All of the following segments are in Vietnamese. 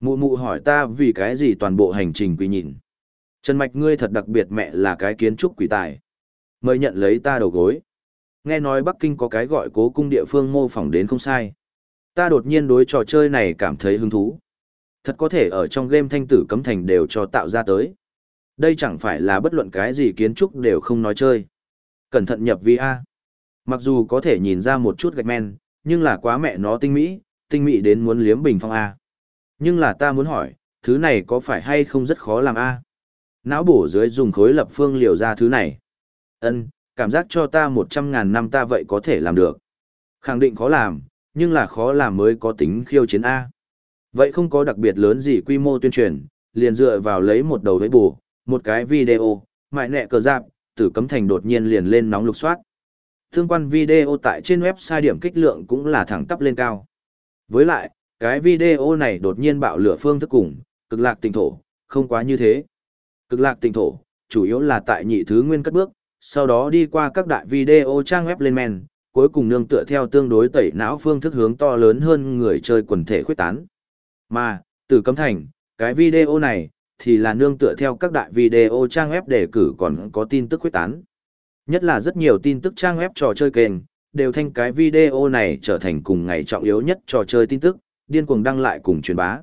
Mụ mụ hỏi ta vì cái gì toàn bộ hành trình quỳ nhìn. Trần Mạch ngươi thật đặc biệt mẹ là cái kiến trúc quỷ tài. Mời nhận lấy ta đầu gối. Nghe nói Bắc Kinh có cái gọi cố cung địa phương mô phỏng đến không sai. Ta đột nhiên đối trò chơi này cảm thấy hứng thú. Thật có thể ở trong game thanh tử cấm thành đều cho tạo ra tới. Đây chẳng phải là bất luận cái gì kiến trúc đều không nói chơi. Cẩn thận nhập vi A. Mặc dù có thể nhìn ra một chút gạch men, nhưng là quá mẹ nó tinh mỹ, tinh mỹ đến muốn liếm bình phong A. Nhưng là ta muốn hỏi, thứ này có phải hay không rất khó làm A? Não bổ dưới dùng khối lập phương liều ra thứ này. ân cảm giác cho ta một trăm ngàn năm ta vậy có thể làm được. Khẳng định khó làm, nhưng là khó làm mới có tính khiêu chiến A. Vậy không có đặc biệt lớn gì quy mô tuyên truyền, liền dựa vào lấy một đầu với bù, một cái video, mại nẹ cờ giáp, tử cấm thành đột nhiên liền lên nóng lục soát. Tương quan video tại trên website điểm kích lượng cũng là thẳng tắp lên cao. Với lại, cái video này đột nhiên bạo lửa phương thức cùng, cực lạc tình thổ, không quá như thế. Cực lạc tình thổ, chủ yếu là tại nhị thứ nguyên cất bước, sau đó đi qua các đại video trang web lên men, cuối cùng nương tựa theo tương đối tẩy não phương thức hướng to lớn hơn người chơi quần thể khuyết tán. Mà, từ cấm thành, cái video này, thì là nương tựa theo các đại video trang web đề cử còn có tin tức khuyết tán. Nhất là rất nhiều tin tức trang web trò chơi kênh, đều thanh cái video này trở thành cùng ngày trọng yếu nhất trò chơi tin tức, điên cuồng đăng lại cùng truyền bá.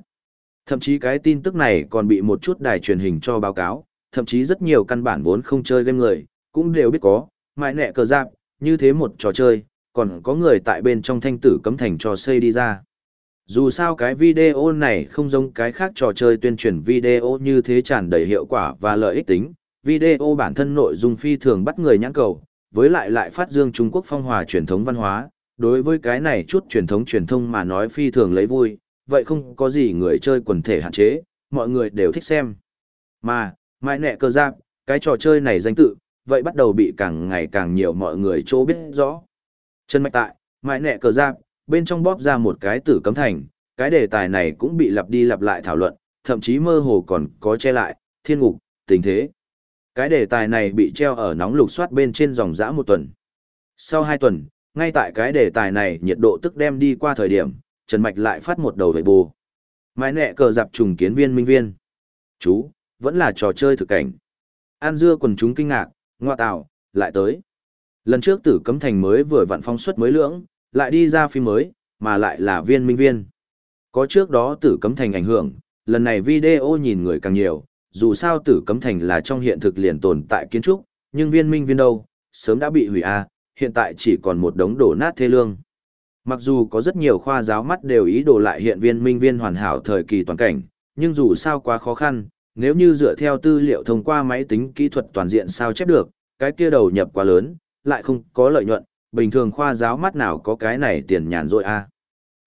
Thậm chí cái tin tức này còn bị một chút đài truyền hình cho báo cáo, thậm chí rất nhiều căn bản vốn không chơi game người, cũng đều biết có, mãi nẹ cờ giáp, như thế một trò chơi, còn có người tại bên trong thanh tử cấm thành trò xây đi ra. Dù sao cái video này không giống cái khác trò chơi tuyên truyền video như thế tràn đầy hiệu quả và lợi ích tính, video bản thân nội dung phi thường bắt người nhãn cầu, với lại lại phát dương Trung Quốc phong hòa truyền thống văn hóa, đối với cái này chút truyền thống truyền thông mà nói phi thường lấy vui, vậy không có gì người chơi quần thể hạn chế, mọi người đều thích xem. Mà, mãi nẹ cơ giáp, cái trò chơi này danh tự, vậy bắt đầu bị càng ngày càng nhiều mọi người chỗ biết rõ. Chân mạch tại, mãi nẹ cơ giáp, bên trong bóp ra một cái tử cấm thành, cái đề tài này cũng bị lặp đi lặp lại thảo luận, thậm chí mơ hồ còn có che lại, thiên ngục, tình thế. Cái đề tài này bị treo ở nóng lục soát bên trên dòng dã một tuần. Sau hai tuần, ngay tại cái đề tài này nhiệt độ tức đem đi qua thời điểm, Trần Mạch lại phát một đầu vệ bù. Mãi nẹ cờ dạp trùng kiến viên minh viên. Chú, vẫn là trò chơi thực cảnh. An dưa quần chúng kinh ngạc, ngoa tạo, lại tới. Lần trước tử cấm thành mới vừa vặn phong suất mới lưỡng, lại đi ra phim mới, mà lại là viên minh viên. Có trước đó tử cấm thành ảnh hưởng, lần này video nhìn người càng nhiều, dù sao tử cấm thành là trong hiện thực liền tồn tại kiến trúc, nhưng viên minh viên đâu, sớm đã bị hủy a hiện tại chỉ còn một đống đổ nát thê lương. Mặc dù có rất nhiều khoa giáo mắt đều ý đồ lại hiện viên minh viên hoàn hảo thời kỳ toàn cảnh, nhưng dù sao quá khó khăn, nếu như dựa theo tư liệu thông qua máy tính kỹ thuật toàn diện sao chép được, cái kia đầu nhập quá lớn, lại không có lợi nhuận, bình thường khoa giáo mắt nào có cái này tiền nhàn rồi a.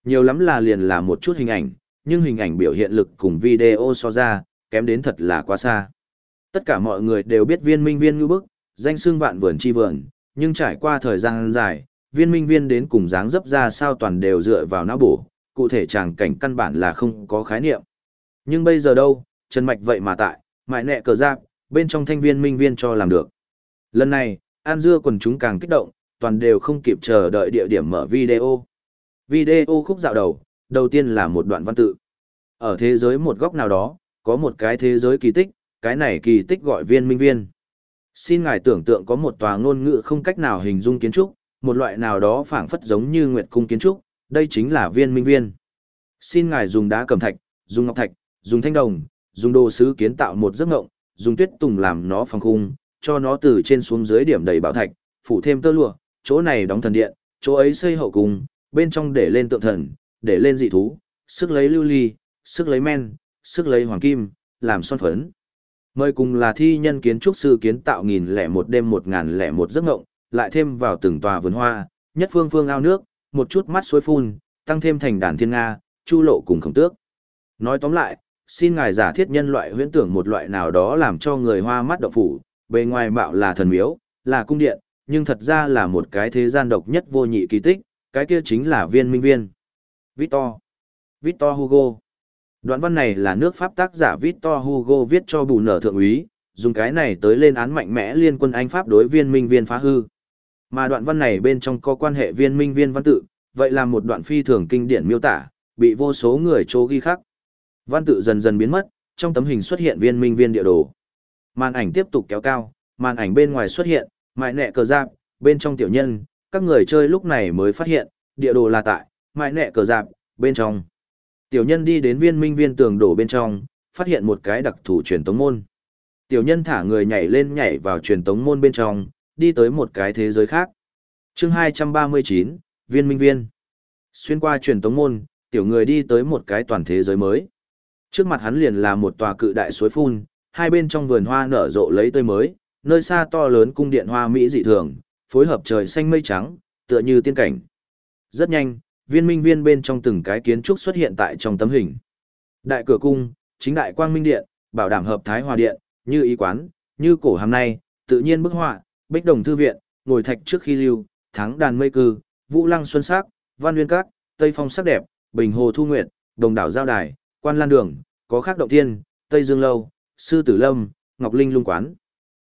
Nhiều lắm là liền là một chút hình ảnh, nhưng hình ảnh biểu hiện lực cùng video so ra, kém đến thật là quá xa. Tất cả mọi người đều biết viên minh viên như bức, danh xương vạn vườn chi vườn, nhưng trải qua thời gian dài, viên minh viên đến cùng dáng dấp ra sao toàn đều dựa vào não bổ, cụ thể chẳng cảnh căn bản là không có khái niệm. Nhưng bây giờ đâu, Trần Mạch vậy mà tại, mại nẹ cờ giáp, bên trong thanh viên minh viên cho làm được. Lần này, An Dưa quần chúng càng kích động, toàn đều không kịp chờ đợi địa điểm mở video. Video khúc dạo đầu, đầu tiên là một đoạn văn tự. Ở thế giới một góc nào đó, có một cái thế giới kỳ tích, cái này kỳ tích gọi viên minh viên. Xin ngài tưởng tượng có một tòa ngôn ngữ không cách nào hình dung kiến trúc, một loại nào đó phảng phất giống như nguyệt cung kiến trúc, đây chính là viên minh viên. Xin ngài dùng đá cẩm thạch, dùng ngọc thạch, dùng thanh đồng, dùng đồ sứ kiến tạo một giấc ngộng, dùng tuyết tùng làm nó phòng khung, cho nó từ trên xuống dưới điểm đầy bảo thạch, phủ thêm tơ lụa, chỗ này đóng thần điện, chỗ ấy xây hậu cung, bên trong để lên tượng thần, để lên dị thú, sức lấy lưu ly, sức lấy men, sức lấy hoàng kim, làm son phấn. Mời cùng là thi nhân kiến trúc sư kiến tạo nghìn lẻ một đêm một ngàn lẻ một giấc ngộng, lại thêm vào từng tòa vườn hoa, nhất phương phương ao nước, một chút mắt suối phun, tăng thêm thành đàn thiên nga, chu lộ cùng khổng tước. Nói tóm lại, xin ngài giả thiết nhân loại huyễn tưởng một loại nào đó làm cho người hoa mắt động phủ, bề ngoài mạo là thần miếu, là cung điện, nhưng thật ra là một cái thế gian độc nhất vô nhị kỳ tích, cái kia chính là viên minh viên. Victor. Victor Hugo. Đoạn văn này là nước Pháp tác giả Victor Hugo viết cho bù nở thượng úy, dùng cái này tới lên án mạnh mẽ liên quân Anh Pháp đối viên minh viên phá hư. Mà đoạn văn này bên trong có quan hệ viên minh viên văn tự, vậy là một đoạn phi thường kinh điển miêu tả, bị vô số người chô ghi khắc. Văn tự dần dần biến mất, trong tấm hình xuất hiện viên minh viên địa đồ. Màn ảnh tiếp tục kéo cao, màn ảnh bên ngoài xuất hiện, mại nẹ cờ giáp, bên trong tiểu nhân, các người chơi lúc này mới phát hiện, địa đồ là tại, mại nẹ cờ giáp, bên trong. Tiểu nhân đi đến viên minh viên tường đổ bên trong, phát hiện một cái đặc thù truyền tống môn. Tiểu nhân thả người nhảy lên nhảy vào truyền tống môn bên trong, đi tới một cái thế giới khác. chương 239, viên minh viên. Xuyên qua truyền tống môn, tiểu người đi tới một cái toàn thế giới mới. Trước mặt hắn liền là một tòa cự đại suối phun, hai bên trong vườn hoa nở rộ lấy tươi mới, nơi xa to lớn cung điện hoa mỹ dị thường, phối hợp trời xanh mây trắng, tựa như tiên cảnh. Rất nhanh, viên minh viên bên trong từng cái kiến trúc xuất hiện tại trong tấm hình. Đại cửa cung, chính đại quang minh điện, bảo đảm hợp thái hòa điện, như ý quán, như cổ hàm nay, tự nhiên bức họa, bích đồng thư viện, ngồi thạch trước khi lưu, thắng đàn mây cư, vũ lăng xuân sắc, văn nguyên các, tây phong sắc đẹp, bình hồ thu nguyệt, đồng đảo giao đài, quan lan đường, có khác động Thiên, tây dương lâu, sư tử lâm, ngọc linh lung quán.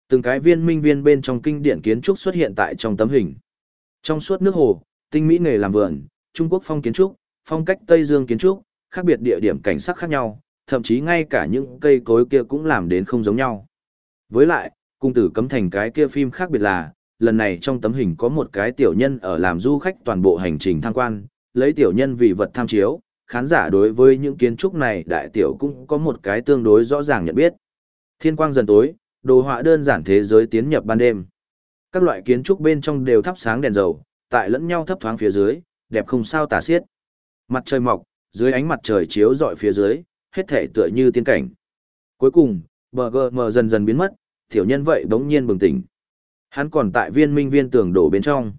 Từng cái viên minh viên bên trong kinh điển kiến trúc xuất hiện tại trong tấm hình. Trong suốt nước hồ, tinh mỹ nghề làm vườn, Trung Quốc phong kiến trúc, phong cách Tây Dương kiến trúc, khác biệt địa điểm cảnh sắc khác nhau, thậm chí ngay cả những cây cối kia cũng làm đến không giống nhau. Với lại, cung tử cấm thành cái kia phim khác biệt là, lần này trong tấm hình có một cái tiểu nhân ở làm du khách toàn bộ hành trình tham quan, lấy tiểu nhân vì vật tham chiếu, khán giả đối với những kiến trúc này đại tiểu cũng có một cái tương đối rõ ràng nhận biết. Thiên quang dần tối, đồ họa đơn giản thế giới tiến nhập ban đêm. Các loại kiến trúc bên trong đều thắp sáng đèn dầu, tại lẫn nhau thấp thoáng phía dưới, đẹp không sao tả xiết. Mặt trời mọc, dưới ánh mặt trời chiếu rọi phía dưới, hết thể tựa như tiên cảnh. Cuối cùng, bờ gờ mờ dần dần biến mất, tiểu nhân vậy bỗng nhiên bừng tỉnh. Hắn còn tại viên minh viên tường đổ bên trong.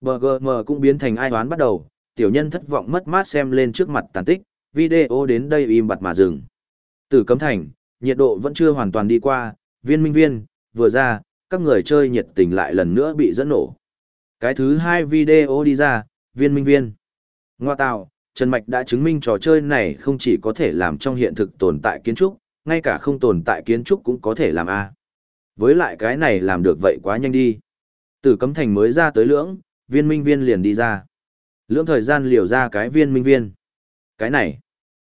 Bờ gờ mờ cũng biến thành ai hoán bắt đầu, tiểu nhân thất vọng mất mát xem lên trước mặt tàn tích, video đến đây im bặt mà dừng. Từ cấm thành, nhiệt độ vẫn chưa hoàn toàn đi qua, viên minh viên, vừa ra, các người chơi nhiệt tình lại lần nữa bị dẫn nổ. Cái thứ hai video đi ra, viên minh viên. Ngoa tạo, Trần Mạch đã chứng minh trò chơi này không chỉ có thể làm trong hiện thực tồn tại kiến trúc, ngay cả không tồn tại kiến trúc cũng có thể làm A. Với lại cái này làm được vậy quá nhanh đi. Từ cấm thành mới ra tới lưỡng, viên minh viên liền đi ra. Lưỡng thời gian liều ra cái viên minh viên. Cái này,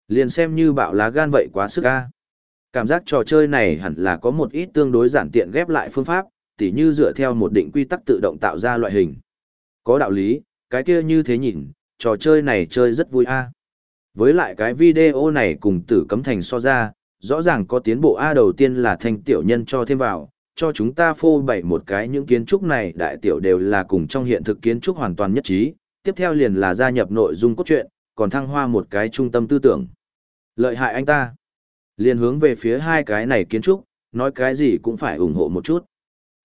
liền xem như bạo lá gan vậy quá sức A. Cảm giác trò chơi này hẳn là có một ít tương đối giản tiện ghép lại phương pháp, tỉ như dựa theo một định quy tắc tự động tạo ra loại hình. Có đạo lý, cái kia như thế nhìn, trò chơi này chơi rất vui a. À. Với lại cái video này cùng tử cấm thành so ra, rõ ràng có tiến bộ A đầu tiên là thanh tiểu nhân cho thêm vào, cho chúng ta phô bày một cái những kiến trúc này đại tiểu đều là cùng trong hiện thực kiến trúc hoàn toàn nhất trí, tiếp theo liền là gia nhập nội dung cốt truyện, còn thăng hoa một cái trung tâm tư tưởng. Lợi hại anh ta. Liền hướng về phía hai cái này kiến trúc, nói cái gì cũng phải ủng hộ một chút.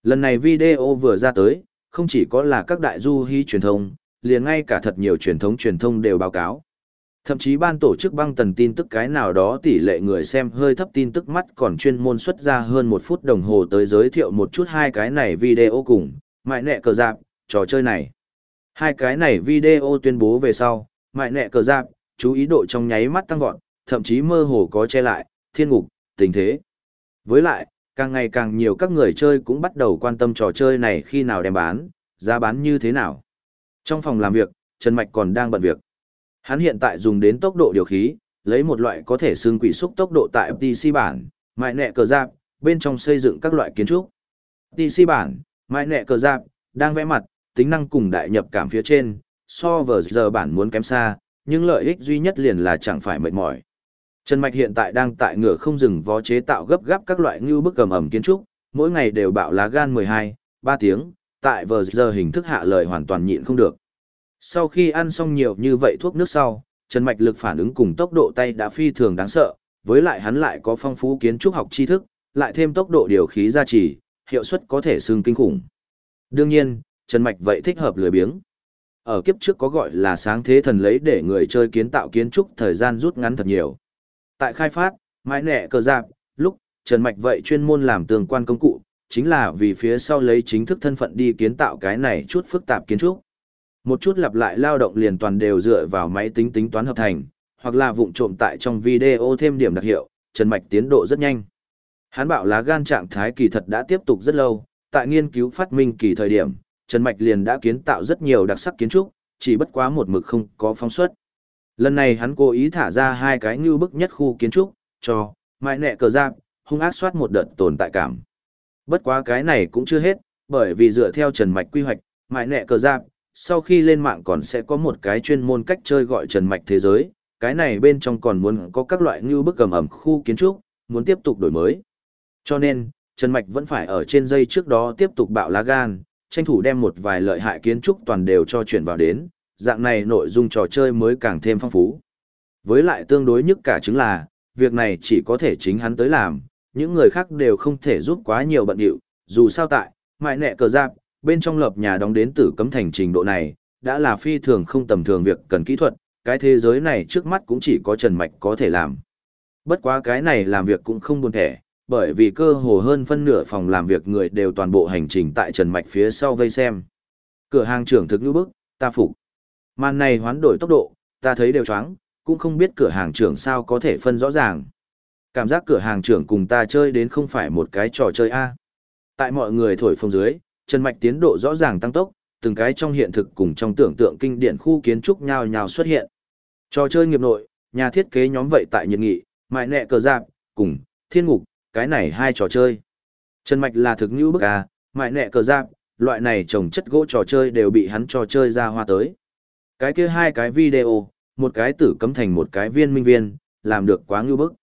Lần này video vừa ra tới, không chỉ có là các đại du hy truyền thông, liền ngay cả thật nhiều truyền thống truyền thông đều báo cáo. Thậm chí ban tổ chức băng tần tin tức cái nào đó tỷ lệ người xem hơi thấp tin tức mắt còn chuyên môn xuất ra hơn một phút đồng hồ tới giới thiệu một chút hai cái này video cùng, mại nẹ cờ giáp, trò chơi này. Hai cái này video tuyên bố về sau, mại nẹ cờ giáp, chú ý độ trong nháy mắt tăng vọt, thậm chí mơ hồ có che lại, thiên ngục, tình thế. Với lại, càng ngày càng nhiều các người chơi cũng bắt đầu quan tâm trò chơi này khi nào đem bán, giá bán như thế nào. Trong phòng làm việc, Trần Mạch còn đang bận việc. Hắn hiện tại dùng đến tốc độ điều khí, lấy một loại có thể xương quỷ xúc tốc độ tại PC bản, mại nẹ cờ giáp, bên trong xây dựng các loại kiến trúc. PC bản, mại nẹ cờ giáp, đang vẽ mặt, tính năng cùng đại nhập cảm phía trên, so với giờ bản muốn kém xa, nhưng lợi ích duy nhất liền là chẳng phải mệt mỏi. Trần Mạch hiện tại đang tại ngựa không dừng vó chế tạo gấp gáp các loại như bức cầm ẩm kiến trúc, mỗi ngày đều bạo lá gan 12, 3 tiếng, tại vờ giờ hình thức hạ lời hoàn toàn nhịn không được. Sau khi ăn xong nhiều như vậy thuốc nước sau, Trần Mạch lực phản ứng cùng tốc độ tay đã phi thường đáng sợ, với lại hắn lại có phong phú kiến trúc học tri thức, lại thêm tốc độ điều khí gia trì, hiệu suất có thể xương kinh khủng. Đương nhiên, Trần Mạch vậy thích hợp lười biếng. Ở kiếp trước có gọi là sáng thế thần lấy để người chơi kiến tạo kiến trúc thời gian rút ngắn thật nhiều. Tại khai phát, mãi nẻ cờ giạc, lúc, Trần Mạch vậy chuyên môn làm tương quan công cụ, chính là vì phía sau lấy chính thức thân phận đi kiến tạo cái này chút phức tạp kiến trúc. Một chút lặp lại lao động liền toàn đều dựa vào máy tính tính toán hợp thành, hoặc là vụng trộm tại trong video thêm điểm đặc hiệu, Trần Mạch tiến độ rất nhanh. Hắn bảo lá gan trạng thái kỳ thật đã tiếp tục rất lâu, tại nghiên cứu phát minh kỳ thời điểm, Trần Mạch liền đã kiến tạo rất nhiều đặc sắc kiến trúc, chỉ bất quá một mực không có phóng xuất. Lần này hắn cố ý thả ra hai cái như bức nhất khu kiến trúc, cho, mại nẹ cờ giáp, hung ác soát một đợt tồn tại cảm. Bất quá cái này cũng chưa hết, bởi vì dựa theo Trần Mạch quy hoạch, mại nẹ cờ giáp, sau khi lên mạng còn sẽ có một cái chuyên môn cách chơi gọi Trần Mạch thế giới, cái này bên trong còn muốn có các loại như bức cầm ẩm khu kiến trúc, muốn tiếp tục đổi mới. Cho nên, Trần Mạch vẫn phải ở trên dây trước đó tiếp tục bạo lá gan, tranh thủ đem một vài lợi hại kiến trúc toàn đều cho chuyển vào đến, dạng này nội dung trò chơi mới càng thêm phong phú. Với lại tương đối nhất cả chứng là, việc này chỉ có thể chính hắn tới làm, những người khác đều không thể giúp quá nhiều bận điệu, dù sao tại, mại nẹ cờ giáp, bên trong lập nhà đóng đến tử cấm thành trình độ này, đã là phi thường không tầm thường việc cần kỹ thuật, cái thế giới này trước mắt cũng chỉ có Trần Mạch có thể làm. Bất quá cái này làm việc cũng không buồn thẻ, bởi vì cơ hồ hơn phân nửa phòng làm việc người đều toàn bộ hành trình tại Trần Mạch phía sau vây xem. Cửa hàng trưởng thực như bức, ta phục. Màn này hoán đổi tốc độ, ta thấy đều choáng, cũng không biết cửa hàng trưởng sao có thể phân rõ ràng. Cảm giác cửa hàng trưởng cùng ta chơi đến không phải một cái trò chơi A. Tại mọi người thổi phồng dưới, Trần Mạch tiến độ rõ ràng tăng tốc, từng cái trong hiện thực cùng trong tưởng tượng kinh điển khu kiến trúc nhào nhào xuất hiện. Trò chơi nghiệp nội, nhà thiết kế nhóm vậy tại nhiệt nghị, mại nẹ cờ giáp, cùng, thiên ngục, cái này hai trò chơi. Trần Mạch là thực như bức à, mại nẹ cờ giáp, loại này trồng chất gỗ trò chơi đều bị hắn trò chơi ra hoa tới. Cái kia hai cái video, một cái tử cấm thành một cái viên minh viên, làm được quá ngưu bức.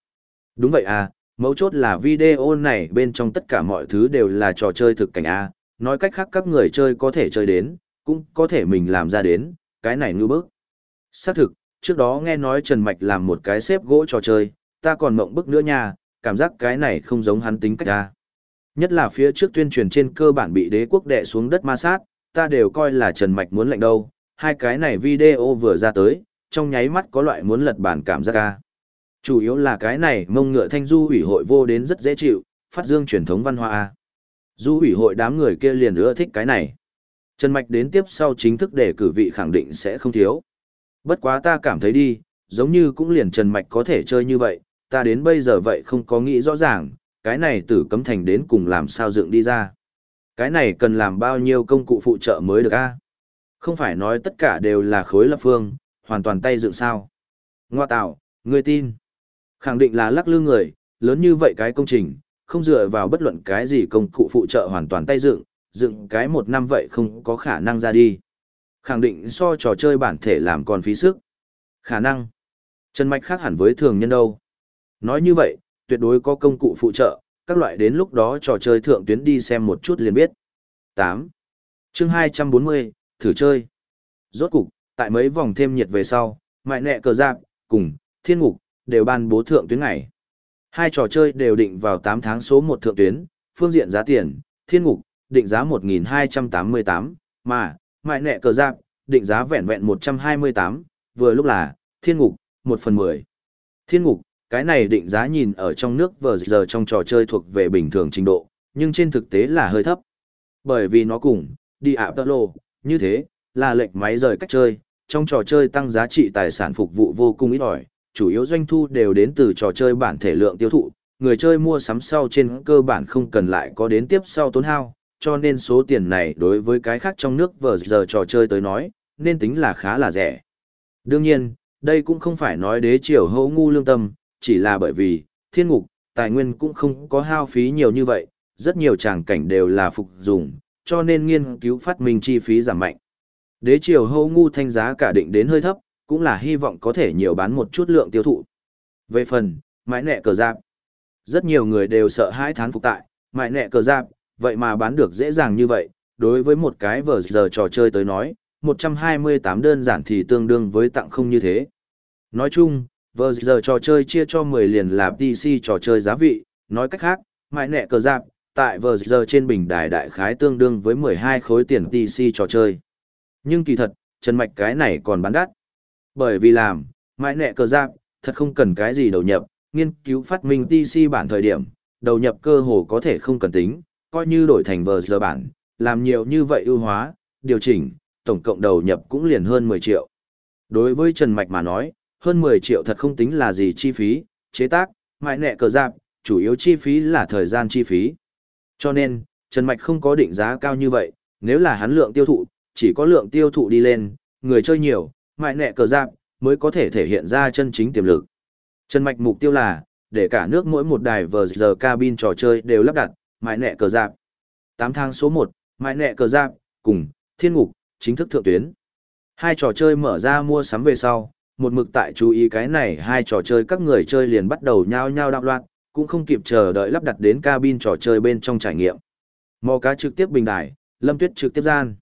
Đúng vậy à, mấu chốt là video này bên trong tất cả mọi thứ đều là trò chơi thực cảnh A, nói cách khác các người chơi có thể chơi đến, cũng có thể mình làm ra đến, cái này ngưu bức. Xác thực, trước đó nghe nói Trần Mạch làm một cái xếp gỗ trò chơi, ta còn mộng bức nữa nha, cảm giác cái này không giống hắn tính cách à, Nhất là phía trước tuyên truyền trên cơ bản bị đế quốc đè xuống đất ma sát, ta đều coi là Trần Mạch muốn lệnh đâu, hai cái này video vừa ra tới, trong nháy mắt có loại muốn lật bản cảm giác ca. Chủ yếu là cái này mông ngựa thanh du ủy hội vô đến rất dễ chịu, phát dương truyền thống văn hóa. Du ủy hội đám người kia liền ưa thích cái này. Trần Mạch đến tiếp sau chính thức để cử vị khẳng định sẽ không thiếu. Bất quá ta cảm thấy đi, giống như cũng liền Trần Mạch có thể chơi như vậy, ta đến bây giờ vậy không có nghĩ rõ ràng, cái này tử cấm thành đến cùng làm sao dựng đi ra. Cái này cần làm bao nhiêu công cụ phụ trợ mới được a Không phải nói tất cả đều là khối lập phương, hoàn toàn tay dựng sao. Ngoa tạo, ngươi tin. Khẳng định là lắc lư người, lớn như vậy cái công trình, không dựa vào bất luận cái gì công cụ phụ trợ hoàn toàn tay dựng, dựng cái một năm vậy không có khả năng ra đi. Khẳng định so trò chơi bản thể làm còn phí sức. Khả năng. Trần Mạch khác hẳn với thường nhân đâu. Nói như vậy, tuyệt đối có công cụ phụ trợ, các loại đến lúc đó trò chơi thượng tuyến đi xem một chút liền biết. 8. chương 240, thử chơi. Rốt cục, tại mấy vòng thêm nhiệt về sau, mại nẹ cờ giáp, cùng, thiên ngục, đều ban bố thượng tuyến ngày. Hai trò chơi đều định vào 8 tháng số 1 thượng tuyến, phương diện giá tiền, thiên ngục, định giá 1.288, mà, mại nẹ cờ giáp, định giá vẹn vẹn 128, vừa lúc là, thiên ngục, 1 phần 10. Thiên ngục, cái này định giá nhìn ở trong nước vờ giờ trong trò chơi thuộc về bình thường trình độ, nhưng trên thực tế là hơi thấp. Bởi vì nó cùng, đi ạ tơ lô, như thế, là lệnh máy rời cách chơi, trong trò chơi tăng giá trị tài sản phục vụ vô cùng ít ỏi, chủ yếu doanh thu đều đến từ trò chơi bản thể lượng tiêu thụ, người chơi mua sắm sau trên cơ bản không cần lại có đến tiếp sau tốn hao, cho nên số tiền này đối với cái khác trong nước vờ giờ trò chơi tới nói, nên tính là khá là rẻ. Đương nhiên, đây cũng không phải nói đế triều hấu ngu lương tâm, chỉ là bởi vì, thiên ngục, tài nguyên cũng không có hao phí nhiều như vậy, rất nhiều tràng cảnh đều là phục dùng, cho nên nghiên cứu phát minh chi phí giảm mạnh. Đế triều hâu ngu thanh giá cả định đến hơi thấp, cũng là hy vọng có thể nhiều bán một chút lượng tiêu thụ. Về phần, mãi nẹ cờ giáp. Rất nhiều người đều sợ hãi thán phục tại, mãi nẹ cờ giáp, vậy mà bán được dễ dàng như vậy, đối với một cái vở giờ trò chơi tới nói, 128 đơn giản thì tương đương với tặng không như thế. Nói chung, vờ giờ trò chơi chia cho 10 liền là PC trò chơi giá vị, nói cách khác, mãi nẹ cờ giáp, tại vờ giờ trên bình đài đại khái tương đương với 12 khối tiền PC trò chơi. Nhưng kỳ thật, Trần Mạch cái này còn bán đắt. Bởi vì làm, mãi nẹ cờ giáp, thật không cần cái gì đầu nhập, nghiên cứu phát minh tc bản thời điểm, đầu nhập cơ hồ có thể không cần tính, coi như đổi thành vờ giờ bản, làm nhiều như vậy ưu hóa, điều chỉnh, tổng cộng đầu nhập cũng liền hơn 10 triệu. Đối với Trần Mạch mà nói, hơn 10 triệu thật không tính là gì chi phí, chế tác, mại nẹ cờ giáp, chủ yếu chi phí là thời gian chi phí. Cho nên, Trần Mạch không có định giá cao như vậy, nếu là hắn lượng tiêu thụ, chỉ có lượng tiêu thụ đi lên, người chơi nhiều, mại nẹ cờ giáp, mới có thể thể hiện ra chân chính tiềm lực. Trần Mạch mục tiêu là, để cả nước mỗi một đài vờ giờ cabin trò chơi đều lắp đặt, mại nẹ cờ giáp. 8 tháng số 1, mại nẹ cờ giáp, cùng, thiên ngục, chính thức thượng tuyến. Hai trò chơi mở ra mua sắm về sau, một mực tại chú ý cái này hai trò chơi các người chơi liền bắt đầu nhao nhao đạo loạn, cũng không kịp chờ đợi lắp đặt đến cabin trò chơi bên trong trải nghiệm. Mò cá trực tiếp bình đài, lâm tuyết trực tiếp gian.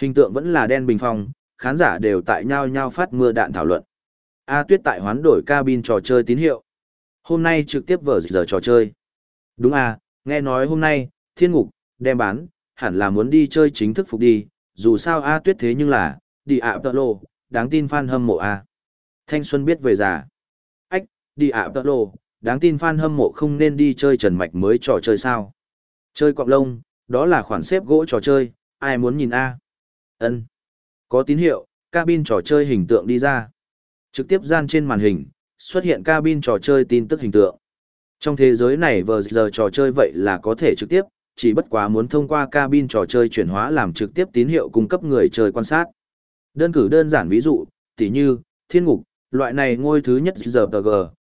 Hình tượng vẫn là đen bình phong, khán giả đều tại nhao nhao phát mưa đạn thảo luận. A tuyết tại hoán đổi cabin trò chơi tín hiệu. Hôm nay trực tiếp vở giờ trò chơi. Đúng à, nghe nói hôm nay, thiên ngục, đem bán, hẳn là muốn đi chơi chính thức phục đi, dù sao A tuyết thế nhưng là, đi ạ tợ lộ, đáng tin fan hâm mộ A. Thanh Xuân biết về già. Ách, đi ạ tợ lộ, đáng tin fan hâm mộ không nên đi chơi trần mạch mới trò chơi sao. Chơi cọng lông, đó là khoản xếp gỗ trò chơi, ai muốn nhìn A. ân có tín hiệu, cabin trò chơi hình tượng đi ra. Trực tiếp gian trên màn hình, xuất hiện cabin trò chơi tin tức hình tượng. Trong thế giới này vờ giờ trò chơi vậy là có thể trực tiếp, chỉ bất quá muốn thông qua cabin trò chơi chuyển hóa làm trực tiếp tín hiệu cung cấp người chơi quan sát. Đơn cử đơn giản ví dụ, tỉ như, thiên ngục, loại này ngôi thứ nhất giờ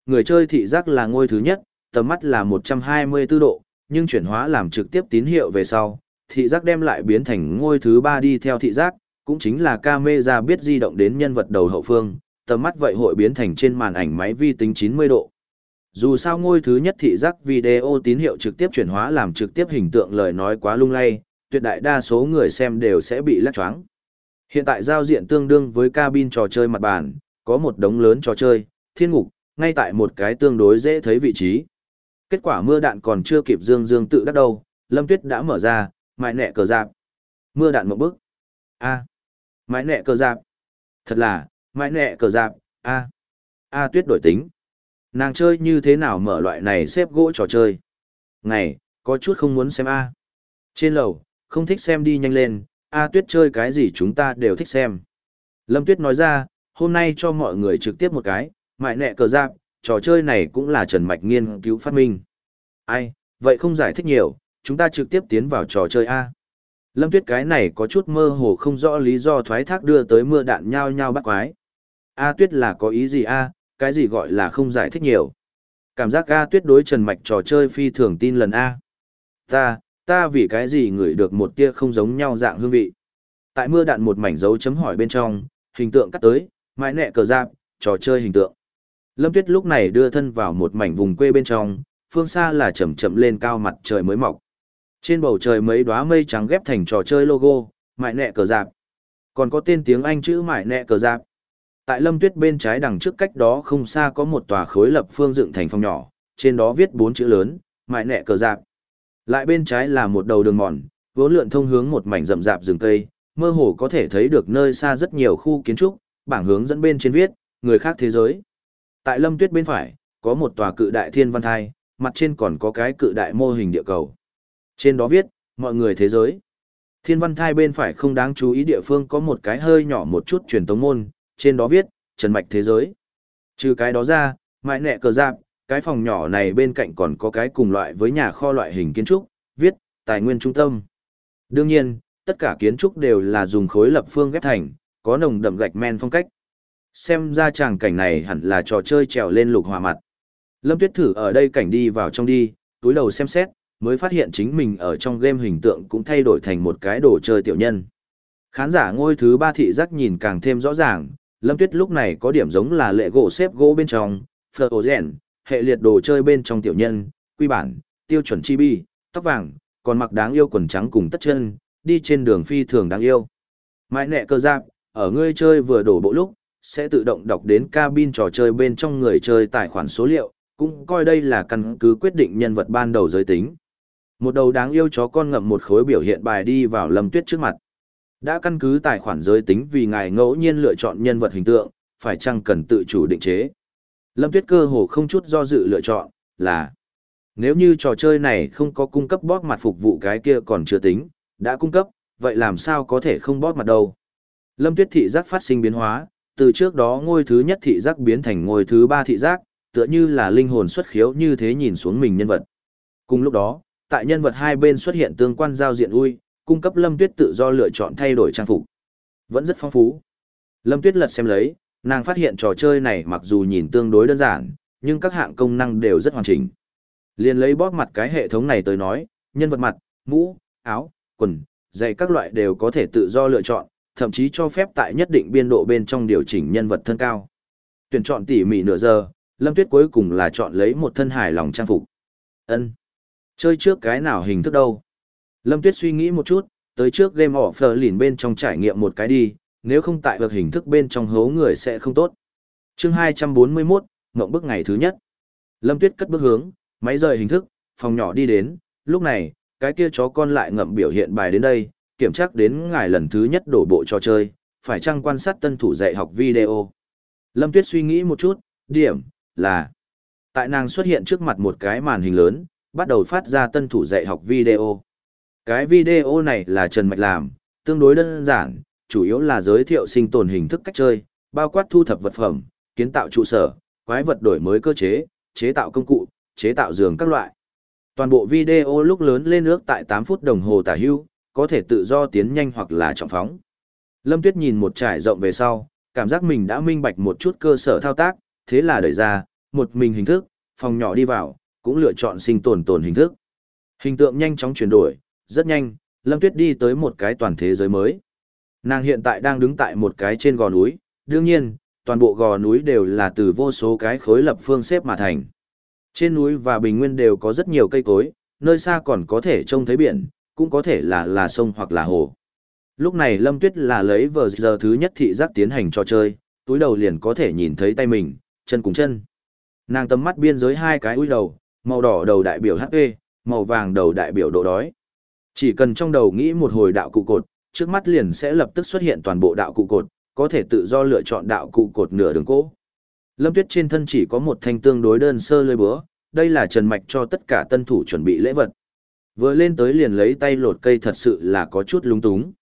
người chơi thị giác là ngôi thứ nhất, tầm mắt là 124 độ, nhưng chuyển hóa làm trực tiếp tín hiệu về sau, thị giác đem lại biến thành ngôi thứ ba đi theo thị giác, cũng chính là camera biết di động đến nhân vật đầu hậu phương, tầm mắt vậy hội biến thành trên màn ảnh máy vi tính 90 độ. Dù sao ngôi thứ nhất thị giác video tín hiệu trực tiếp chuyển hóa làm trực tiếp hình tượng lời nói quá lung lay, tuyệt đại đa số người xem đều sẽ bị lắc choáng. Hiện tại giao diện tương đương với cabin trò chơi mặt bàn, có một đống lớn trò chơi, thiên ngục, ngay tại một cái tương đối dễ thấy vị trí. Kết quả mưa đạn còn chưa kịp dương dương tự đắc đâu, Lâm Tuyết đã mở ra, mại nẹ cờ giạc. Mưa đạn một bức. A. Mãi nẹ cờ giáp. Thật là, mãi nẹ cờ giáp, A. A Tuyết đổi tính. Nàng chơi như thế nào mở loại này xếp gỗ trò chơi. Ngày, có chút không muốn xem A. Trên lầu, không thích xem đi nhanh lên, A Tuyết chơi cái gì chúng ta đều thích xem. Lâm Tuyết nói ra, hôm nay cho mọi người trực tiếp một cái, mại nẹ cờ giáp, trò chơi này cũng là Trần Mạch nghiên cứu phát minh. Ai, vậy không giải thích nhiều, chúng ta trực tiếp tiến vào trò chơi A. Lâm Tuyết cái này có chút mơ hồ không rõ lý do thoái thác đưa tới mưa đạn nhao nhao bắt quái. A Tuyết là có ý gì A, cái gì gọi là không giải thích nhiều. Cảm giác A Tuyết đối Trần Mạch trò chơi phi thường tin lần A. Ta, ta vì cái gì ngửi được một tia không giống nhau dạng hương vị. Tại mưa đạn một mảnh dấu chấm hỏi bên trong, hình tượng cắt tới, mãi nẹ cờ giáp, trò chơi hình tượng. Lâm Tuyết lúc này đưa thân vào một mảnh vùng quê bên trong, phương xa là chậm chậm lên cao mặt trời mới mọc. Trên bầu trời mấy đóa mây trắng ghép thành trò chơi logo, mại nẹ cờ giáp. Còn có tên tiếng Anh chữ mại nẹ cờ giáp. Tại Lâm Tuyết bên trái đằng trước cách đó không xa có một tòa khối lập phương dựng thành phòng nhỏ, trên đó viết bốn chữ lớn, mại nẹ cờ giáp. Lại bên trái là một đầu đường mòn, vốn lượn thông hướng một mảnh rậm rạp rừng cây, mơ hồ có thể thấy được nơi xa rất nhiều khu kiến trúc, bảng hướng dẫn bên trên viết, người khác thế giới. Tại lâm tuyết bên phải, có một tòa cự đại thiên văn thai, mặt trên còn có cái cự đại mô hình địa cầu. Trên đó viết, mọi người thế giới. Thiên văn thai bên phải không đáng chú ý địa phương có một cái hơi nhỏ một chút truyền tống môn, trên đó viết, trần mạch thế giới. Trừ cái đó ra, mãi nẹ cờ giáp, cái phòng nhỏ này bên cạnh còn có cái cùng loại với nhà kho loại hình kiến trúc, viết, tài nguyên trung tâm. Đương nhiên, tất cả kiến trúc đều là dùng khối lập phương ghép thành, có nồng đậm gạch men phong cách. Xem ra tràng cảnh này hẳn là trò chơi trèo lên lục hòa mặt. Lâm Tuyết thử ở đây cảnh đi vào trong đi, túi đầu xem xét, mới phát hiện chính mình ở trong game hình tượng cũng thay đổi thành một cái đồ chơi tiểu nhân. Khán giả ngôi thứ ba thị giác nhìn càng thêm rõ ràng, Lâm Tuyết lúc này có điểm giống là lệ gỗ xếp gỗ bên trong, Fleur hệ liệt đồ chơi bên trong tiểu nhân, quy bản, tiêu chuẩn chibi, tóc vàng, còn mặc đáng yêu quần trắng cùng tất chân, đi trên đường phi thường đáng yêu. Mãi nẹ cơ giáp, ở ngươi chơi vừa đổ bộ lúc, sẽ tự động đọc đến cabin trò chơi bên trong người chơi tài khoản số liệu, cũng coi đây là căn cứ quyết định nhân vật ban đầu giới tính. Một đầu đáng yêu chó con ngậm một khối biểu hiện bài đi vào lâm tuyết trước mặt. Đã căn cứ tài khoản giới tính vì ngài ngẫu nhiên lựa chọn nhân vật hình tượng, phải chăng cần tự chủ định chế. Lâm tuyết cơ hồ không chút do dự lựa chọn, là nếu như trò chơi này không có cung cấp bóp mặt phục vụ cái kia còn chưa tính, đã cung cấp, vậy làm sao có thể không bóp mặt đâu. Lâm tuyết thị giác phát sinh biến hóa, từ trước đó ngôi thứ nhất thị giác biến thành ngôi thứ ba thị giác, tựa như là linh hồn xuất khiếu như thế nhìn xuống mình nhân vật. Cùng lúc đó, tại nhân vật hai bên xuất hiện tương quan giao diện ui, cung cấp Lâm Tuyết tự do lựa chọn thay đổi trang phục. Vẫn rất phong phú. Lâm Tuyết lật xem lấy, nàng phát hiện trò chơi này mặc dù nhìn tương đối đơn giản, nhưng các hạng công năng đều rất hoàn chỉnh. Liền lấy bóp mặt cái hệ thống này tới nói, nhân vật mặt, mũ, áo, quần, giày các loại đều có thể tự do lựa chọn, thậm chí cho phép tại nhất định biên độ bên trong điều chỉnh nhân vật thân cao. Tuyển chọn tỉ mỉ nửa giờ, Lâm Tuyết cuối cùng là chọn lấy một thân hài lòng trang phục. Ân, Chơi trước cái nào hình thức đâu? Lâm Tuyết suy nghĩ một chút, tới trước game of lìn bên trong trải nghiệm một cái đi, nếu không tại vật hình thức bên trong hố người sẽ không tốt. chương 241, ngộng bức ngày thứ nhất. Lâm Tuyết cất bước hướng, máy rời hình thức, phòng nhỏ đi đến, lúc này, cái kia chó con lại ngậm biểu hiện bài đến đây, kiểm tra đến ngài lần thứ nhất đổ bộ trò chơi, phải chăng quan sát tân thủ dạy học video. Lâm Tuyết suy nghĩ một chút, điểm, là, tại nàng xuất hiện trước mặt một cái màn hình lớn, bắt đầu phát ra tân thủ dạy học video. Cái video này là Trần Mạch làm, tương đối đơn giản, chủ yếu là giới thiệu sinh tồn hình thức cách chơi, bao quát thu thập vật phẩm, kiến tạo trụ sở, quái vật đổi mới cơ chế, chế tạo công cụ, chế tạo giường các loại. Toàn bộ video lúc lớn lên nước tại 8 phút đồng hồ tả hưu, có thể tự do tiến nhanh hoặc là trọng phóng. Lâm Tuyết nhìn một trải rộng về sau, cảm giác mình đã minh bạch một chút cơ sở thao tác, thế là đẩy ra, một mình hình thức, phòng nhỏ đi vào, cũng lựa chọn sinh tồn tồn hình thức. Hình tượng nhanh chóng chuyển đổi, rất nhanh, Lâm Tuyết đi tới một cái toàn thế giới mới. Nàng hiện tại đang đứng tại một cái trên gò núi, đương nhiên, toàn bộ gò núi đều là từ vô số cái khối lập phương xếp mà thành. Trên núi và bình nguyên đều có rất nhiều cây cối, nơi xa còn có thể trông thấy biển, cũng có thể là là sông hoặc là hồ. Lúc này Lâm Tuyết là lấy vờ giờ thứ nhất thị giác tiến hành trò chơi, túi đầu liền có thể nhìn thấy tay mình, chân cùng chân. Nàng tầm mắt biên giới hai cái úi đầu, màu đỏ đầu đại biểu HP, màu vàng đầu đại biểu độ đói. Chỉ cần trong đầu nghĩ một hồi đạo cụ cột, trước mắt liền sẽ lập tức xuất hiện toàn bộ đạo cụ cột, có thể tự do lựa chọn đạo cụ cột nửa đường cố. Lâm Tuyết trên thân chỉ có một thanh tương đối đơn sơ lưỡi búa, đây là Trần Mạch cho tất cả tân thủ chuẩn bị lễ vật. Vừa lên tới liền lấy tay lột cây thật sự là có chút lung túng.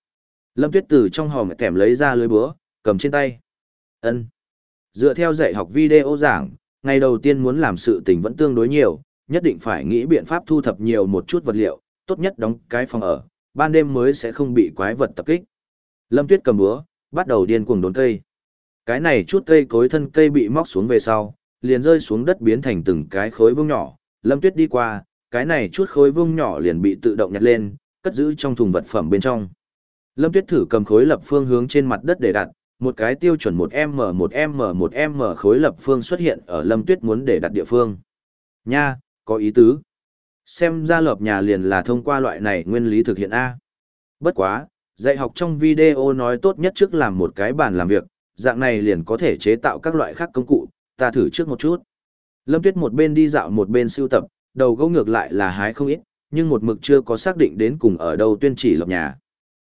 Lâm Tuyết từ trong hòm kèm lấy ra lưới búa, cầm trên tay. Ân. Dựa theo dạy học video giảng, ngày đầu tiên muốn làm sự tình vẫn tương đối nhiều, nhất định phải nghĩ biện pháp thu thập nhiều một chút vật liệu, tốt nhất đóng cái phòng ở, ban đêm mới sẽ không bị quái vật tập kích. Lâm Tuyết cầm búa, bắt đầu điên cuồng đốn cây. Cái này chút cây cối thân cây bị móc xuống về sau, liền rơi xuống đất biến thành từng cái khối vuông nhỏ. Lâm Tuyết đi qua, cái này chút khối vuông nhỏ liền bị tự động nhặt lên, cất giữ trong thùng vật phẩm bên trong. Lâm Tuyết thử cầm khối lập phương hướng trên mặt đất để đặt, một cái tiêu chuẩn 1M 1M 1M khối lập phương xuất hiện ở Lâm Tuyết muốn để đặt địa phương. Nha, có ý tứ. Xem ra lập nhà liền là thông qua loại này nguyên lý thực hiện A. Bất quá, dạy học trong video nói tốt nhất trước làm một cái bàn làm việc, dạng này liền có thể chế tạo các loại khác công cụ, ta thử trước một chút. Lâm Tuyết một bên đi dạo một bên sưu tập, đầu gấu ngược lại là hái không ít, nhưng một mực chưa có xác định đến cùng ở đâu tuyên chỉ lập nhà.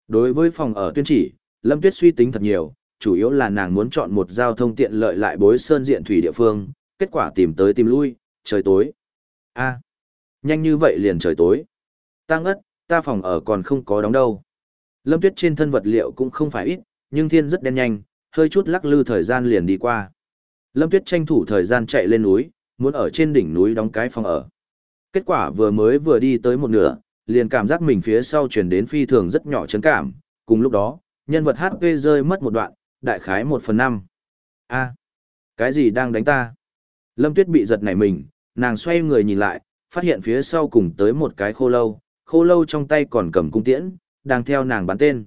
Đối với phòng ở tuyên chỉ, Lâm Tuyết suy tính thật nhiều, chủ yếu là nàng muốn chọn một giao thông tiện lợi lại bối sơn diện thủy địa phương, kết quả tìm tới tìm lui, trời tối. a nhanh như vậy liền trời tối. Tăng ất, ta phòng ở còn không có đóng đâu. Lâm Tuyết trên thân vật liệu cũng không phải ít, nhưng thiên rất đen nhanh, hơi chút lắc lư thời gian liền đi qua. Lâm Tuyết tranh thủ thời gian chạy lên núi, muốn ở trên đỉnh núi đóng cái phòng ở. Kết quả vừa mới vừa đi tới một nửa, liền cảm giác mình phía sau chuyển đến phi thường rất nhỏ chấn cảm. Cùng lúc đó, nhân vật HP rơi mất một đoạn, đại khái một phần năm. a cái gì đang đánh ta? Lâm Tuyết bị giật nảy mình, nàng xoay người nhìn lại, phát hiện phía sau cùng tới một cái khô lâu, khô lâu trong tay còn cầm cung tiễn, đang theo nàng bắn tên.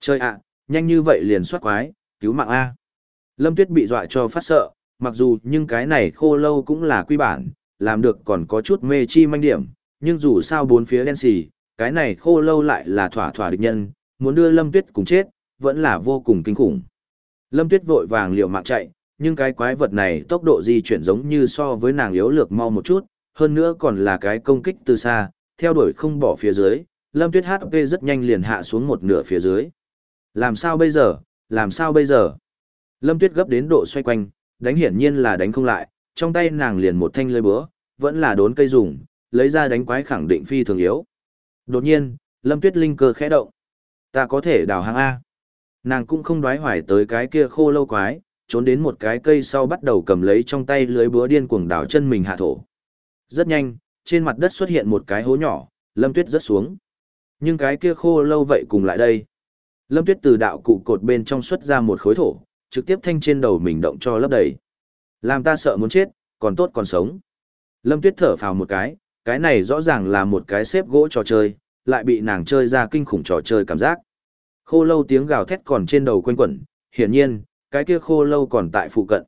Chơi ạ, nhanh như vậy liền soát quái, cứu mạng A. Lâm Tuyết bị dọa cho phát sợ, mặc dù nhưng cái này khô lâu cũng là quy bản, làm được còn có chút mê chi manh điểm, nhưng dù sao bốn phía đen xì, cái này khô lâu lại là thỏa thỏa địch nhân, muốn đưa Lâm Tuyết cùng chết, vẫn là vô cùng kinh khủng. Lâm Tuyết vội vàng liều mạng chạy, nhưng cái quái vật này tốc độ di chuyển giống như so với nàng yếu lược mau một chút, hơn nữa còn là cái công kích từ xa, theo đuổi không bỏ phía dưới, Lâm Tuyết HP rất nhanh liền hạ xuống một nửa phía dưới. Làm sao bây giờ, làm sao bây giờ? Lâm Tuyết gấp đến độ xoay quanh, đánh hiển nhiên là đánh không lại, trong tay nàng liền một thanh lưới búa, vẫn là đốn cây dùng, lấy ra đánh quái khẳng định phi thường yếu. Đột nhiên, Lâm Tuyết linh cơ khẽ động. Ta có thể đào hang A. Nàng cũng không đoái hoài tới cái kia khô lâu quái, trốn đến một cái cây sau bắt đầu cầm lấy trong tay lưới búa điên cuồng đào chân mình hạ thổ. Rất nhanh, trên mặt đất xuất hiện một cái hố nhỏ, Lâm Tuyết rớt xuống. Nhưng cái kia khô lâu vậy cùng lại đây. Lâm Tuyết từ đạo cụ cột bên trong xuất ra một khối thổ, trực tiếp thanh trên đầu mình động cho lấp đầy. Làm ta sợ muốn chết, còn tốt còn sống. Lâm Tuyết thở phào một cái, cái này rõ ràng là một cái xếp gỗ trò chơi, lại bị nàng chơi ra kinh khủng trò chơi cảm giác. Khô lâu tiếng gào thét còn trên đầu quanh quẩn, hiển nhiên, cái kia khô lâu còn tại phụ cận.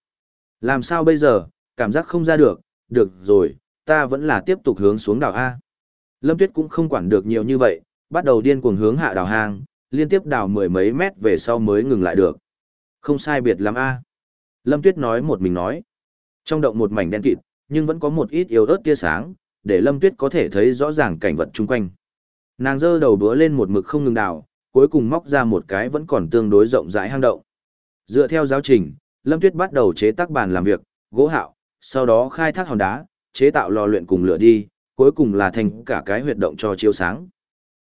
Làm sao bây giờ, cảm giác không ra được, được rồi, ta vẫn là tiếp tục hướng xuống đảo A. Lâm Tuyết cũng không quản được nhiều như vậy, bắt đầu điên cuồng hướng hạ đảo hang, liên tiếp đào mười mấy mét về sau mới ngừng lại được. Không sai biệt lắm A. Lâm Tuyết nói một mình nói. Trong động một mảnh đen kịt, nhưng vẫn có một ít yếu ớt tia sáng, để Lâm Tuyết có thể thấy rõ ràng cảnh vật chung quanh. Nàng giơ đầu đũa lên một mực không ngừng đào, cuối cùng móc ra một cái vẫn còn tương đối rộng rãi hang động. Dựa theo giáo trình, Lâm Tuyết bắt đầu chế tác bàn làm việc, gỗ hạo, sau đó khai thác hòn đá, chế tạo lò luyện cùng lửa đi, cuối cùng là thành cả cái huyệt động cho chiếu sáng.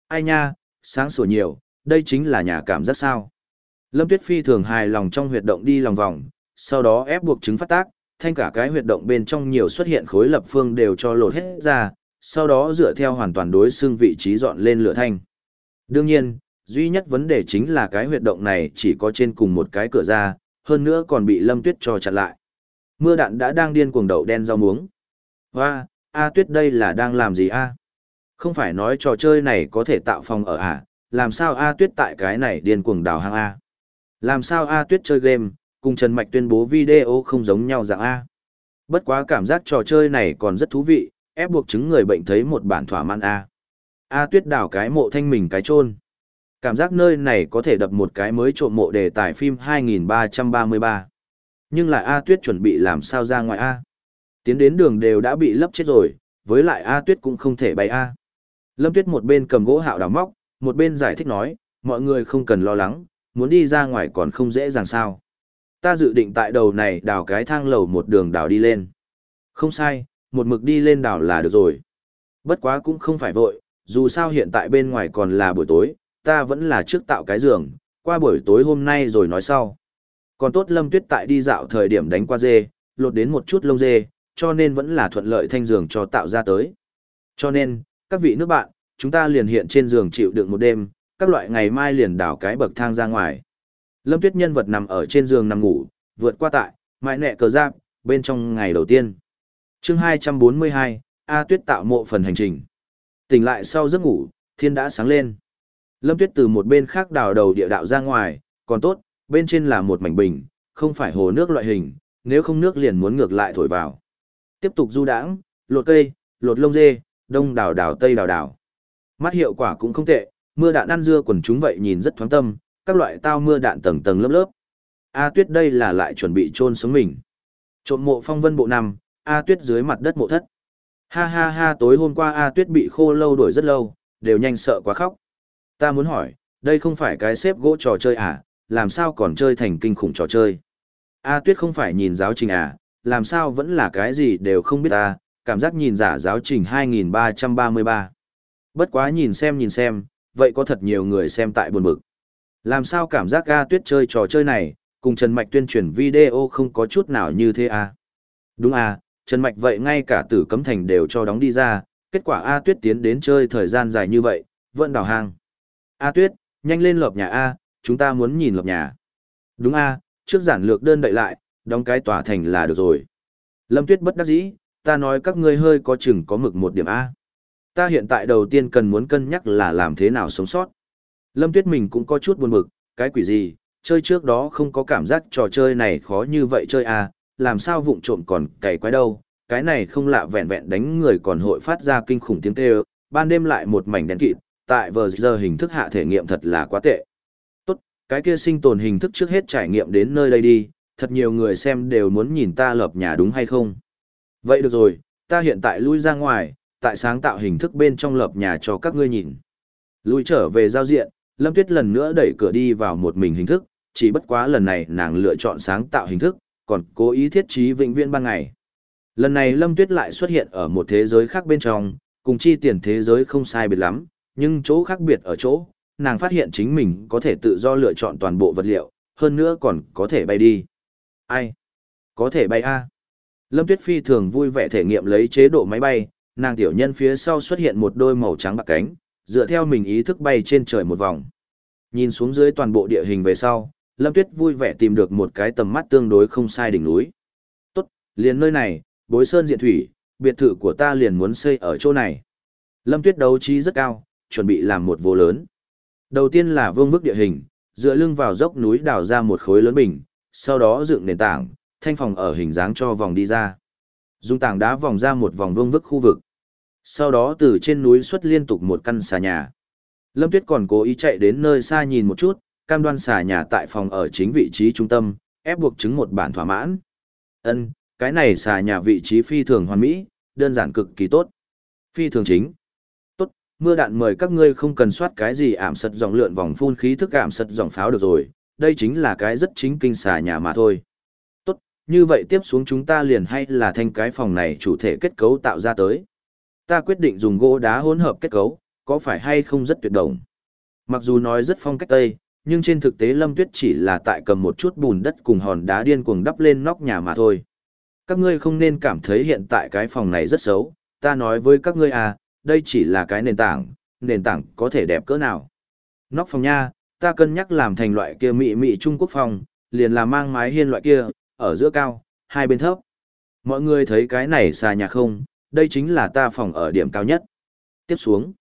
Ai nha, sáng sủa nhiều, đây chính là nhà cảm giác sao. Lâm Tuyết Phi thường hài lòng trong huyệt động đi lòng vòng, sau đó ép buộc trứng phát tác, thanh cả cái huyệt động bên trong nhiều xuất hiện khối lập phương đều cho lột hết ra, sau đó dựa theo hoàn toàn đối xương vị trí dọn lên lửa thanh. Đương nhiên, duy nhất vấn đề chính là cái huyệt động này chỉ có trên cùng một cái cửa ra, hơn nữa còn bị Lâm Tuyết cho chặn lại. Mưa đạn đã đang điên cuồng đậu đen rau muống. Hoa, A Tuyết đây là đang làm gì a? Không phải nói trò chơi này có thể tạo phòng ở à, làm sao A Tuyết tại cái này điên cuồng đào hang A? Làm sao A Tuyết chơi game, cùng Trần Mạch tuyên bố video không giống nhau dạng A? Bất quá cảm giác trò chơi này còn rất thú vị, ép buộc chứng người bệnh thấy một bản thỏa mãn A. A Tuyết đào cái mộ thanh mình cái chôn Cảm giác nơi này có thể đập một cái mới trộm mộ đề tài phim 2333. Nhưng lại A Tuyết chuẩn bị làm sao ra ngoài A. Tiến đến đường đều đã bị lấp chết rồi, với lại A Tuyết cũng không thể bay A. Lâm Tuyết một bên cầm gỗ hạo đào móc, một bên giải thích nói, mọi người không cần lo lắng, muốn đi ra ngoài còn không dễ dàng sao. Ta dự định tại đầu này đào cái thang lầu một đường đào đi lên. Không sai, một mực đi lên đào là được rồi. Bất quá cũng không phải vội, dù sao hiện tại bên ngoài còn là buổi tối, ta vẫn là trước tạo cái giường, qua buổi tối hôm nay rồi nói sau. Còn tốt Lâm Tuyết tại đi dạo thời điểm đánh qua dê, lột đến một chút lông dê, cho nên vẫn là thuận lợi thanh giường cho tạo ra tới. Cho nên, các vị nước bạn, chúng ta liền hiện trên giường chịu đựng một đêm, các loại ngày mai liền đảo cái bậc thang ra ngoài. Lâm Tuyết nhân vật nằm ở trên giường nằm ngủ, vượt qua tại, mãi nẹ cờ giáp, bên trong ngày đầu tiên. chương 242, A Tuyết tạo mộ phần hành trình. Tỉnh lại sau giấc ngủ, thiên đã sáng lên. Lâm Tuyết từ một bên khác đào đầu địa đạo ra ngoài, còn tốt, bên trên là một mảnh bình, không phải hồ nước loại hình, nếu không nước liền muốn ngược lại thổi vào. Tiếp tục du đãng, lột cây, lột lông dê, đông đào đào tây đào đào. Mắt hiệu quả cũng không tệ, mưa đạn ăn dưa quần chúng vậy nhìn rất thoáng tâm, các loại tao mưa đạn tầng tầng lớp lớp. A Tuyết đây là lại chuẩn bị chôn sống mình. Trộm mộ phong vân bộ năm, A Tuyết dưới mặt đất mộ thất. Ha ha ha tối hôm qua A Tuyết bị khô lâu đổi rất lâu, đều nhanh sợ quá khóc. Ta muốn hỏi, đây không phải cái xếp gỗ trò chơi à, làm sao còn chơi thành kinh khủng trò chơi? A Tuyết không phải nhìn giáo trình à, làm sao vẫn là cái gì đều không biết ta, cảm giác nhìn giả giáo trình 2333. Bất quá nhìn xem nhìn xem, vậy có thật nhiều người xem tại buồn bực. Làm sao cảm giác A Tuyết chơi trò chơi này, cùng Trần Mạch tuyên truyền video không có chút nào như thế à? Đúng à, Trần Mạch vậy ngay cả tử cấm thành đều cho đóng đi ra, kết quả A Tuyết tiến đến chơi thời gian dài như vậy, vẫn đào hang. A Tuyết, nhanh lên lợp nhà A, chúng ta muốn nhìn lợp nhà. Đúng A, trước giản lược đơn đậy lại, đóng cái tòa thành là được rồi. Lâm Tuyết bất đắc dĩ, ta nói các ngươi hơi có chừng có mực một điểm A. Ta hiện tại đầu tiên cần muốn cân nhắc là làm thế nào sống sót. Lâm Tuyết mình cũng có chút buồn bực, cái quỷ gì, chơi trước đó không có cảm giác trò chơi này khó như vậy chơi A, làm sao vụng trộm còn cày quái đâu, cái này không lạ vẹn vẹn đánh người còn hội phát ra kinh khủng tiếng kêu, ban đêm lại một mảnh đen kịt, tại vờ giờ hình thức hạ thể nghiệm thật là quá tệ. Tốt, cái kia sinh tồn hình thức trước hết trải nghiệm đến nơi đây đi, thật nhiều người xem đều muốn nhìn ta lập nhà đúng hay không. Vậy được rồi, ta hiện tại lui ra ngoài, tại sáng tạo hình thức bên trong lập nhà cho các ngươi nhìn. Lui trở về giao diện, Lâm Tuyết lần nữa đẩy cửa đi vào một mình hình thức, chỉ bất quá lần này nàng lựa chọn sáng tạo hình thức, còn cố ý thiết trí vĩnh viễn ban ngày. Lần này Lâm Tuyết lại xuất hiện ở một thế giới khác bên trong, cùng chi tiền thế giới không sai biệt lắm, nhưng chỗ khác biệt ở chỗ, nàng phát hiện chính mình có thể tự do lựa chọn toàn bộ vật liệu, hơn nữa còn có thể bay đi. Ai? Có thể bay a Lâm Tuyết Phi thường vui vẻ thể nghiệm lấy chế độ máy bay, nàng tiểu nhân phía sau xuất hiện một đôi màu trắng bạc cánh, dựa theo mình ý thức bay trên trời một vòng. Nhìn xuống dưới toàn bộ địa hình về sau, Lâm Tuyết vui vẻ tìm được một cái tầm mắt tương đối không sai đỉnh núi. Tốt, liền nơi này, bối sơn diện thủy, biệt thự của ta liền muốn xây ở chỗ này. Lâm Tuyết đấu trí rất cao, chuẩn bị làm một vô lớn. Đầu tiên là vương vức địa hình, dựa lưng vào dốc núi đào ra một khối lớn bình, sau đó dựng nền tảng, thanh phòng ở hình dáng cho vòng đi ra. Dùng tảng đá vòng ra một vòng vương vức khu vực. Sau đó từ trên núi xuất liên tục một căn xà nhà. Lâm Tuyết còn cố ý chạy đến nơi xa nhìn một chút, cam đoan xà nhà tại phòng ở chính vị trí trung tâm, ép buộc chứng một bản thỏa mãn. Ân, cái này xà nhà vị trí phi thường hoàn mỹ, đơn giản cực kỳ tốt. Phi thường chính. Mưa đạn mời các ngươi không cần soát cái gì ảm sật dòng lượn vòng phun khí thức ảm sật dòng pháo được rồi, đây chính là cái rất chính kinh xà nhà mà thôi. Tốt, như vậy tiếp xuống chúng ta liền hay là thanh cái phòng này chủ thể kết cấu tạo ra tới. Ta quyết định dùng gỗ đá hỗn hợp kết cấu, có phải hay không rất tuyệt đồng. Mặc dù nói rất phong cách Tây, nhưng trên thực tế Lâm Tuyết chỉ là tại cầm một chút bùn đất cùng hòn đá điên cuồng đắp lên nóc nhà mà thôi. Các ngươi không nên cảm thấy hiện tại cái phòng này rất xấu, ta nói với các ngươi à, đây chỉ là cái nền tảng, nền tảng có thể đẹp cỡ nào. Nóc phòng nha, ta cân nhắc làm thành loại kia mị mị Trung Quốc phòng, liền là mang mái hiên loại kia, ở giữa cao, hai bên thấp. Mọi người thấy cái này xa nhà không, đây chính là ta phòng ở điểm cao nhất. Tiếp xuống.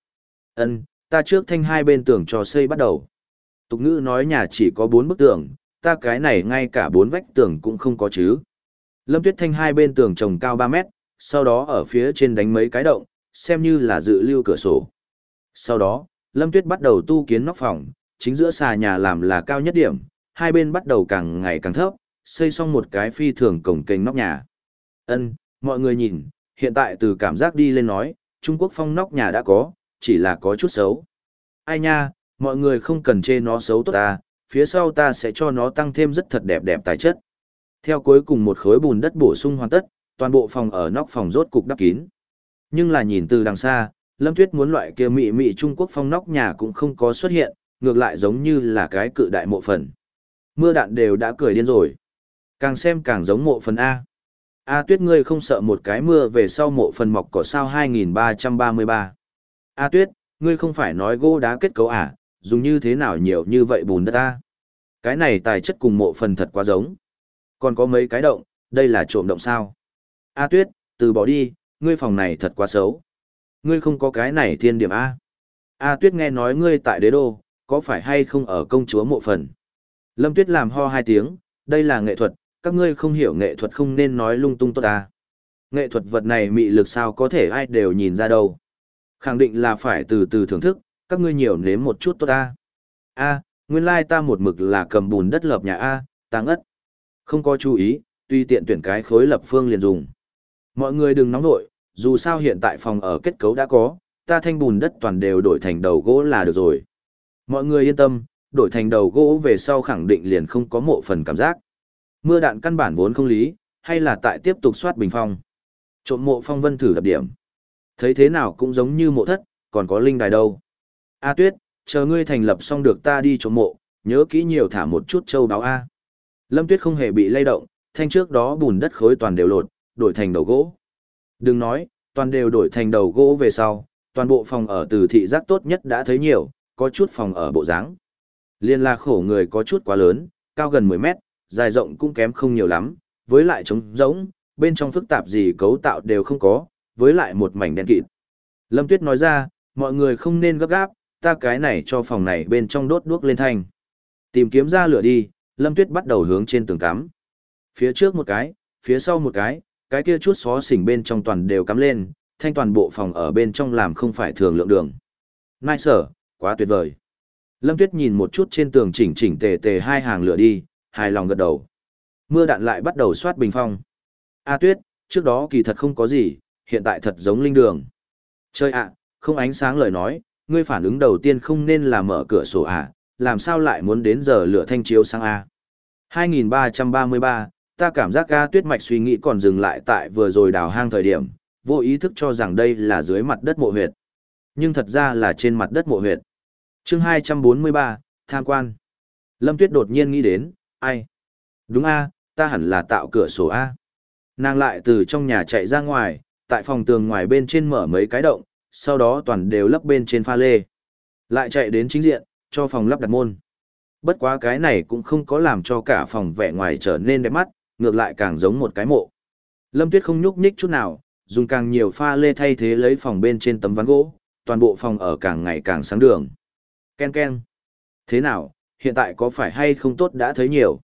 ân ta trước thanh hai bên tường cho xây bắt đầu. Tục ngữ nói nhà chỉ có bốn bức tường, ta cái này ngay cả bốn vách tường cũng không có chứ. Lâm Tuyết Thanh hai bên tường trồng cao 3 mét, sau đó ở phía trên đánh mấy cái động, xem như là dự lưu cửa sổ. Sau đó, Lâm Tuyết bắt đầu tu kiến nóc phòng, chính giữa xà nhà làm là cao nhất điểm, hai bên bắt đầu càng ngày càng thấp, xây xong một cái phi thường cổng kênh nóc nhà. Ân, mọi người nhìn, hiện tại từ cảm giác đi lên nói, Trung Quốc phong nóc nhà đã có, chỉ là có chút xấu. Ai nha, mọi người không cần chê nó xấu tốt ta, phía sau ta sẽ cho nó tăng thêm rất thật đẹp đẹp tài chất. Theo cuối cùng một khối bùn đất bổ sung hoàn tất, toàn bộ phòng ở nóc phòng rốt cục đắp kín. Nhưng là nhìn từ đằng xa, Lâm Tuyết muốn loại kia mị mị Trung Quốc phong nóc nhà cũng không có xuất hiện, ngược lại giống như là cái cự đại mộ phần. Mưa đạn đều đã cười điên rồi. Càng xem càng giống mộ phần A. A Tuyết ngươi không sợ một cái mưa về sau mộ phần mọc cỏ sao 2333. A Tuyết, ngươi không phải nói gỗ đá kết cấu à, dùng như thế nào nhiều như vậy bùn đất ta. Cái này tài chất cùng mộ phần thật quá giống. Còn có mấy cái động, đây là trộm động sao. A tuyết, từ bỏ đi, ngươi phòng này thật quá xấu. Ngươi không có cái này thiên điểm A. A tuyết nghe nói ngươi tại đế đô, có phải hay không ở công chúa mộ phần. Lâm tuyết làm ho hai tiếng, đây là nghệ thuật, các ngươi không hiểu nghệ thuật không nên nói lung tung tốt ta. Nghệ thuật vật này mị lực sao có thể ai đều nhìn ra đâu. Khẳng định là phải từ từ thưởng thức, các ngươi nhiều nếm một chút tốt ta. A, nguyên lai ta một mực là cầm bùn đất lợp nhà A, tăng ất. Không có chú ý, tuy tiện tuyển cái khối lập phương liền dùng. Mọi người đừng nóng vội, dù sao hiện tại phòng ở kết cấu đã có, ta thanh bùn đất toàn đều đổi thành đầu gỗ là được rồi. Mọi người yên tâm, đổi thành đầu gỗ về sau khẳng định liền không có mộ phần cảm giác. Mưa đạn căn bản vốn không lý, hay là tại tiếp tục soát bình phong. Trộm mộ phong vân thử đập điểm. Thấy thế nào cũng giống như mộ thất, còn có linh đài đâu. A à, tuyết, chờ ngươi thành lập xong được ta đi trộm mộ, nhớ kỹ nhiều thả một chút châu đáo A. Lâm tuyết không hề bị lay động, thanh trước đó bùn đất khối toàn đều lột, đổi thành đầu gỗ. Đừng nói, toàn đều đổi thành đầu gỗ về sau, toàn bộ phòng ở từ thị giác tốt nhất đã thấy nhiều, có chút phòng ở bộ dáng. Liên la khổ người có chút quá lớn, cao gần 10 mét, dài rộng cũng kém không nhiều lắm, với lại trống rỗng, bên trong phức tạp gì cấu tạo đều không có, với lại một mảnh đen kịt. Lâm Tuyết nói ra, mọi người không nên gấp gáp, ta cái này cho phòng này bên trong đốt đuốc lên thành. Tìm kiếm ra lửa đi, Lâm Tuyết bắt đầu hướng trên tường cắm. Phía trước một cái, phía sau một cái, cái kia chút xó xỉnh bên trong toàn đều cắm lên, thanh toàn bộ phòng ở bên trong làm không phải thường lượng đường. Nai sở, quá tuyệt vời. Lâm Tuyết nhìn một chút trên tường chỉnh chỉnh tề tề hai hàng lửa đi, hài lòng gật đầu. Mưa đạn lại bắt đầu soát bình phong. A Tuyết, trước đó kỳ thật không có gì, hiện tại thật giống linh đường. Chơi ạ, không ánh sáng lời nói, ngươi phản ứng đầu tiên không nên là mở cửa sổ à, làm sao lại muốn đến giờ lửa thanh chiếu sang A. 2333, ta cảm giác ca tuyết mạch suy nghĩ còn dừng lại tại vừa rồi đào hang thời điểm, vô ý thức cho rằng đây là dưới mặt đất mộ huyệt. Nhưng thật ra là trên mặt đất mộ huyệt. chương 243, tham quan. Lâm Tuyết đột nhiên nghĩ đến, ai? Đúng A, ta hẳn là tạo cửa sổ A. Nàng lại từ trong nhà chạy ra ngoài, tại phòng tường ngoài bên trên mở mấy cái động, sau đó toàn đều lấp bên trên pha lê. Lại chạy đến chính diện, cho phòng lắp đặt môn. Bất quá cái này cũng không có làm cho cả phòng vẻ ngoài trở nên đẹp mắt, ngược lại càng giống một cái mộ. Lâm Tuyết không nhúc nhích chút nào, dùng càng nhiều pha lê thay thế lấy phòng bên trên tấm ván gỗ, toàn bộ phòng ở càng ngày càng sáng đường. Ken ken. Thế nào, hiện tại có phải hay không tốt đã thấy nhiều?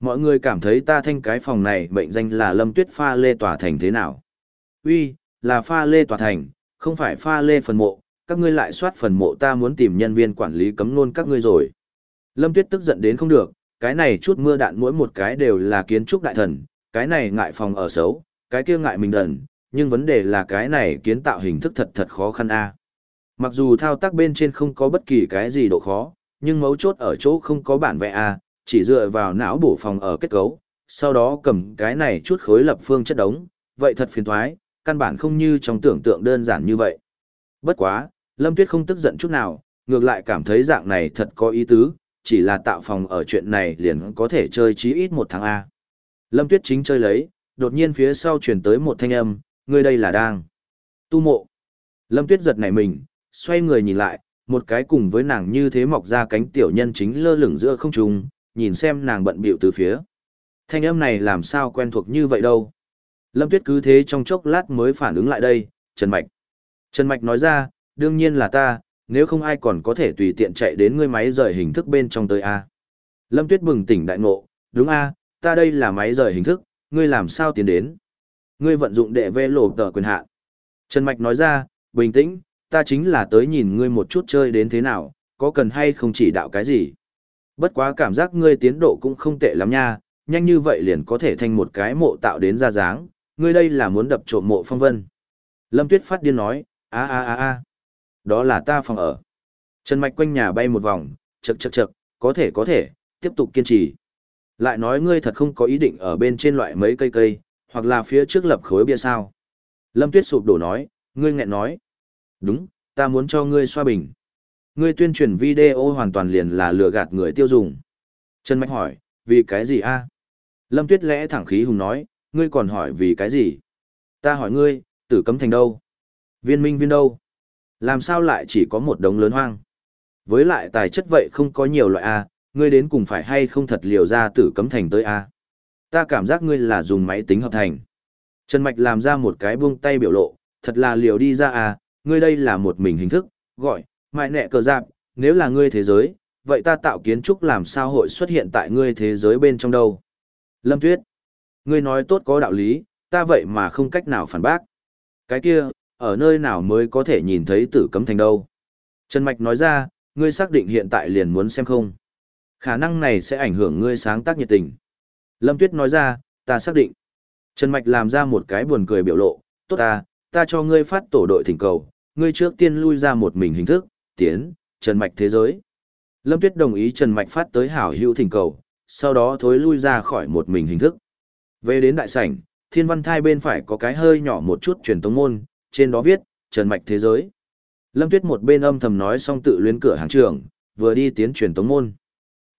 Mọi người cảm thấy ta thanh cái phòng này mệnh danh là Lâm Tuyết pha lê tỏa thành thế nào? Uy, là pha lê tỏa thành, không phải pha lê phần mộ, các ngươi lại soát phần mộ ta muốn tìm nhân viên quản lý cấm luôn các ngươi rồi. Lâm Tuyết tức giận đến không được, cái này chút mưa đạn mỗi một cái đều là kiến trúc đại thần, cái này ngại phòng ở xấu, cái kia ngại mình đần, nhưng vấn đề là cái này kiến tạo hình thức thật thật khó khăn a. Mặc dù thao tác bên trên không có bất kỳ cái gì độ khó, nhưng mấu chốt ở chỗ không có bản vẽ a, chỉ dựa vào não bổ phòng ở kết cấu, sau đó cầm cái này chút khối lập phương chất đống, vậy thật phiền toái, căn bản không như trong tưởng tượng đơn giản như vậy. Bất quá, Lâm Tuyết không tức giận chút nào, ngược lại cảm thấy dạng này thật có ý tứ, chỉ là tạo phòng ở chuyện này liền có thể chơi chí ít một tháng A. Lâm Tuyết chính chơi lấy, đột nhiên phía sau truyền tới một thanh âm, người đây là đang. Tu mộ. Lâm Tuyết giật nảy mình, xoay người nhìn lại, một cái cùng với nàng như thế mọc ra cánh tiểu nhân chính lơ lửng giữa không trung, nhìn xem nàng bận bịu từ phía. Thanh âm này làm sao quen thuộc như vậy đâu. Lâm Tuyết cứ thế trong chốc lát mới phản ứng lại đây, Trần Mạch. Trần Mạch nói ra, đương nhiên là ta, nếu không ai còn có thể tùy tiện chạy đến ngươi máy rời hình thức bên trong tới A. Lâm Tuyết bừng tỉnh đại ngộ, đúng A, ta đây là máy rời hình thức, ngươi làm sao tiến đến. Ngươi vận dụng đệ vê lộ tờ quyền hạn. Trần Mạch nói ra, bình tĩnh, ta chính là tới nhìn ngươi một chút chơi đến thế nào, có cần hay không chỉ đạo cái gì. Bất quá cảm giác ngươi tiến độ cũng không tệ lắm nha, nhanh như vậy liền có thể thành một cái mộ tạo đến ra dáng, ngươi đây là muốn đập trộm mộ phong vân. Lâm Tuyết phát điên nói, a a a a, đó là ta phòng ở. Trần Mạch quanh nhà bay một vòng, chậc chậc chậc, có thể có thể, tiếp tục kiên trì. Lại nói ngươi thật không có ý định ở bên trên loại mấy cây cây, hoặc là phía trước lập khối bia sao. Lâm Tuyết sụp đổ nói, ngươi nghẹn nói. Đúng, ta muốn cho ngươi xoa bình. Ngươi tuyên truyền video hoàn toàn liền là lừa gạt người tiêu dùng. Trần Mạch hỏi, vì cái gì a Lâm Tuyết lẽ thẳng khí hùng nói, ngươi còn hỏi vì cái gì? Ta hỏi ngươi, tử cấm thành đâu? Viên minh viên đâu? Làm sao lại chỉ có một đống lớn hoang? Với lại tài chất vậy không có nhiều loại A, ngươi đến cùng phải hay không thật liều ra tử cấm thành tới A. Ta cảm giác ngươi là dùng máy tính hợp thành. Trần Mạch làm ra một cái buông tay biểu lộ, thật là liều đi ra A, ngươi đây là một mình hình thức, gọi, mại nẹ cờ giạc, nếu là ngươi thế giới, vậy ta tạo kiến trúc làm sao hội xuất hiện tại ngươi thế giới bên trong đâu. Lâm Tuyết, ngươi nói tốt có đạo lý, ta vậy mà không cách nào phản bác. Cái kia, ở nơi nào mới có thể nhìn thấy tử cấm thành đâu. Trần Mạch nói ra, ngươi xác định hiện tại liền muốn xem không. Khả năng này sẽ ảnh hưởng ngươi sáng tác nhiệt tình. Lâm Tuyết nói ra, ta xác định. Trần Mạch làm ra một cái buồn cười biểu lộ, tốt ta, ta cho ngươi phát tổ đội thỉnh cầu, ngươi trước tiên lui ra một mình hình thức, tiến, Trần Mạch thế giới. Lâm Tuyết đồng ý Trần Mạch phát tới hảo hữu thỉnh cầu, sau đó thối lui ra khỏi một mình hình thức. Về đến đại sảnh, thiên văn thai bên phải có cái hơi nhỏ một chút truyền tống môn, trên đó viết, Trần Mạch Thế Giới. Lâm Tuyết một bên âm thầm nói xong tự luyến cửa hàng trường, vừa đi tiến truyền tống môn.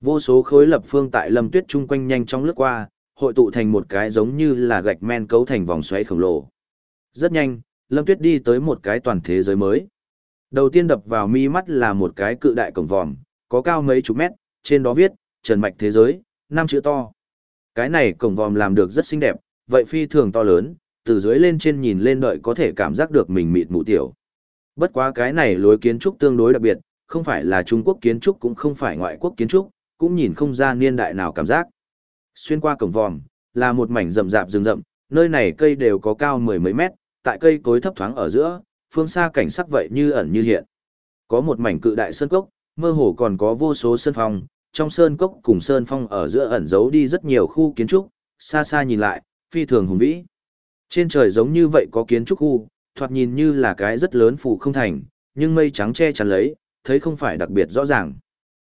Vô số khối lập phương tại Lâm Tuyết chung quanh nhanh chóng lướt qua, hội tụ thành một cái giống như là gạch men cấu thành vòng xoáy khổng lồ. Rất nhanh, Lâm Tuyết đi tới một cái toàn thế giới mới. Đầu tiên đập vào mi mắt là một cái cự đại cổng vòm, có cao mấy chục mét, trên đó viết, Trần Mạch Thế Giới, năm chữ to. Cái này cổng vòm làm được rất xinh đẹp, vậy phi thường to lớn, từ dưới lên trên nhìn lên đợi có thể cảm giác được mình mịt mụ tiểu. Bất quá cái này lối kiến trúc tương đối đặc biệt, không phải là Trung Quốc kiến trúc cũng không phải ngoại quốc kiến trúc, cũng nhìn không ra niên đại nào cảm giác. Xuyên qua cổng vòm, là một mảnh rậm rạp rừng rậm, nơi này cây đều có cao mười mấy mét, tại cây cối thấp thoáng ở giữa, phương xa cảnh sắc vậy như ẩn như hiện. Có một mảnh cự đại sơn cốc, mơ hồ còn có vô số sơn phong, trong sơn cốc cùng sơn phong ở giữa ẩn giấu đi rất nhiều khu kiến trúc, xa xa nhìn lại, phi thường hùng vĩ. Trên trời giống như vậy có kiến trúc khu, thoạt nhìn như là cái rất lớn phủ không thành, nhưng mây trắng che chắn lấy, thấy không phải đặc biệt rõ ràng.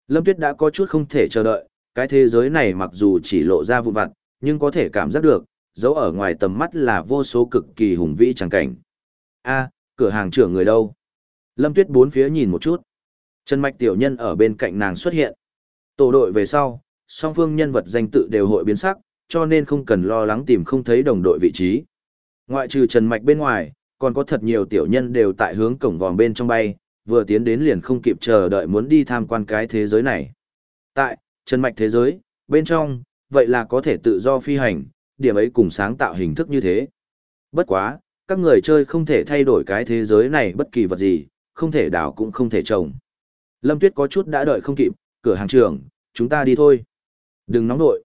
Lâm Tuyết đã có chút không thể chờ đợi, cái thế giới này mặc dù chỉ lộ ra vụn vặt, nhưng có thể cảm giác được, dấu ở ngoài tầm mắt là vô số cực kỳ hùng vĩ chẳng cảnh. A, cửa hàng trưởng người đâu? Lâm Tuyết bốn phía nhìn một chút. Trần Mạch tiểu nhân ở bên cạnh nàng xuất hiện. Tổ đội về sau, song phương nhân vật danh tự đều hội biến sắc, cho nên không cần lo lắng tìm không thấy đồng đội vị trí. Ngoại trừ Trần Mạch bên ngoài, còn có thật nhiều tiểu nhân đều tại hướng cổng vòm bên trong bay, vừa tiến đến liền không kịp chờ đợi muốn đi tham quan cái thế giới này. Tại, Trần mạch thế giới, bên trong, vậy là có thể tự do phi hành, điểm ấy cùng sáng tạo hình thức như thế. Bất quá, các người chơi không thể thay đổi cái thế giới này bất kỳ vật gì, không thể đào cũng không thể trồng. Lâm Tuyết có chút đã đợi không kịp, cửa hàng trưởng, chúng ta đi thôi. Đừng nóng nội.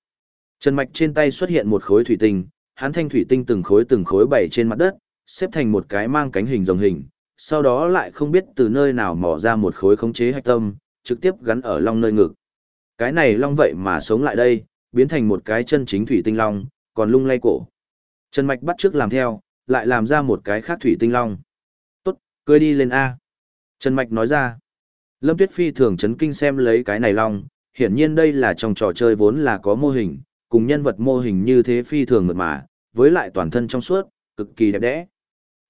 Trần Mạch trên tay xuất hiện một khối thủy tinh, hắn thanh thủy tinh từng khối từng khối bày trên mặt đất, xếp thành một cái mang cánh hình rồng hình, sau đó lại không biết từ nơi nào mò ra một khối khống chế hạch tâm, trực tiếp gắn ở long nơi ngực. Cái này long vậy mà sống lại đây, biến thành một cái chân chính thủy tinh long, còn lung lay cổ. Trần Mạch bắt trước làm theo, lại làm ra một cái khác thủy tinh long. Tốt, cưới đi lên A. Trần Mạch nói ra. Lâm Tuyết Phi thường chấn kinh xem lấy cái này long, hiển nhiên đây là trong trò chơi vốn là có mô hình, cùng nhân vật mô hình như thế phi thường mượt mà, với lại toàn thân trong suốt, cực kỳ đẹp đẽ.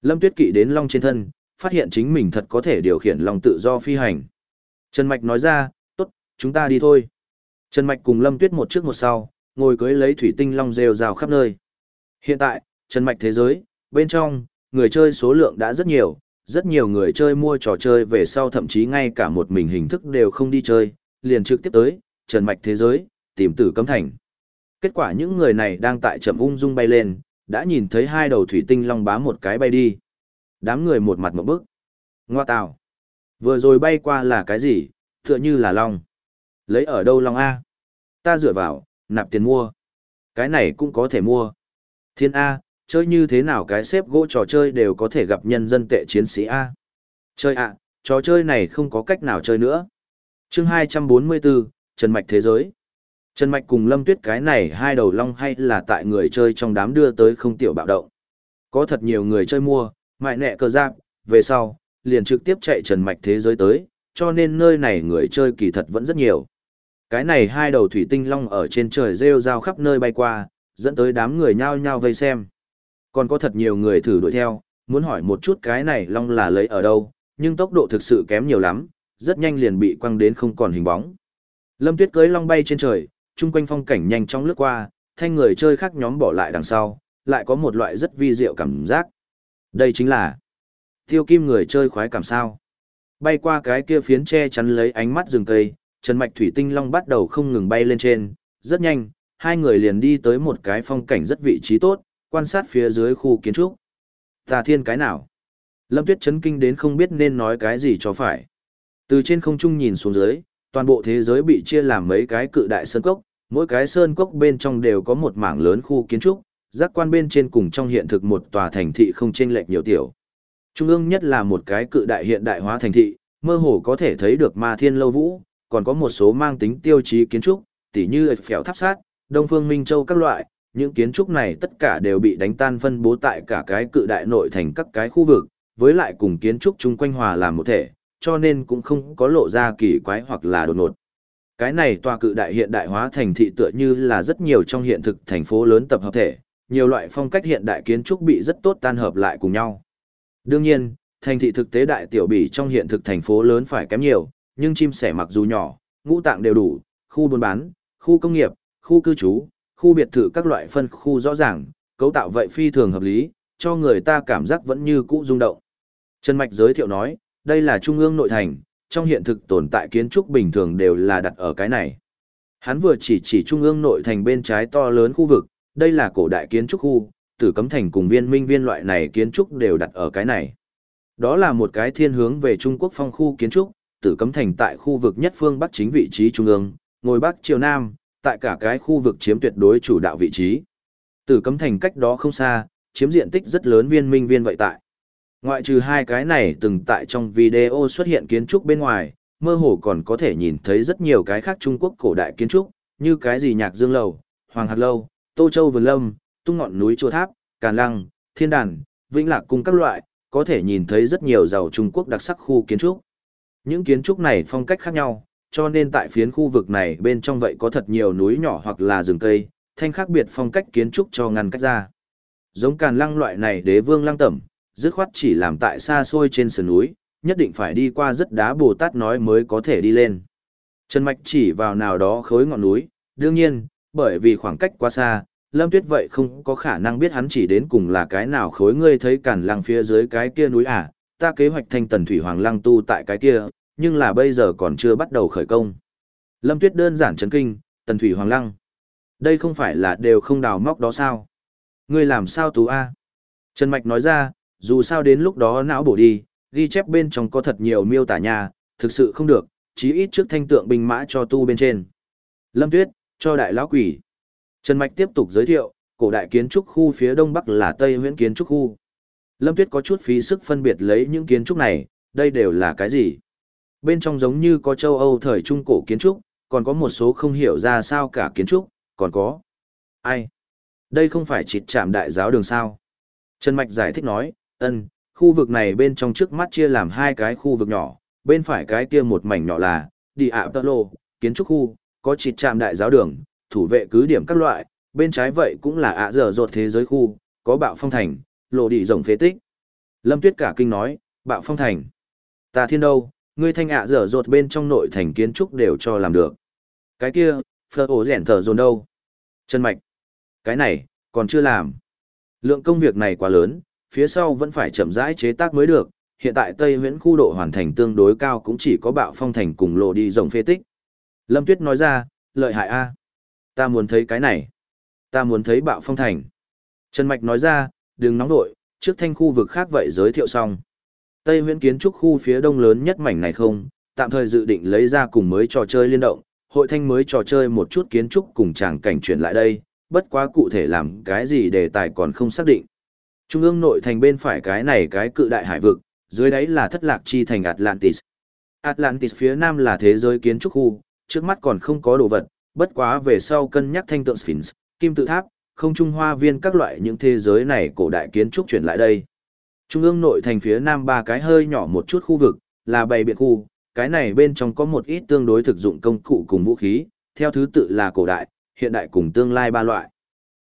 Lâm Tuyết kỵ đến long trên thân, phát hiện chính mình thật có thể điều khiển long tự do phi hành. Trần Mạch nói ra, tốt, chúng ta đi thôi. Trần Mạch cùng Lâm Tuyết một trước một sau, ngồi cưới lấy thủy tinh long rêu rào khắp nơi. Hiện tại, Trần Mạch thế giới, bên trong, người chơi số lượng đã rất nhiều, rất nhiều người chơi mua trò chơi về sau thậm chí ngay cả một mình hình thức đều không đi chơi, liền trực tiếp tới, Trần Mạch thế giới, tìm tử cấm thành. Kết quả những người này đang tại chậm ung dung bay lên, đã nhìn thấy hai đầu thủy tinh long bá một cái bay đi. Đám người một mặt một bức. Ngoa tào. Vừa rồi bay qua là cái gì, tựa như là long. Lấy ở đâu long A? Ta dựa vào, nạp tiền mua. Cái này cũng có thể mua. Thiên A, chơi như thế nào cái xếp gỗ trò chơi đều có thể gặp nhân dân tệ chiến sĩ A. Chơi ạ, trò chơi này không có cách nào chơi nữa. chương 244, Trần Mạch Thế Giới. Trần Mạch cùng Lâm Tuyết cái này hai đầu long hay là tại người chơi trong đám đưa tới không tiểu bạo động. Có thật nhiều người chơi mua, mại nẹ cờ giáp, về sau, liền trực tiếp chạy Trần Mạch Thế Giới tới, cho nên nơi này người chơi kỳ thật vẫn rất nhiều. Cái này hai đầu thủy tinh long ở trên trời rêu rao khắp nơi bay qua, dẫn tới đám người nhao nhao vây xem. Còn có thật nhiều người thử đuổi theo, muốn hỏi một chút cái này long là lấy ở đâu, nhưng tốc độ thực sự kém nhiều lắm, rất nhanh liền bị quăng đến không còn hình bóng. Lâm Tuyết cưới long bay trên trời, chung quanh phong cảnh nhanh chóng lướt qua, thanh người chơi khác nhóm bỏ lại đằng sau, lại có một loại rất vi diệu cảm giác. Đây chính là tiêu kim người chơi khoái cảm sao. Bay qua cái kia phiến che chắn lấy ánh mắt rừng cây, Trần Mạch Thủy Tinh Long bắt đầu không ngừng bay lên trên, rất nhanh, hai người liền đi tới một cái phong cảnh rất vị trí tốt, quan sát phía dưới khu kiến trúc. Tà thiên cái nào? Lâm Tuyết chấn kinh đến không biết nên nói cái gì cho phải. Từ trên không trung nhìn xuống dưới, toàn bộ thế giới bị chia làm mấy cái cự đại sơn cốc, mỗi cái sơn cốc bên trong đều có một mảng lớn khu kiến trúc, giác quan bên trên cùng trong hiện thực một tòa thành thị không chênh lệch nhiều tiểu. Trung ương nhất là một cái cự đại hiện đại hóa thành thị, mơ hồ có thể thấy được ma thiên lâu vũ, còn có một số mang tính tiêu chí kiến trúc, tỉ như phèo tháp sát, Đông Phương Minh Châu các loại, những kiến trúc này tất cả đều bị đánh tan phân bố tại cả cái cự đại nội thành các cái khu vực, với lại cùng kiến trúc chung quanh hòa làm một thể, cho nên cũng không có lộ ra kỳ quái hoặc là đột ngột. Cái này tòa cự đại hiện đại hóa thành thị tựa như là rất nhiều trong hiện thực thành phố lớn tập hợp thể, nhiều loại phong cách hiện đại kiến trúc bị rất tốt tan hợp lại cùng nhau. Đương nhiên, thành thị thực tế đại tiểu bỉ trong hiện thực thành phố lớn phải kém nhiều, nhưng chim sẻ mặc dù nhỏ, ngũ tạng đều đủ, khu buôn bán, khu công nghiệp, khu cư trú, khu biệt thự các loại phân khu rõ ràng, cấu tạo vậy phi thường hợp lý, cho người ta cảm giác vẫn như cũ rung động. Trần Mạch giới thiệu nói, đây là trung ương nội thành, trong hiện thực tồn tại kiến trúc bình thường đều là đặt ở cái này. Hắn vừa chỉ chỉ trung ương nội thành bên trái to lớn khu vực, đây là cổ đại kiến trúc khu, tử cấm thành cùng viên minh viên loại này kiến trúc đều đặt ở cái này. Đó là một cái thiên hướng về Trung Quốc phong khu kiến trúc, tử cấm thành tại khu vực nhất phương bắc chính vị trí trung ương, ngồi bắc triều nam, tại cả cái khu vực chiếm tuyệt đối chủ đạo vị trí. Tử cấm thành cách đó không xa, chiếm diện tích rất lớn viên minh viên vậy tại. Ngoại trừ hai cái này từng tại trong video xuất hiện kiến trúc bên ngoài, mơ hồ còn có thể nhìn thấy rất nhiều cái khác Trung Quốc cổ đại kiến trúc, như cái gì nhạc dương lầu, hoàng hạc lâu, tô châu vườn lâm, tung ngọn núi chùa tháp, càn lăng, thiên đàn, vĩnh lạc cung các loại, có thể nhìn thấy rất nhiều giàu Trung Quốc đặc sắc khu kiến trúc. Những kiến trúc này phong cách khác nhau, cho nên tại phiến khu vực này bên trong vậy có thật nhiều núi nhỏ hoặc là rừng cây, thanh khác biệt phong cách kiến trúc cho ngăn cách ra. Giống càn lăng loại này đế vương lăng tẩm, dứt khoát chỉ làm tại xa xôi trên sườn núi, nhất định phải đi qua rất đá Bồ Tát nói mới có thể đi lên. Trần Mạch chỉ vào nào đó khối ngọn núi, đương nhiên, bởi vì khoảng cách quá xa, Lâm Tuyết vậy không có khả năng biết hắn chỉ đến cùng là cái nào khối ngươi thấy cản lăng phía dưới cái kia núi à, ta kế hoạch thanh tần thủy hoàng lăng tu tại cái kia, nhưng là bây giờ còn chưa bắt đầu khởi công. Lâm Tuyết đơn giản chấn kinh, Tần Thủy Hoàng Lăng. Đây không phải là đều không đào móc đó sao? Ngươi làm sao tú A? Trần Mạch nói ra, dù sao đến lúc đó não bổ đi, ghi chép bên trong có thật nhiều miêu tả nhà, thực sự không được, chí ít trước thanh tượng binh mã cho tu bên trên. Lâm Tuyết, cho đại lão quỷ. Trần Mạch tiếp tục giới thiệu, cổ đại kiến trúc khu phía đông bắc là Tây Huyễn kiến trúc khu. Lâm Tuyết có chút phí sức phân biệt lấy những kiến trúc này, đây đều là cái gì? Bên trong giống như có châu Âu thời trung cổ kiến trúc, còn có một số không hiểu ra sao cả kiến trúc, còn có. Ai? Đây không phải chịt chạm đại giáo đường sao? Trần Mạch giải thích nói, ân, khu vực này bên trong trước mắt chia làm hai cái khu vực nhỏ, bên phải cái kia một mảnh nhỏ là, đi ạ tơ lô, kiến trúc khu, có chịt chạm đại giáo đường, thủ vệ cứ điểm các loại, bên trái vậy cũng là ạ dở dột thế giới khu, có bạo phong thành, lộ đi rồng phế tích. Lâm Tuyết cả kinh nói, bạo phong thành. Ta thiên đâu, ngươi thanh ạ dở dột bên trong nội thành kiến trúc đều cho làm được. Cái kia, phở ổ rẻn thở dồn đâu? Chân mạch. Cái này, còn chưa làm. Lượng công việc này quá lớn, phía sau vẫn phải chậm rãi chế tác mới được. Hiện tại Tây Huyễn khu độ hoàn thành tương đối cao cũng chỉ có bạo phong thành cùng lộ đi rồng phê tích. Lâm Tuyết nói ra, lợi hại a, Ta muốn thấy cái này. Ta muốn thấy bạo phong thành. Trần Mạch nói ra, đừng nóng nội, trước thanh khu vực khác vậy giới thiệu xong. Tây Huyễn kiến trúc khu phía đông lớn nhất mảnh này không, tạm thời dự định lấy ra cùng mới trò chơi liên động, hội thanh mới trò chơi một chút kiến trúc cùng chàng cảnh chuyển lại đây, bất quá cụ thể làm cái gì đề tài còn không xác định. Trung ương nội thành bên phải cái này cái cự đại hải vực, dưới đấy là thất lạc chi thành Atlantis. Atlantis phía nam là thế giới kiến trúc khu, trước mắt còn không có đồ vật, bất quá về sau cân nhắc thanh tượng Sphinx, kim tự tháp, không trung hoa viên các loại những thế giới này cổ đại kiến trúc chuyển lại đây. Trung ương nội thành phía nam ba cái hơi nhỏ một chút khu vực, là bày biện khu, cái này bên trong có một ít tương đối thực dụng công cụ cùng vũ khí, theo thứ tự là cổ đại, hiện đại cùng tương lai ba loại.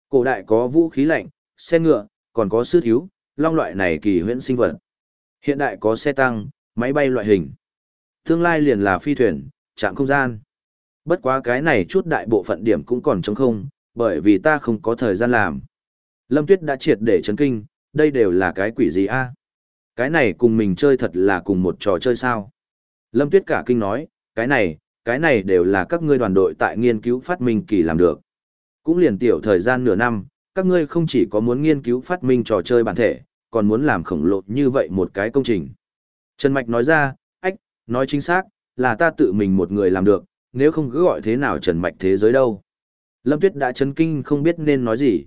Cổ đại có vũ khí lạnh, xe ngựa, còn có sư thiếu, long loại này kỳ huyễn sinh vật. Hiện đại có xe tăng, máy bay loại hình. Tương lai liền là phi thuyền, trạm không gian. Bất quá cái này chút đại bộ phận điểm cũng còn trống không, bởi vì ta không có thời gian làm. Lâm Tuyết đã triệt để chấn kinh, đây đều là cái quỷ gì a? Cái này cùng mình chơi thật là cùng một trò chơi sao? Lâm Tuyết cả kinh nói, cái này, cái này đều là các ngươi đoàn đội tại nghiên cứu phát minh kỳ làm được. Cũng liền tiểu thời gian nửa năm, các ngươi không chỉ có muốn nghiên cứu phát minh trò chơi bản thể, còn muốn làm khổng lồ như vậy một cái công trình. Trần Mạch nói ra, ách, nói chính xác, là ta tự mình một người làm được, nếu không cứ gọi thế nào Trần Mạch thế giới đâu. Lâm Tuyết đã chấn kinh không biết nên nói gì.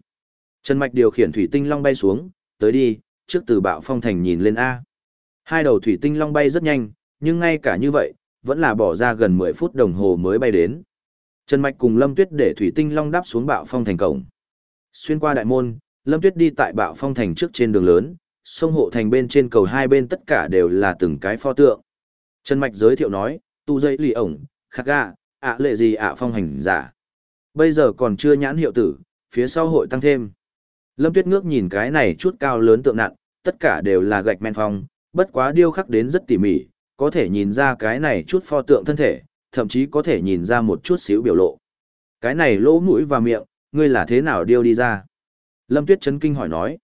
Trần Mạch điều khiển thủy tinh long bay xuống, tới đi, trước từ bạo phong thành nhìn lên A. Hai đầu thủy tinh long bay rất nhanh, nhưng ngay cả như vậy, vẫn là bỏ ra gần 10 phút đồng hồ mới bay đến. Trần Mạch cùng Lâm Tuyết để thủy tinh long đáp xuống bạo phong thành cổng. Xuyên qua đại môn, Lâm Tuyết đi tại bạo phong thành trước trên đường lớn, sông hộ thành bên trên cầu hai bên tất cả đều là từng cái pho tượng. Trần Mạch giới thiệu nói, tu dây lì ổng, khắc gà, ạ lệ gì ạ phong hành giả. Bây giờ còn chưa nhãn hiệu tử, phía sau hội tăng thêm. Lâm Tuyết ngước nhìn cái này chút cao lớn tượng nặng, tất cả đều là gạch men phong, bất quá điêu khắc đến rất tỉ mỉ, có thể nhìn ra cái này chút pho tượng thân thể, thậm chí có thể nhìn ra một chút xíu biểu lộ. Cái này lỗ mũi và miệng, ngươi là thế nào điêu đi ra? Lâm Tuyết chấn kinh hỏi nói.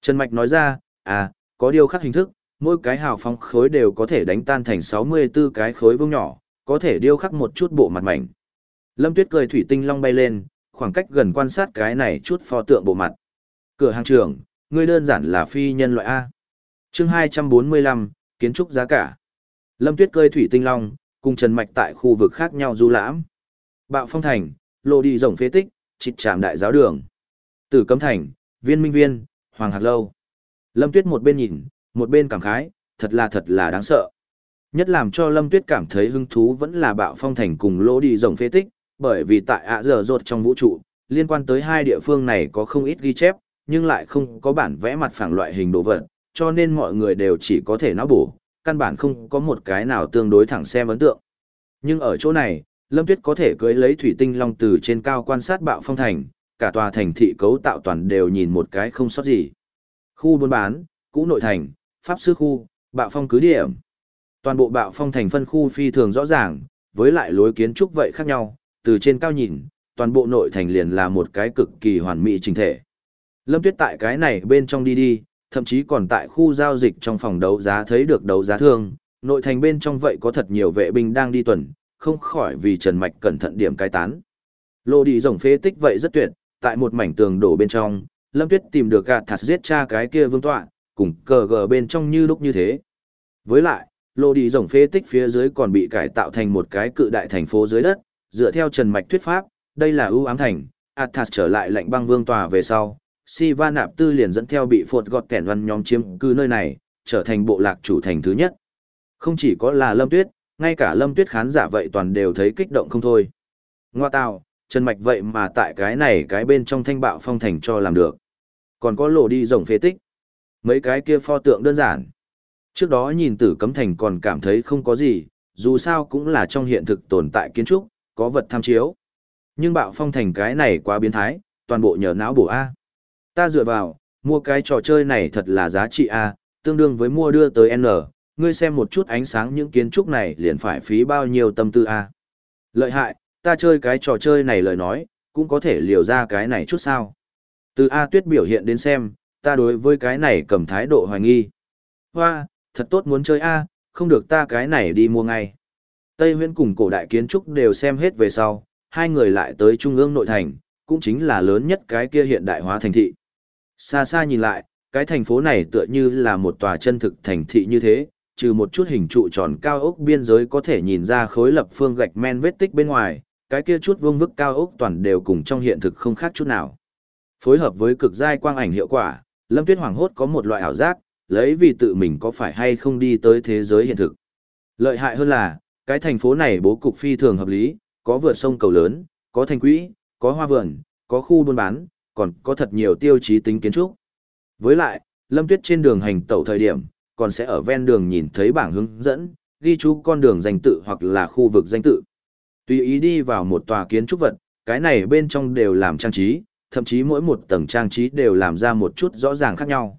Trần Mạch nói ra, à, có điêu khác hình thức, mỗi cái hào phong khối đều có thể đánh tan thành 64 cái khối vuông nhỏ, có thể điêu khắc một chút bộ mặt mảnh. Lâm Tuyết cười thủy tinh long bay lên, khoảng cách gần quan sát cái này chút pho tượng bộ mặt. Cửa hàng trưởng, ngươi đơn giản là phi nhân loại A. chương 245, kiến trúc giá cả. Lâm Tuyết cười thủy tinh long, cùng Trần Mạch tại khu vực khác nhau du lãm. Bạo Phong Thành, lộ đi rồng phế tích, trịt trạm đại giáo đường. Tử Cấm Thành, Viên Minh Viên, Hoàng Hạc Lâu. Lâm Tuyết một bên nhìn, một bên cảm khái, thật là thật là đáng sợ. Nhất làm cho Lâm Tuyết cảm thấy hứng thú vẫn là Bạo Phong Thành cùng lỗ đi rồng phế tích, bởi vì tại ạ giờ rột trong vũ trụ, liên quan tới hai địa phương này có không ít ghi chép, nhưng lại không có bản vẽ mặt phẳng loại hình đồ vật, cho nên mọi người đều chỉ có thể não bổ, căn bản không có một cái nào tương đối thẳng xem ấn tượng. Nhưng ở chỗ này, Lâm Tuyết có thể cưới lấy thủy tinh long từ trên cao quan sát bạo phong thành, cả tòa thành thị cấu tạo toàn đều nhìn một cái không sót gì. Khu buôn bán, cũ nội thành, pháp sư khu, bạo phong cứ điểm. Toàn bộ bạo phong thành phân khu phi thường rõ ràng, với lại lối kiến trúc vậy khác nhau, từ trên cao nhìn, toàn bộ nội thành liền là một cái cực kỳ hoàn mỹ trình thể. Lâm Tuyết tại cái này bên trong đi đi, thậm chí còn tại khu giao dịch trong phòng đấu giá thấy được đấu giá thương, nội thành bên trong vậy có thật nhiều vệ binh đang đi tuần, không khỏi vì Trần Mạch cẩn thận điểm cai tán. Lô đi rồng phế tích vậy rất tuyệt, tại một mảnh tường đổ bên trong, Lâm Tuyết tìm được gạt thạt giết cha cái kia vương tọa, cùng cờ gờ bên trong như lúc như thế. Với lại, lô đi rồng phế tích phía dưới còn bị cải tạo thành một cái cự đại thành phố dưới đất, dựa theo Trần Mạch thuyết pháp, đây là ưu ám thành, Athas trở lại lệnh băng vương tòa về sau, Siva Nạp Tư liền dẫn theo bị phột gọt kẻn văn nhóm chiếm cư nơi này, trở thành bộ lạc chủ thành thứ nhất. Không chỉ có là Lâm Tuyết, ngay cả Lâm Tuyết khán giả vậy toàn đều thấy kích động không thôi. Ngoa tào, Trần Mạch vậy mà tại cái này cái bên trong thanh bạo phong thành cho làm được. Còn có lộ đi rồng phế tích. Mấy cái kia pho tượng đơn giản. Trước đó nhìn tử cấm thành còn cảm thấy không có gì, dù sao cũng là trong hiện thực tồn tại kiến trúc, có vật tham chiếu. Nhưng bạo phong thành cái này quá biến thái, toàn bộ nhờ não bổ A. Ta dựa vào, mua cái trò chơi này thật là giá trị A, tương đương với mua đưa tới N, ngươi xem một chút ánh sáng những kiến trúc này liền phải phí bao nhiêu tâm tư A. Lợi hại, ta chơi cái trò chơi này lời nói, cũng có thể liều ra cái này chút sao. Từ A tuyết biểu hiện đến xem, ta đối với cái này cầm thái độ hoài nghi. Hoa, thật tốt muốn chơi A, không được ta cái này đi mua ngay. Tây Huyễn cùng cổ đại kiến trúc đều xem hết về sau, hai người lại tới trung ương nội thành, cũng chính là lớn nhất cái kia hiện đại hóa thành thị. Xa xa nhìn lại, cái thành phố này tựa như là một tòa chân thực thành thị như thế, trừ một chút hình trụ tròn cao ốc biên giới có thể nhìn ra khối lập phương gạch men vết tích bên ngoài, cái kia chút vương vức cao ốc toàn đều cùng trong hiện thực không khác chút nào. Phối hợp với cực giai quang ảnh hiệu quả, Lâm Tuyết Hoàng hốt có một loại ảo giác, lấy vì tự mình có phải hay không đi tới thế giới hiện thực. Lợi hại hơn là, cái thành phố này bố cục phi thường hợp lý, có vượt sông cầu lớn, có thành quỹ, có hoa vườn, có khu buôn bán, còn có thật nhiều tiêu chí tính kiến trúc. Với lại, Lâm Tuyết trên đường hành tẩu thời điểm, còn sẽ ở ven đường nhìn thấy bảng hướng dẫn, ghi chú con đường danh tự hoặc là khu vực danh tự. Tùy ý đi vào một tòa kiến trúc vật, cái này bên trong đều làm trang trí, thậm chí mỗi một tầng trang trí đều làm ra một chút rõ ràng khác nhau.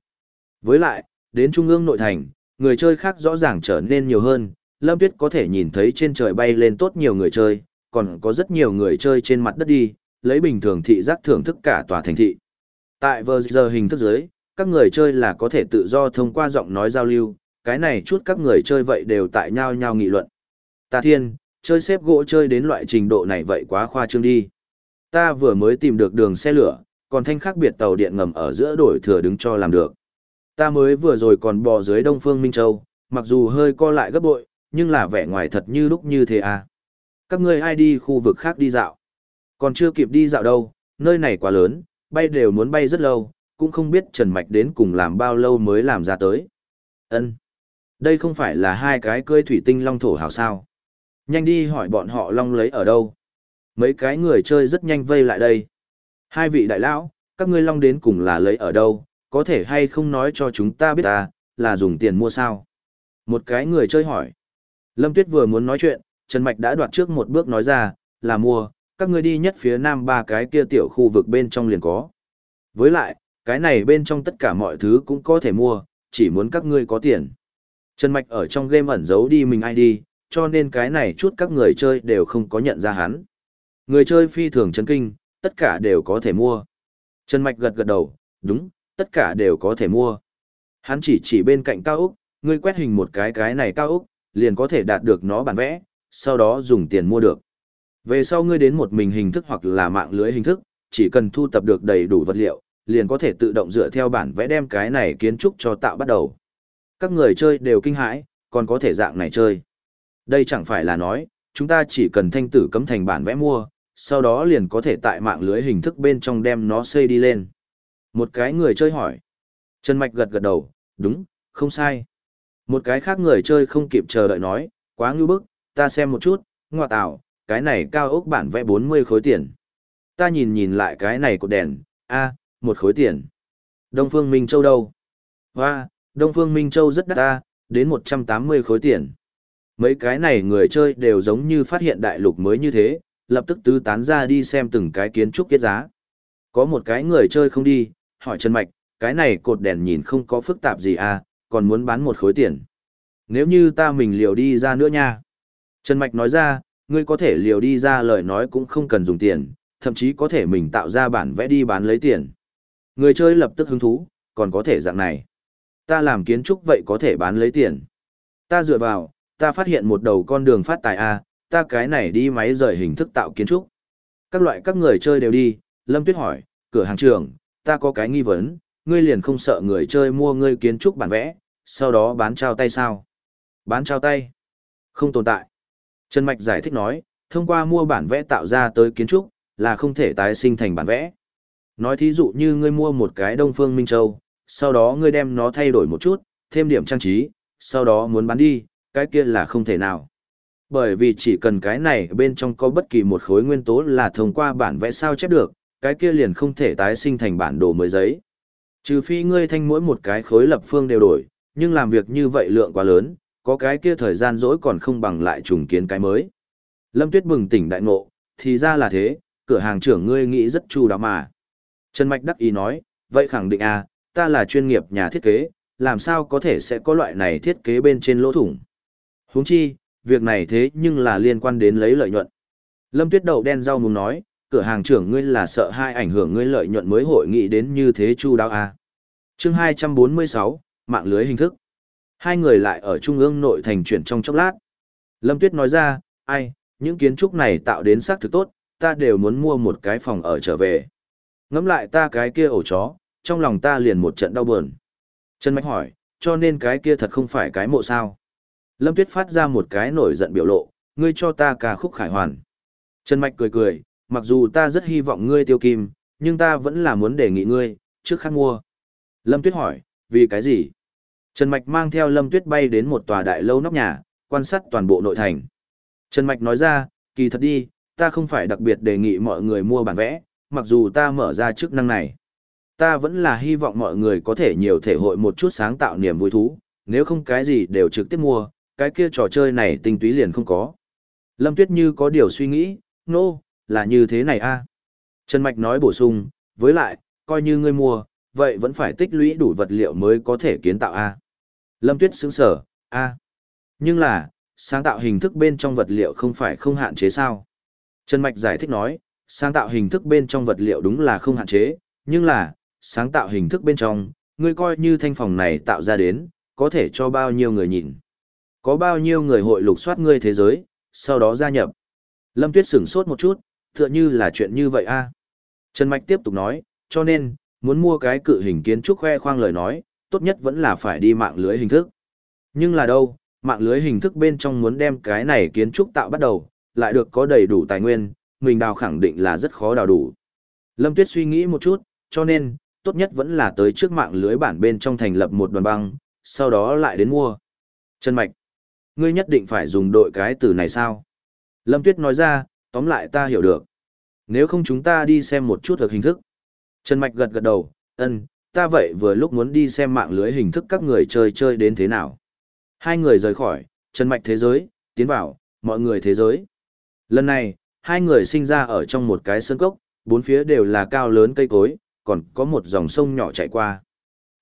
Với lại, đến trung ương nội thành, người chơi khác rõ ràng trở nên nhiều hơn, Lâm Tuyết có thể nhìn thấy trên trời bay lên tốt nhiều người chơi, còn có rất nhiều người chơi trên mặt đất đi, lấy bình thường thị giác thưởng thức cả tòa thành thị. Tại vờ giờ hình thức dưới, các người chơi là có thể tự do thông qua giọng nói giao lưu, cái này chút các người chơi vậy đều tại nhau nhau nghị luận. Ta thiên, chơi xếp gỗ chơi đến loại trình độ này vậy quá khoa trương đi. Ta vừa mới tìm được đường xe lửa, còn thanh khác biệt tàu điện ngầm ở giữa đổi thừa đứng cho làm được. Ta mới vừa rồi còn bò dưới Đông Phương Minh Châu, mặc dù hơi co lại gấp bội, nhưng là vẻ ngoài thật như lúc như thế à. Các ngươi ai đi khu vực khác đi dạo? Còn chưa kịp đi dạo đâu, nơi này quá lớn, bay đều muốn bay rất lâu, cũng không biết Trần Mạch đến cùng làm bao lâu mới làm ra tới. ân Đây không phải là hai cái cơi thủy tinh long thổ hào sao? Nhanh đi hỏi bọn họ long lấy ở đâu? Mấy cái người chơi rất nhanh vây lại đây. Hai vị đại lão, các ngươi long đến cùng là lấy ở đâu, có thể hay không nói cho chúng ta biết ta, là dùng tiền mua sao? Một cái người chơi hỏi. Lâm Tuyết vừa muốn nói chuyện, Trần Mạch đã đoạt trước một bước nói ra, là mua, các ngươi đi nhất phía nam ba cái kia tiểu khu vực bên trong liền có. Với lại, cái này bên trong tất cả mọi thứ cũng có thể mua, chỉ muốn các ngươi có tiền. Trần Mạch ở trong game ẩn giấu đi mình ID, cho nên cái này chút các người chơi đều không có nhận ra hắn. Người chơi phi thường chấn kinh, tất cả đều có thể mua. Trần Mạch gật gật đầu, đúng, tất cả đều có thể mua. Hắn chỉ chỉ bên cạnh cao Úc, ngươi quét hình một cái cái này cao Úc, liền có thể đạt được nó bản vẽ, sau đó dùng tiền mua được. Về sau ngươi đến một mình hình thức hoặc là mạng lưới hình thức, chỉ cần thu tập được đầy đủ vật liệu, liền có thể tự động dựa theo bản vẽ đem cái này kiến trúc cho tạo bắt đầu. Các người chơi đều kinh hãi, còn có thể dạng này chơi. Đây chẳng phải là nói, chúng ta chỉ cần thanh tử cấm thành bản vẽ mua, sau đó liền có thể tại mạng lưới hình thức bên trong đem nó xây đi lên. Một cái người chơi hỏi. Trần Mạch gật gật đầu, đúng, không sai. Một cái khác người chơi không kịp chờ đợi nói, quá ngư bức, ta xem một chút, ngọa tạo, cái này cao ốc bản vẽ 40 khối tiền. Ta nhìn nhìn lại cái này cột đèn, a một khối tiền. Đông Phương Minh Châu đâu? Hoa, Đông Phương Minh Châu rất đắt ta, đến 180 khối tiền. Mấy cái này người chơi đều giống như phát hiện đại lục mới như thế, lập tức tứ tán ra đi xem từng cái kiến trúc kết giá. Có một cái người chơi không đi, hỏi Trần Mạch, cái này cột đèn nhìn không có phức tạp gì à, còn muốn bán một khối tiền. Nếu như ta mình liều đi ra nữa nha. Trần Mạch nói ra, ngươi có thể liều đi ra lời nói cũng không cần dùng tiền, thậm chí có thể mình tạo ra bản vẽ đi bán lấy tiền. Người chơi lập tức hứng thú, còn có thể dạng này. Ta làm kiến trúc vậy có thể bán lấy tiền. Ta dựa vào, ta phát hiện một đầu con đường phát tài A, ta cái này đi máy rời hình thức tạo kiến trúc. Các loại các người chơi đều đi, Lâm Tuyết hỏi, cửa hàng trưởng, ta có cái nghi vấn, ngươi liền không sợ người chơi mua ngươi kiến trúc bản vẽ, sau đó bán trao tay sao? Bán trao tay? Không tồn tại. Trần Mạch giải thích nói, thông qua mua bản vẽ tạo ra tới kiến trúc, là không thể tái sinh thành bản vẽ. Nói thí dụ như ngươi mua một cái Đông Phương Minh Châu, sau đó ngươi đem nó thay đổi một chút, thêm điểm trang trí, sau đó muốn bán đi, cái kia là không thể nào. Bởi vì chỉ cần cái này bên trong có bất kỳ một khối nguyên tố là thông qua bản vẽ sao chép được, cái kia liền không thể tái sinh thành bản đồ mới giấy. Trừ phi ngươi thanh mỗi một cái khối lập phương đều đổi, nhưng làm việc như vậy lượng quá lớn, có cái kia thời gian dỗi còn không bằng lại trùng kiến cái mới. Lâm Tuyết bừng tỉnh đại ngộ, thì ra là thế, cửa hàng trưởng ngươi nghĩ rất chu đáo mà. Trần Mạch đắc ý nói, vậy khẳng định à, ta là chuyên nghiệp nhà thiết kế, làm sao có thể sẽ có loại này thiết kế bên trên lỗ thủng. Huống chi, việc này thế nhưng là liên quan đến lấy lợi nhuận. Lâm Tuyết đầu đen rau mùng nói, cửa hàng trưởng ngươi là sợ hai ảnh hưởng ngươi lợi nhuận mới hội nghị đến như thế chu đáo à. chương 246, mạng lưới hình thức. Hai người lại ở trung ương nội thành chuyển trong chốc lát. Lâm Tuyết nói ra, ai, những kiến trúc này tạo đến xác thực tốt, ta đều muốn mua một cái phòng ở trở về. Ngắm lại ta cái kia ổ chó, trong lòng ta liền một trận đau buồn. Trần Mạch hỏi, cho nên cái kia thật không phải cái mộ sao. Lâm Tuyết phát ra một cái nổi giận biểu lộ, ngươi cho ta ca khúc khải hoàn. Trần Mạch cười cười, mặc dù ta rất hy vọng ngươi tiêu kim, nhưng ta vẫn là muốn đề nghị ngươi, trước khác mua. Lâm Tuyết hỏi, vì cái gì? Trần Mạch mang theo Lâm Tuyết bay đến một tòa đại lâu nóc nhà, quan sát toàn bộ nội thành. Trần Mạch nói ra, kỳ thật đi, ta không phải đặc biệt đề nghị mọi người mua bản vẽ, mặc dù ta mở ra chức năng này. Ta vẫn là hy vọng mọi người có thể nhiều thể hội một chút sáng tạo niềm vui thú, nếu không cái gì đều trực tiếp mua, cái kia trò chơi này tinh túy liền không có. Lâm Tuyết như có điều suy nghĩ, nô, no, là như thế này a Trần Mạch nói bổ sung, với lại, coi như ngươi mua, vậy vẫn phải tích lũy đủ vật liệu mới có thể kiến tạo a Lâm Tuyết sững sở, a Nhưng là, sáng tạo hình thức bên trong vật liệu không phải không hạn chế sao? Trần Mạch giải thích nói, sáng tạo hình thức bên trong vật liệu đúng là không hạn chế, nhưng là, sáng tạo hình thức bên trong, ngươi coi như thanh phòng này tạo ra đến, có thể cho bao nhiêu người nhìn. Có bao nhiêu người hội lục soát ngươi thế giới, sau đó gia nhập. Lâm Tuyết sửng sốt một chút, tựa như là chuyện như vậy a Trần Mạch tiếp tục nói, cho nên, muốn mua cái cự hình kiến trúc khoe khoang lời nói, tốt nhất vẫn là phải đi mạng lưới hình thức. Nhưng là đâu, mạng lưới hình thức bên trong muốn đem cái này kiến trúc tạo bắt đầu, lại được có đầy đủ tài nguyên, mình đào khẳng định là rất khó đào đủ. Lâm Tuyết suy nghĩ một chút, cho nên, tốt nhất vẫn là tới trước mạng lưới bản bên trong thành lập một đoàn băng, sau đó lại đến mua. Trần Mạch, ngươi nhất định phải dùng đội cái từ này sao? Lâm Tuyết nói ra, tóm lại ta hiểu được. Nếu không chúng ta đi xem một chút được hình thức. Trần Mạch gật gật đầu, ân, ta vậy vừa lúc muốn đi xem mạng lưới hình thức các người chơi chơi đến thế nào. Hai người rời khỏi, Trần Mạch thế giới, tiến vào, mọi người thế giới. Lần này, hai người sinh ra ở trong một cái sơn cốc, bốn phía đều là cao lớn cây cối, còn có một dòng sông nhỏ chạy qua.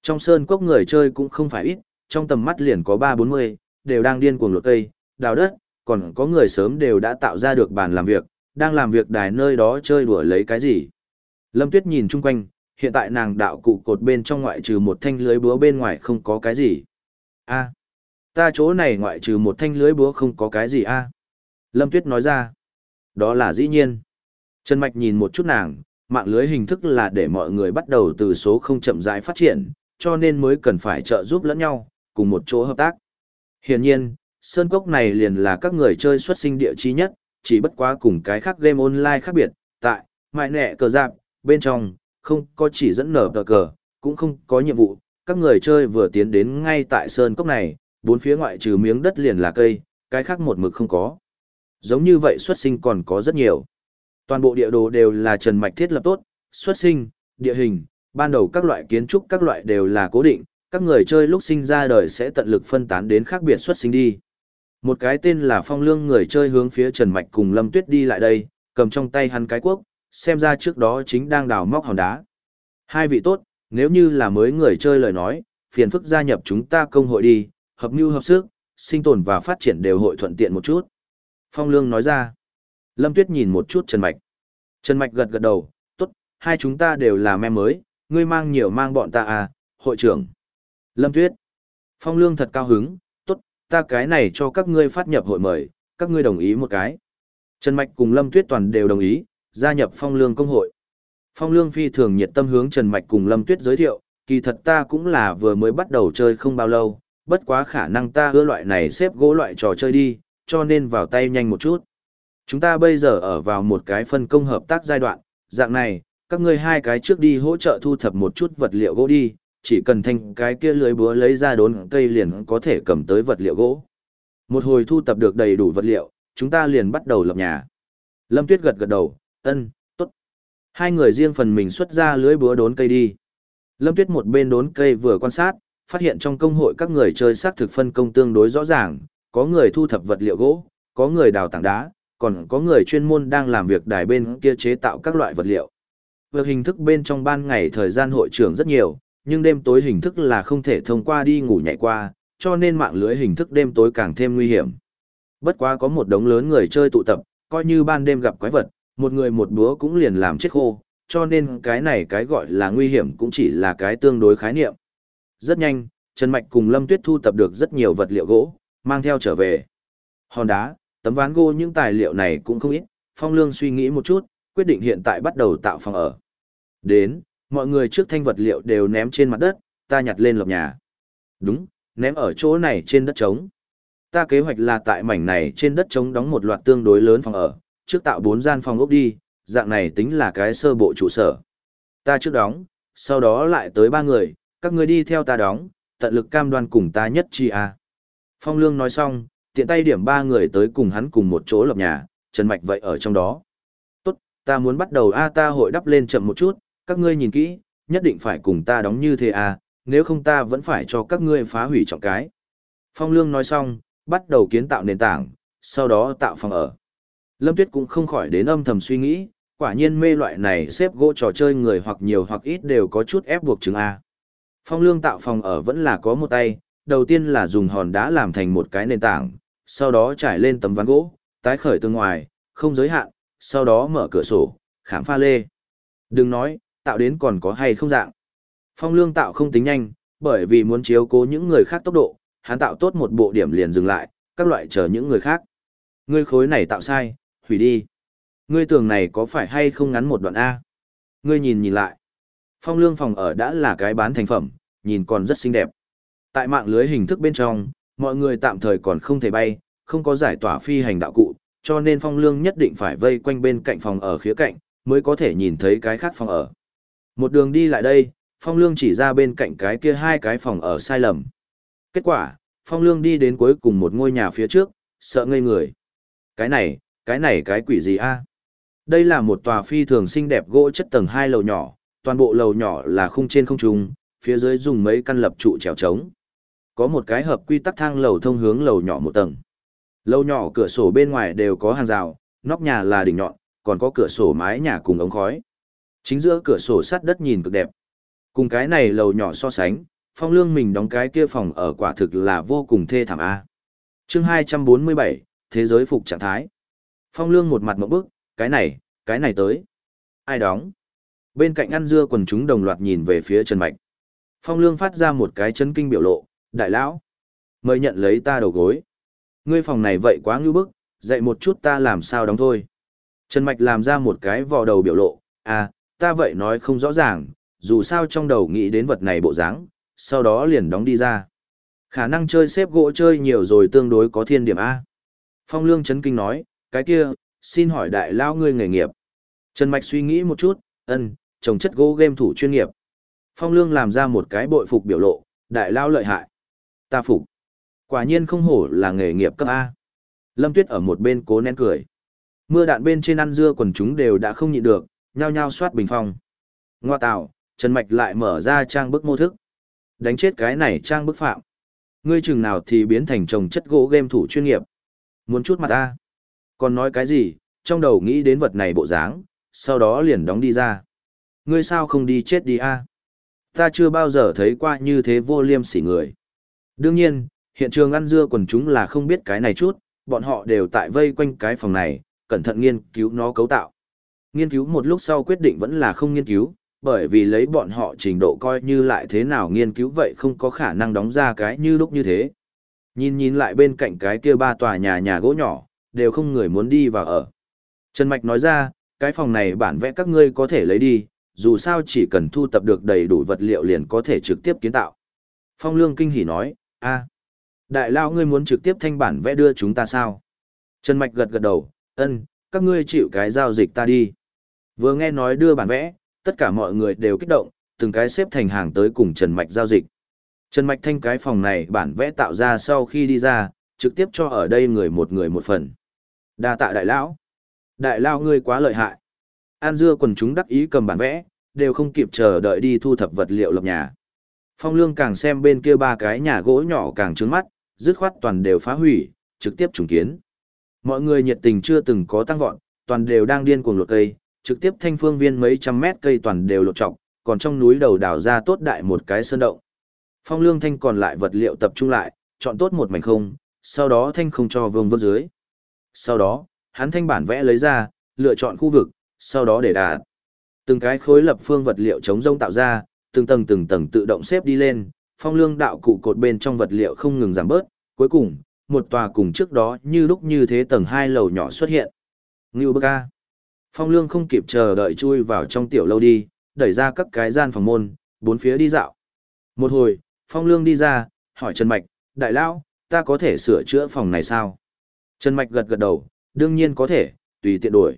Trong sơn cốc người chơi cũng không phải ít, trong tầm mắt liền có ba bốn mươi, đều đang điên cuồng lột cây, đào đất, còn có người sớm đều đã tạo ra được bàn làm việc, đang làm việc đài nơi đó chơi đùa lấy cái gì. Lâm Tuyết nhìn chung quanh, hiện tại nàng đạo cụ cột bên trong ngoại trừ một thanh lưới búa bên ngoài không có cái gì. a ta chỗ này ngoại trừ một thanh lưới búa không có cái gì a Lâm Tuyết nói ra. Đó là dĩ nhiên. Trần Mạch nhìn một chút nàng, mạng lưới hình thức là để mọi người bắt đầu từ số không chậm rãi phát triển, cho nên mới cần phải trợ giúp lẫn nhau, cùng một chỗ hợp tác. Hiển nhiên, Sơn Cốc này liền là các người chơi xuất sinh địa chi nhất, chỉ bất quá cùng cái khác game online khác biệt, tại, mại nẹ cờ giạc, bên trong, không có chỉ dẫn nở tờ cờ, cũng không có nhiệm vụ, các người chơi vừa tiến đến ngay tại Sơn Cốc này, bốn phía ngoại trừ miếng đất liền là cây, cái khác một mực không có. Giống như vậy xuất sinh còn có rất nhiều. Toàn bộ địa đồ đều là trần mạch thiết lập tốt, xuất sinh, địa hình, ban đầu các loại kiến trúc các loại đều là cố định, các người chơi lúc sinh ra đời sẽ tận lực phân tán đến khác biệt xuất sinh đi. Một cái tên là Phong Lương người chơi hướng phía Trần Mạch cùng Lâm Tuyết đi lại đây, cầm trong tay hắn cái quốc, xem ra trước đó chính đang đào móc hòn đá. Hai vị tốt, nếu như là mới người chơi lời nói, phiền phức gia nhập chúng ta công hội đi, hợp mưu hợp sức, sinh tồn và phát triển đều hội thuận tiện một chút. Phong Lương nói ra. Lâm Tuyết nhìn một chút Trần Mạch. Trần Mạch gật gật đầu, tốt, hai chúng ta đều là mem mới, ngươi mang nhiều mang bọn ta à, hội trưởng. Lâm Tuyết. Phong Lương thật cao hứng, tốt, ta cái này cho các ngươi phát nhập hội mời, các ngươi đồng ý một cái. Trần Mạch cùng Lâm Tuyết Toàn đều đồng ý, gia nhập phong lương công hội. Phong lương phi thường nhiệt tâm hướng Trần Mạch cùng Lâm Tuyết giới thiệu, kỳ thật ta cũng là vừa mới bắt đầu chơi không bao lâu, bất quá khả năng ta ưa loại này xếp gỗ loại trò chơi đi, cho nên vào tay nhanh một chút. Chúng ta bây giờ ở vào một cái phân công hợp tác giai đoạn, dạng này, các ngươi hai cái trước đi hỗ trợ thu thập một chút vật liệu gỗ đi, chỉ cần thành cái kia lưới búa lấy ra đốn cây liền có thể cầm tới vật liệu gỗ. Một hồi thu thập được đầy đủ vật liệu, chúng ta liền bắt đầu lập nhà. Lâm Tuyết gật gật đầu, ân, tốt. Hai người riêng phần mình xuất ra lưới búa đốn cây đi. Lâm Tuyết một bên đốn cây vừa quan sát, phát hiện trong công hội các người chơi xác thực phân công tương đối rõ ràng, có người thu thập vật liệu gỗ, có người đào tảng đá, còn có người chuyên môn đang làm việc đài bên kia chế tạo các loại vật liệu. Việc hình thức bên trong ban ngày thời gian hội trưởng rất nhiều, nhưng đêm tối hình thức là không thể thông qua đi ngủ nhảy qua, cho nên mạng lưới hình thức đêm tối càng thêm nguy hiểm. Bất quá có một đống lớn người chơi tụ tập, coi như ban đêm gặp quái vật, một người một búa cũng liền làm chết khô, cho nên cái này cái gọi là nguy hiểm cũng chỉ là cái tương đối khái niệm. Rất nhanh, Trần Mạch cùng Lâm Tuyết thu tập được rất nhiều vật liệu gỗ, mang theo trở về. Hòn đá, tấm ván gỗ những tài liệu này cũng không ít, Phong Lương suy nghĩ một chút, quyết định hiện tại bắt đầu tạo phòng ở. Đến, mọi người trước thanh vật liệu đều ném trên mặt đất, ta nhặt lên lợp nhà. Đúng, ném ở chỗ này trên đất trống. Ta kế hoạch là tại mảnh này trên đất trống đóng một loạt tương đối lớn phòng ở, trước tạo bốn gian phòng ốc đi, dạng này tính là cái sơ bộ trụ sở. Ta trước đóng, sau đó lại tới ba người, các người đi theo ta đóng, tận lực cam đoan cùng ta nhất chi à. Phong Lương nói xong, tiện tay điểm ba người tới cùng hắn cùng một chỗ lập nhà, Trần Mạch vậy ở trong đó. Tốt, ta muốn bắt đầu a ta hội đắp lên chậm một chút, các ngươi nhìn kỹ, nhất định phải cùng ta đóng như thế a, nếu không ta vẫn phải cho các ngươi phá hủy trọng cái. Phong Lương nói xong, bắt đầu kiến tạo nền tảng, sau đó tạo phòng ở. Lâm Tuyết cũng không khỏi đến âm thầm suy nghĩ, quả nhiên mê loại này xếp gỗ trò chơi người hoặc nhiều hoặc ít đều có chút ép buộc chứng A. Phong lương tạo phòng ở vẫn là có một tay, đầu tiên là dùng hòn đá làm thành một cái nền tảng, sau đó trải lên tấm ván gỗ, tái khởi từ ngoài, không giới hạn, sau đó mở cửa sổ, khám pha lê. Đừng nói, tạo đến còn có hay không dạng. Phong lương tạo không tính nhanh, bởi vì muốn chiếu cố những người khác tốc độ, hắn tạo tốt một bộ điểm liền dừng lại, các loại chờ những người khác. Ngươi khối này tạo sai, hủy đi. Ngươi tường này có phải hay không ngắn một đoạn A? Ngươi nhìn nhìn lại. Phong lương phòng ở đã là cái bán thành phẩm, nhìn còn rất xinh đẹp. Tại mạng lưới hình thức bên trong, mọi người tạm thời còn không thể bay, không có giải tỏa phi hành đạo cụ, cho nên phong lương nhất định phải vây quanh bên cạnh phòng ở khía cạnh, mới có thể nhìn thấy cái khác phòng ở. Một đường đi lại đây, phong lương chỉ ra bên cạnh cái kia hai cái phòng ở sai lầm. Kết quả, phong lương đi đến cuối cùng một ngôi nhà phía trước, sợ ngây người. Cái này, cái này cái quỷ gì a? Đây là một tòa phi thường xinh đẹp gỗ chất tầng hai lầu nhỏ, toàn bộ lầu nhỏ là khung trên không trung, phía dưới dùng mấy căn lập trụ trèo trống. Có một cái hợp quy tắc thang lầu thông hướng lầu nhỏ một tầng. Lầu nhỏ cửa sổ bên ngoài đều có hàng rào, nóc nhà là đỉnh nhọn, còn có cửa sổ mái nhà cùng ống khói. Chính giữa cửa sổ sắt đất nhìn cực đẹp. Cùng cái này lầu nhỏ so sánh, phong lương mình đóng cái kia phòng ở quả thực là vô cùng thê thảm a. Chương 247, Thế giới phục trạng thái. Phong lương một mặt một bức, cái này, cái này tới. Ai đóng? Bên cạnh ăn dưa quần chúng đồng loạt nhìn về phía Trần Mạch. Phong lương phát ra một cái chân kinh biểu lộ, đại lão. Mời nhận lấy ta đầu gối. Ngươi phòng này vậy quá ngưu bức, dạy một chút ta làm sao đóng thôi. Trần Mạch làm ra một cái vò đầu biểu lộ, à, ta vậy nói không rõ ràng, dù sao trong đầu nghĩ đến vật này bộ dáng, sau đó liền đóng đi ra. Khả năng chơi xếp gỗ chơi nhiều rồi tương đối có thiên điểm A. Phong Lương chấn kinh nói, cái kia, xin hỏi đại lao ngươi nghề nghiệp. Trần Mạch suy nghĩ một chút, ân, trồng chất gỗ game thủ chuyên nghiệp. Phong Lương làm ra một cái bội phục biểu lộ, đại lao lợi hại. Ta phục. Quả nhiên không hổ là nghề nghiệp cấp A. Lâm Tuyết ở một bên cố nén cười. Mưa đạn bên trên ăn dưa quần chúng đều đã không nhịn được, nhao nhao soát bình phong. Ngoa tạo, Trần Mạch lại mở ra trang bức mô thức. Đánh chết cái này trang bức phạm. Ngươi chừng nào thì biến thành trồng chất gỗ game thủ chuyên nghiệp. Muốn chút mặt ta. Còn nói cái gì, trong đầu nghĩ đến vật này bộ dáng, sau đó liền đóng đi ra. Ngươi sao không đi chết đi a? Ta chưa bao giờ thấy qua như thế vô liêm sỉ người. Đương nhiên, hiện trường ăn dưa quần chúng là không biết cái này chút, bọn họ đều tại vây quanh cái phòng này, cẩn thận nghiên cứu nó cấu tạo. Nghiên cứu một lúc sau quyết định vẫn là không nghiên cứu, bởi vì lấy bọn họ trình độ coi như lại thế nào nghiên cứu vậy không có khả năng đóng ra cái như lúc như thế. Nhìn nhìn lại bên cạnh cái kia ba tòa nhà nhà gỗ nhỏ, đều không người muốn đi vào ở. Trần Mạch nói ra, cái phòng này bản vẽ các ngươi có thể lấy đi, dù sao chỉ cần thu tập được đầy đủ vật liệu liền có thể trực tiếp kiến tạo. Phong Lương kinh hỉ nói, a, đại lao ngươi muốn trực tiếp thanh bản vẽ đưa chúng ta sao? Trần Mạch gật gật đầu, ân, các ngươi chịu cái giao dịch ta đi. Vừa nghe nói đưa bản vẽ, tất cả mọi người đều kích động, từng cái xếp thành hàng tới cùng Trần Mạch giao dịch. Trần Mạch thanh cái phòng này bản vẽ tạo ra sau khi đi ra, trực tiếp cho ở đây người một người một phần. đa tạ đại lão. Đại lao ngươi quá lợi hại. An dưa quần chúng đắc ý cầm bản vẽ, đều không kịp chờ đợi đi thu thập vật liệu lập nhà. Phong lương càng xem bên kia ba cái nhà gỗ nhỏ càng trướng mắt, dứt khoát toàn đều phá hủy, trực tiếp trùng kiến. Mọi người nhiệt tình chưa từng có tăng vọt, toàn đều đang điên cuồng lột cây, trực tiếp thanh phương viên mấy trăm mét cây toàn đều lột trọc, còn trong núi đầu đào ra tốt đại một cái sơn động. Phong lương thanh còn lại vật liệu tập trung lại, chọn tốt một mảnh không, sau đó thanh không cho vương vớt dưới. Sau đó, hắn thanh bản vẽ lấy ra, lựa chọn khu vực, sau đó để đạt. Từng cái khối lập phương vật liệu chống rông tạo ra, từng tầng từng tầng tự động xếp đi lên, phong lương đạo cụ cột bên trong vật liệu không ngừng giảm bớt, cuối cùng, một tòa cùng trước đó như lúc như thế tầng hai lầu nhỏ xuất hiện. Ngưu bơ ca. Phong lương không kịp chờ đợi chui vào trong tiểu lâu đi, đẩy ra các cái gian phòng môn, bốn phía đi dạo. Một hồi, phong lương đi ra, hỏi Trần Mạch, đại lão, ta có thể sửa chữa phòng này sao? Trần Mạch gật gật đầu, đương nhiên có thể, tùy tiện đổi.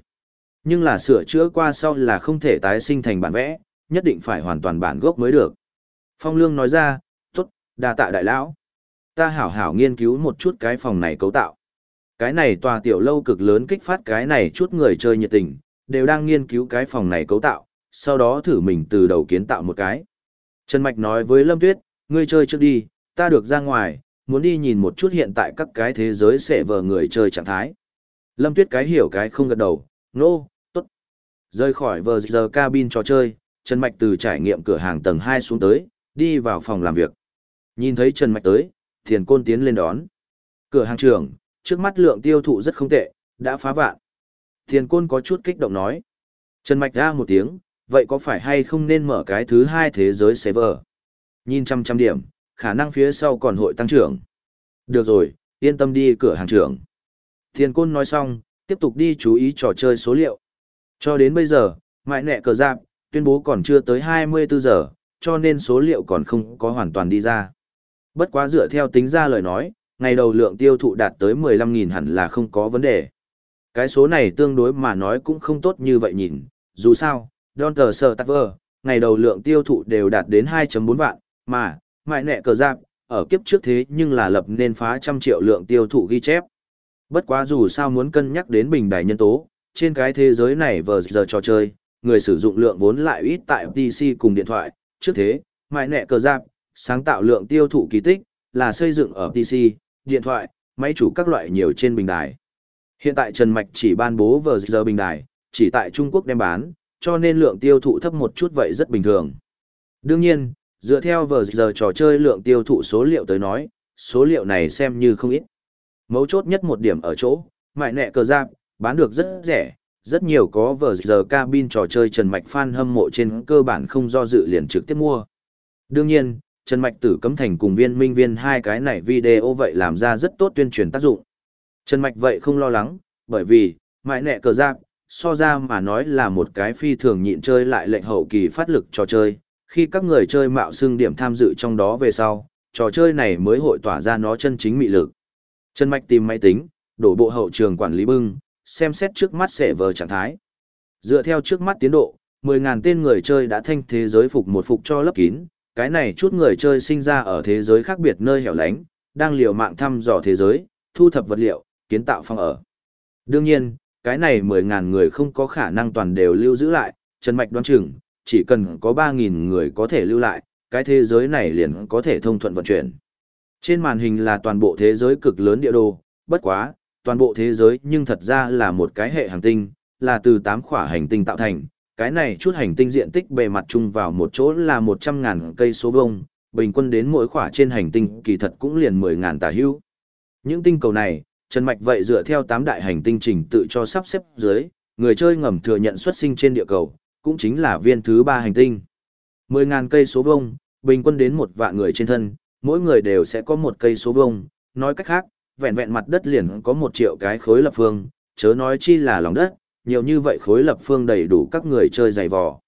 Nhưng là sửa chữa qua sau là không thể tái sinh thành bản vẽ, nhất định phải hoàn toàn bản gốc mới được. Phong Lương nói ra, tốt, đa tạ đại lão. Ta hảo hảo nghiên cứu một chút cái phòng này cấu tạo. Cái này tòa tiểu lâu cực lớn kích phát cái này chút người chơi nhiệt tình, đều đang nghiên cứu cái phòng này cấu tạo, sau đó thử mình từ đầu kiến tạo một cái. Trần Mạch nói với Lâm Tuyết, ngươi chơi trước đi, ta được ra ngoài, muốn đi nhìn một chút hiện tại các cái thế giới sẽ vờ người chơi trạng thái. Lâm Tuyết cái hiểu cái không gật đầu, nô, no, tốt. Rời khỏi vờ giờ cabin trò chơi, Trần Mạch từ trải nghiệm cửa hàng tầng 2 xuống tới, đi vào phòng làm việc. Nhìn thấy Trần Mạch tới, Thiền Côn tiến lên đón. Cửa hàng trưởng, trước mắt lượng tiêu thụ rất không tệ, đã phá vạn. Thiền Côn có chút kích động nói. Trần Mạch ra một tiếng, vậy có phải hay không nên mở cái thứ hai thế giới server? Nhìn trăm trăm điểm, khả năng phía sau còn hội tăng trưởng. Được rồi, yên tâm đi cửa hàng trưởng. Thiền Côn nói xong, tiếp tục đi chú ý trò chơi số liệu. Cho đến bây giờ, mại nẹ cờ giáp, tuyên bố còn chưa tới 24 giờ, cho nên số liệu còn không có hoàn toàn đi ra. Bất quá dựa theo tính ra lời nói, ngày đầu lượng tiêu thụ đạt tới 15.000 hẳn là không có vấn đề. Cái số này tương đối mà nói cũng không tốt như vậy nhìn, dù sao, Donter Tờ ngày đầu lượng tiêu thụ đều đạt đến 2.4 vạn, mà, mại nẹ cờ giáp, ở kiếp trước thế nhưng là lập nên phá trăm triệu lượng tiêu thụ ghi chép. Bất quá dù sao muốn cân nhắc đến bình đại nhân tố, trên cái thế giới này vờ giờ trò chơi, người sử dụng lượng vốn lại ít tại PC cùng điện thoại, trước thế, mại nẹ cờ giáp, sáng tạo lượng tiêu thụ kỳ tích, là xây dựng ở PC, điện thoại, máy chủ các loại nhiều trên bình đài. Hiện tại Trần Mạch chỉ ban bố vờ giờ bình đài, chỉ tại Trung Quốc đem bán, cho nên lượng tiêu thụ thấp một chút vậy rất bình thường. Đương nhiên, dựa theo vờ giờ trò chơi lượng tiêu thụ số liệu tới nói, số liệu này xem như không ít. Mấu chốt nhất một điểm ở chỗ, mại nẹ cờ giáp, bán được rất rẻ, rất nhiều có vờ giờ cabin trò chơi Trần Mạch fan hâm mộ trên cơ bản không do dự liền trực tiếp mua. Đương nhiên, Trần Mạch tử cấm thành cùng viên minh viên hai cái này video vậy làm ra rất tốt tuyên truyền tác dụng. Trần Mạch vậy không lo lắng, bởi vì, mại nẹ cờ giáp, so ra mà nói là một cái phi thường nhịn chơi lại lệnh hậu kỳ phát lực trò chơi. Khi các người chơi mạo xưng điểm tham dự trong đó về sau, trò chơi này mới hội tỏa ra nó chân chính mị lực. Trần Mạch tìm máy tính, đổ bộ hậu trường quản lý bưng, xem xét trước mắt sẽ vờ trạng thái. Dựa theo trước mắt tiến độ, 10.000 tên người chơi đã thanh thế giới phục một phục cho lấp kín, cái này chút người chơi sinh ra ở thế giới khác biệt nơi hẻo lánh, đang liều mạng thăm dò thế giới, thu thập vật liệu, kiến tạo phong ở. Đương nhiên, cái này 10.000 người không có khả năng toàn đều lưu giữ lại, Trần Mạch đoán chừng, chỉ cần có 3.000 người có thể lưu lại, cái thế giới này liền có thể thông thuận vận chuyển. Trên màn hình là toàn bộ thế giới cực lớn địa đồ, bất quá, toàn bộ thế giới nhưng thật ra là một cái hệ hành tinh, là từ 8 khỏa hành tinh tạo thành. Cái này chút hành tinh diện tích bề mặt chung vào một chỗ là 100.000 cây số vuông, bình quân đến mỗi khỏa trên hành tinh kỳ thật cũng liền 10.000 tà hữu. Những tinh cầu này, Trần Mạch vậy dựa theo 8 đại hành tinh trình tự cho sắp xếp dưới, người chơi ngầm thừa nhận xuất sinh trên địa cầu, cũng chính là viên thứ 3 hành tinh. 10.000 cây số vuông, bình quân đến một vạn người trên thân, mỗi người đều sẽ có một cây số vuông, nói cách khác, vẹn vẹn mặt đất liền có một triệu cái khối lập phương, chớ nói chi là lòng đất, nhiều như vậy khối lập phương đầy đủ các người chơi dày vò.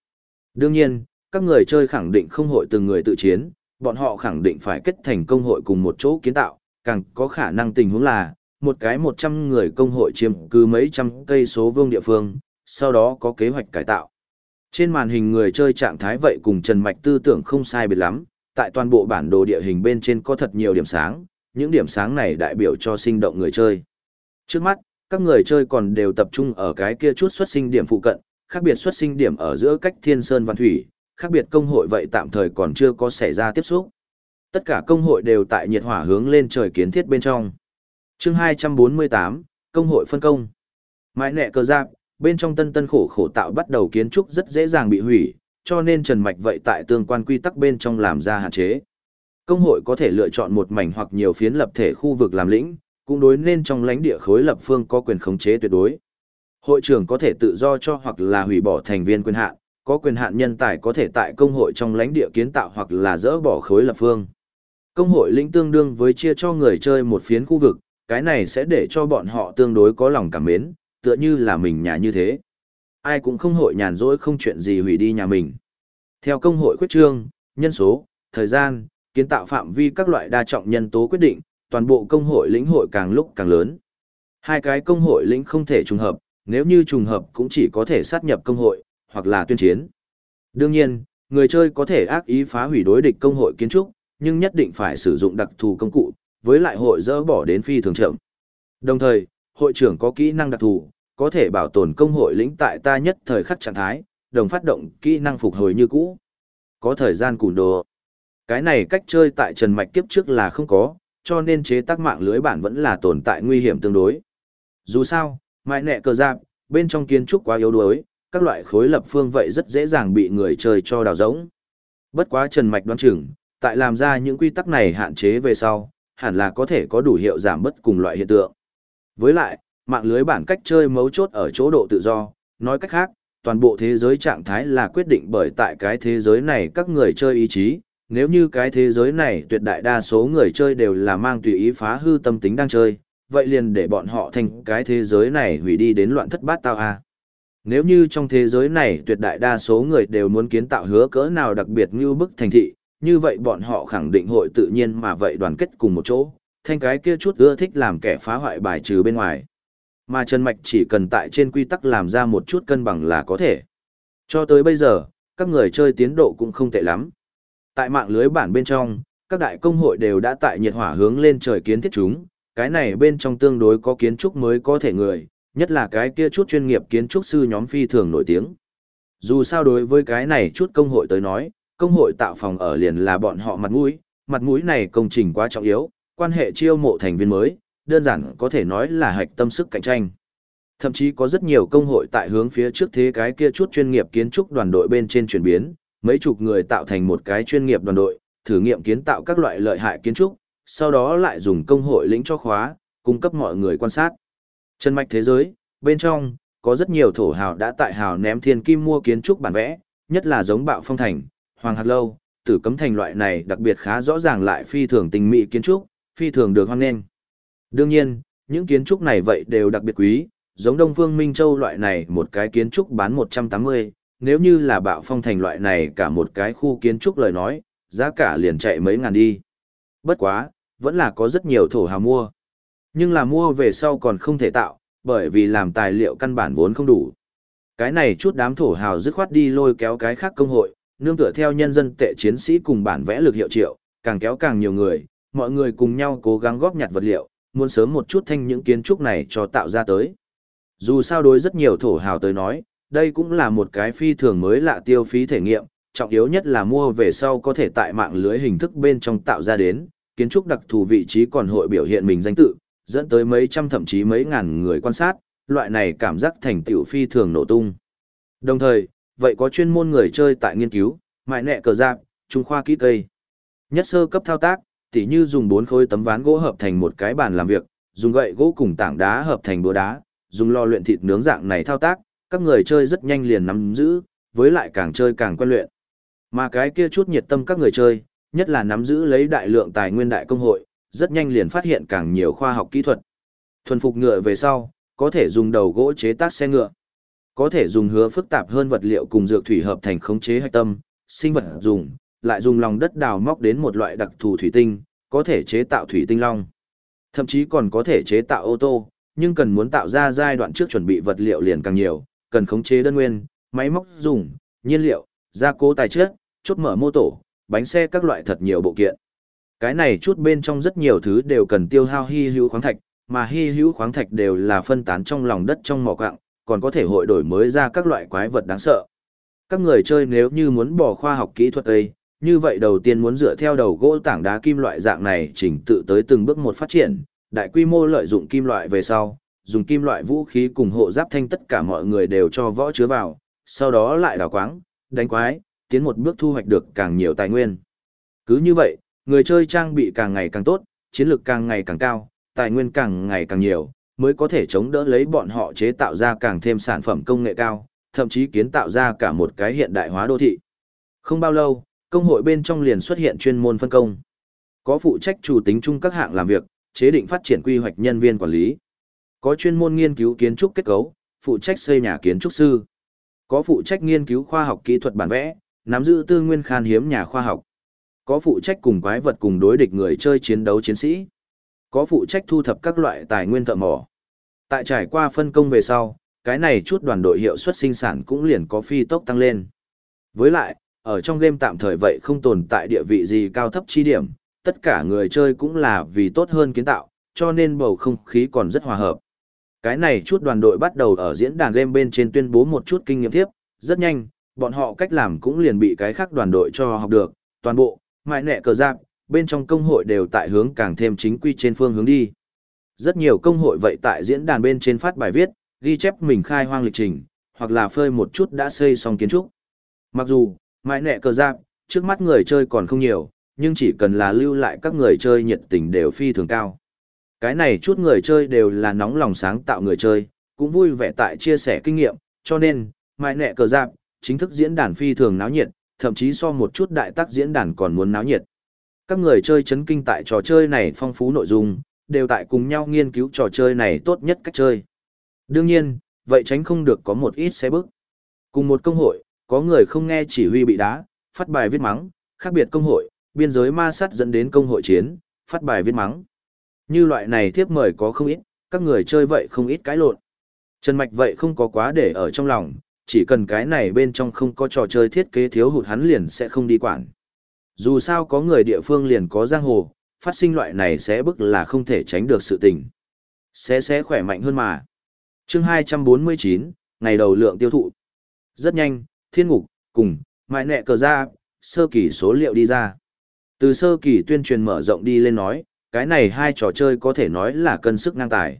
Đương nhiên, các người chơi khẳng định không hội từng người tự chiến, bọn họ khẳng định phải kết thành công hội cùng một chỗ kiến tạo, càng có khả năng tình huống là, một cái 100 người công hội chiếm cứ mấy trăm cây số vương địa phương, sau đó có kế hoạch cải tạo. Trên màn hình người chơi trạng thái vậy cùng Trần Mạch tư tưởng không sai biệt lắm, tại toàn bộ bản đồ địa hình bên trên có thật nhiều điểm sáng, những điểm sáng này đại biểu cho sinh động người chơi. Trước mắt, các người chơi còn đều tập trung ở cái kia chút xuất sinh điểm phụ cận, khác biệt xuất sinh điểm ở giữa cách Thiên Sơn Văn Thủy, khác biệt công hội vậy tạm thời còn chưa có xảy ra tiếp xúc. Tất cả công hội đều tại nhiệt hỏa hướng lên trời kiến thiết bên trong. chương 248, công hội phân công. Mãi nẹ cơ giáp, bên trong tân tân khổ khổ tạo bắt đầu kiến trúc rất dễ dàng bị hủy, cho nên Trần Mạch vậy tại tương quan quy tắc bên trong làm ra hạn chế. Công hội có thể lựa chọn một mảnh hoặc nhiều phiến lập thể khu vực làm lĩnh, cũng đối nên trong lãnh địa khối lập phương có quyền khống chế tuyệt đối. Hội trưởng có thể tự do cho hoặc là hủy bỏ thành viên quyền hạn, có quyền hạn nhân tài có thể tại công hội trong lãnh địa kiến tạo hoặc là dỡ bỏ khối lập phương. Công hội lĩnh tương đương với chia cho người chơi một phiến khu vực, cái này sẽ để cho bọn họ tương đối có lòng cảm mến, tựa như là mình nhà như thế. Ai cũng không hội nhàn rỗi không chuyện gì hủy đi nhà mình. Theo công hội quyết trương, nhân số, thời gian, kiến tạo phạm vi các loại đa trọng nhân tố quyết định, toàn bộ công hội lĩnh hội càng lúc càng lớn. Hai cái công hội lĩnh không thể trùng hợp, nếu như trùng hợp cũng chỉ có thể sát nhập công hội, hoặc là tuyên chiến. Đương nhiên, người chơi có thể ác ý phá hủy đối địch công hội kiến trúc, nhưng nhất định phải sử dụng đặc thù công cụ, với lại hội dỡ bỏ đến phi thường chậm. Đồng thời, hội trưởng có kỹ năng đặc thù, có thể bảo tồn công hội lĩnh tại ta nhất thời khắc trạng thái, đồng phát động kỹ năng phục hồi như cũ. Có thời gian cùn đồ. Cái này cách chơi tại Trần Mạch kiếp trước là không có, cho nên chế tác mạng lưới bản vẫn là tồn tại nguy hiểm tương đối. Dù sao, mại nẹ cờ giáp, bên trong kiến trúc quá yếu đuối, các loại khối lập phương vậy rất dễ dàng bị người chơi cho đào rỗng. Bất quá Trần Mạch đoán chừng, tại làm ra những quy tắc này hạn chế về sau, hẳn là có thể có đủ hiệu giảm bất cùng loại hiện tượng. Với lại, mạng lưới bản cách chơi mấu chốt ở chỗ độ tự do, nói cách khác, toàn bộ thế giới trạng thái là quyết định bởi tại cái thế giới này các người chơi ý chí, nếu như cái thế giới này tuyệt đại đa số người chơi đều là mang tùy ý phá hư tâm tính đang chơi, vậy liền để bọn họ thành cái thế giới này hủy đi đến loạn thất bát tao a. Nếu như trong thế giới này tuyệt đại đa số người đều muốn kiến tạo hứa cỡ nào đặc biệt như bức thành thị, như vậy bọn họ khẳng định hội tự nhiên mà vậy đoàn kết cùng một chỗ, thanh cái kia chút ưa thích làm kẻ phá hoại bài trừ bên ngoài. Mà Trần Mạch chỉ cần tại trên quy tắc làm ra một chút cân bằng là có thể. Cho tới bây giờ, các người chơi tiến độ cũng không tệ lắm. Tại mạng lưới bản bên trong, các đại công hội đều đã tại nhiệt hỏa hướng lên trời kiến thiết chúng, cái này bên trong tương đối có kiến trúc mới có thể người, nhất là cái kia chút chuyên nghiệp kiến trúc sư nhóm phi thường nổi tiếng. Dù sao đối với cái này chút công hội tới nói, công hội tạo phòng ở liền là bọn họ mặt mũi, mặt mũi này công trình quá trọng yếu, quan hệ chiêu mộ thành viên mới, đơn giản có thể nói là hạch tâm sức cạnh tranh. Thậm chí có rất nhiều công hội tại hướng phía trước thế cái kia chút chuyên nghiệp kiến trúc đoàn đội bên trên chuyển biến, mấy chục người tạo thành một cái chuyên nghiệp đoàn đội, thử nghiệm kiến tạo các loại lợi hại kiến trúc, sau đó lại dùng công hội lĩnh cho khóa, cung cấp mọi người quan sát. Chân mạch thế giới, bên trong, có rất nhiều thổ hào đã tại hào ném thiên kim mua kiến trúc bản vẽ, nhất là giống bạo phong thành, hoàng hạt lâu, tử cấm thành loại này đặc biệt khá rõ ràng lại phi thường tình mỹ kiến trúc, phi thường được hoan nghênh. Đương nhiên, những kiến trúc này vậy đều đặc biệt quý, giống Đông Phương Minh Châu loại này một cái kiến trúc bán 180, nếu như là bạo phong thành loại này cả một cái khu kiến trúc lời nói, giá cả liền chạy mấy ngàn đi. Bất quá, vẫn là có rất nhiều thổ hào mua. Nhưng là mua về sau còn không thể tạo, bởi vì làm tài liệu căn bản vốn không đủ. Cái này chút đám thổ hào dứt khoát đi lôi kéo cái khác công hội, nương tựa theo nhân dân tệ chiến sĩ cùng bản vẽ lực hiệu triệu, càng kéo càng nhiều người, mọi người cùng nhau cố gắng góp nhặt vật liệu, muốn sớm một chút thanh những kiến trúc này cho tạo ra tới. Dù sao đối rất nhiều thổ hào tới nói, đây cũng là một cái phi thường mới lạ tiêu phí thể nghiệm, trọng yếu nhất là mua về sau có thể tại mạng lưới hình thức bên trong tạo ra đến, kiến trúc đặc thù vị trí còn hội biểu hiện mình danh tự, dẫn tới mấy trăm thậm chí mấy ngàn người quan sát, loại này cảm giác thành tựu phi thường nổ tung. Đồng thời, vậy có chuyên môn người chơi tại nghiên cứu, mại nẹ cờ giáp, trung khoa kỹ cây. Nhất sơ cấp thao tác, tỉ như dùng bốn khối tấm ván gỗ hợp thành một cái bàn làm việc, dùng gậy gỗ cùng tảng đá hợp thành búa đá, dùng lò luyện thịt nướng dạng này thao tác, các người chơi rất nhanh liền nắm giữ, với lại càng chơi càng quen luyện. Mà cái kia chút nhiệt tâm các người chơi, nhất là nắm giữ lấy đại lượng tài nguyên đại công hội, rất nhanh liền phát hiện càng nhiều khoa học kỹ thuật. Thuần phục ngựa về sau, có thể dùng đầu gỗ chế tác xe ngựa. Có thể dùng hứa phức tạp hơn vật liệu cùng dược thủy hợp thành khống chế hạch tâm, sinh vật dùng, lại dùng lòng đất đào móc đến một loại đặc thù thủy tinh, có thể chế tạo thủy tinh long. Thậm chí còn có thể chế tạo ô tô, nhưng cần muốn tạo ra giai đoạn trước chuẩn bị vật liệu liền càng nhiều, cần khống chế đơn nguyên, máy móc dùng, nhiên liệu, gia cố tài chất, chốt mở mô tổ, bánh xe các loại thật nhiều bộ kiện. Cái này chút bên trong rất nhiều thứ đều cần tiêu hao hy hữu khoáng thạch, mà hy hữu khoáng thạch đều là phân tán trong lòng đất trong mỏ quặng, còn có thể hội đổi mới ra các loại quái vật đáng sợ. Các người chơi nếu như muốn bỏ khoa học kỹ thuật ấy, như vậy đầu tiên muốn dựa theo đầu gỗ tảng đá kim loại dạng này chỉnh tự tới từng bước một phát triển, đại quy mô lợi dụng kim loại về sau, dùng kim loại vũ khí cùng hộ giáp thanh tất cả mọi người đều cho võ chứa vào, sau đó lại đào quáng, đánh quái, tiến một bước thu hoạch được càng nhiều tài nguyên. Cứ như vậy, người chơi trang bị càng ngày càng tốt, chiến lược càng ngày càng cao, tài nguyên càng ngày càng nhiều, mới có thể chống đỡ lấy bọn họ chế tạo ra càng thêm sản phẩm công nghệ cao, thậm chí kiến tạo ra cả một cái hiện đại hóa đô thị. Không bao lâu, công hội bên trong liền xuất hiện chuyên môn phân công. Có phụ trách chủ tính chung các hạng làm việc, chế định phát triển quy hoạch nhân viên quản lý. Có chuyên môn nghiên cứu kiến trúc kết cấu, phụ trách xây nhà kiến trúc sư. Có phụ trách nghiên cứu khoa học kỹ thuật bản vẽ, nắm giữ tư nguyên khan hiếm nhà khoa học. Có phụ trách cùng quái vật cùng đối địch người chơi chiến đấu chiến sĩ. Có phụ trách thu thập các loại tài nguyên thợ mỏ. Tại trải qua phân công về sau, cái này chút đoàn đội hiệu suất sinh sản cũng liền có phi tốc tăng lên. Với lại, ở trong game tạm thời vậy không tồn tại địa vị gì cao thấp chi điểm, tất cả người chơi cũng là vì tốt hơn kiến tạo, cho nên bầu không khí còn rất hòa hợp. Cái này chút đoàn đội bắt đầu ở diễn đàn game bên trên tuyên bố một chút kinh nghiệm tiếp, rất nhanh, bọn họ cách làm cũng liền bị cái khác đoàn đội cho học được, toàn bộ, mại nẹ cờ giáp, bên trong công hội đều tại hướng càng thêm chính quy trên phương hướng đi. Rất nhiều công hội vậy tại diễn đàn bên trên phát bài viết, ghi chép mình khai hoang lịch trình, hoặc là phơi một chút đã xây xong kiến trúc. Mặc dù, mại nẹ cờ giáp, trước mắt người chơi còn không nhiều, nhưng chỉ cần là lưu lại các người chơi nhiệt tình đều phi thường cao. Cái này chút người chơi đều là nóng lòng sáng tạo người chơi, cũng vui vẻ tại chia sẻ kinh nghiệm, cho nên, mại nẹ cờ giáp, chính thức diễn đàn phi thường náo nhiệt, thậm chí so một chút đại tác diễn đàn còn muốn náo nhiệt. Các người chơi chấn kinh tại trò chơi này phong phú nội dung, đều tại cùng nhau nghiên cứu trò chơi này tốt nhất cách chơi. Đương nhiên, vậy tránh không được có một ít xe bức. Cùng một công hội, có người không nghe chỉ huy bị đá, phát bài viết mắng, khác biệt công hội, biên giới ma sát dẫn đến công hội chiến, phát bài viết mắng. Như loại này tiếp mời có không ít, các người chơi vậy không ít cái lộn. Trần Mạch vậy không có quá để ở trong lòng, chỉ cần cái này bên trong không có trò chơi thiết kế thiếu hụt hắn liền sẽ không đi quản. Dù sao có người địa phương liền có giang hồ, phát sinh loại này sẽ bức là không thể tránh được sự tình. Sẽ sẽ khỏe mạnh hơn mà. chương 249, ngày đầu lượng tiêu thụ. Rất nhanh, thiên ngục, cùng, mại nẹ cờ ra, sơ kỳ số liệu đi ra. Từ sơ kỳ tuyên truyền mở rộng đi lên nói, cái này hai trò chơi có thể nói là cân sức ngang tài.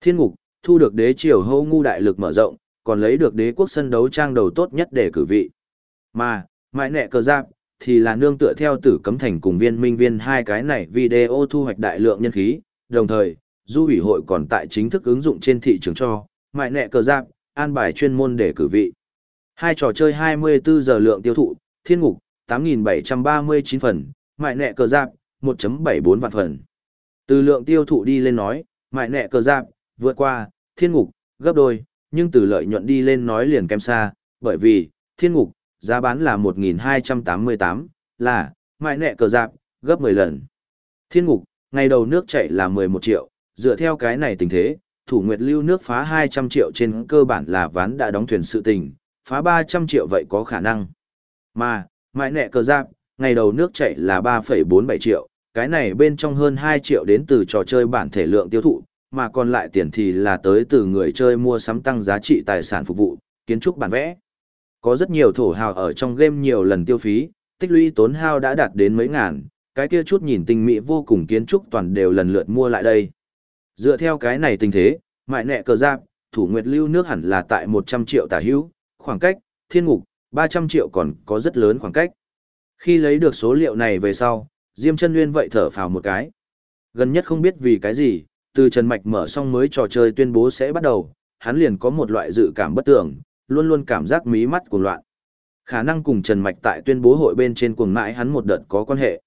Thiên ngục, thu được đế triều hô ngu đại lực mở rộng, còn lấy được đế quốc sân đấu trang đầu tốt nhất để cử vị. Mà, mãi nẹ cờ giáp, thì là nương tựa theo tử cấm thành cùng viên minh viên hai cái này video thu hoạch đại lượng nhân khí, đồng thời, du ủy hội còn tại chính thức ứng dụng trên thị trường cho, mại nẹ cờ giáp, an bài chuyên môn để cử vị. Hai trò chơi 24 giờ lượng tiêu thụ, thiên ngục, 8.739 phần, mại nẹ cờ giáp, 1.74 vạn phần. Từ lượng tiêu thụ đi lên nói, mại nẹ cờ giáp, vượt qua, thiên ngục, gấp đôi, nhưng từ lợi nhuận đi lên nói liền kém xa, bởi vì, thiên ngục, giá bán là 1.288, là, mại nẹ cờ giáp, gấp 10 lần. Thiên ngục, ngày đầu nước chạy là 11 triệu, dựa theo cái này tình thế, thủ nguyệt lưu nước phá 200 triệu trên cơ bản là ván đã đóng thuyền sự tình, phá 300 triệu vậy có khả năng. Mà, mại nẹ cờ giáp, ngày đầu nước chạy là 3,47 triệu, cái này bên trong hơn 2 triệu đến từ trò chơi bản thể lượng tiêu thụ, mà còn lại tiền thì là tới từ người chơi mua sắm tăng giá trị tài sản phục vụ, kiến trúc bản vẽ. Có rất nhiều thổ hào ở trong game nhiều lần tiêu phí, tích lũy tốn hao đã đạt đến mấy ngàn, cái kia chút nhìn tinh mỹ vô cùng kiến trúc toàn đều lần lượt mua lại đây. Dựa theo cái này tình thế, mại nẹ cờ giáp, thủ nguyệt lưu nước hẳn là tại 100 triệu tả hữu, khoảng cách, thiên ngục, 300 triệu còn có rất lớn khoảng cách. Khi lấy được số liệu này về sau, Diêm chân Nguyên vậy thở phào một cái. Gần nhất không biết vì cái gì, từ Trần Mạch mở xong mới trò chơi tuyên bố sẽ bắt đầu, hắn liền có một loại dự cảm bất tưởng, luôn luôn cảm giác mí mắt cuồng loạn. Khả năng cùng Trần Mạch tại tuyên bố hội bên trên cuồng mãi hắn một đợt có quan hệ.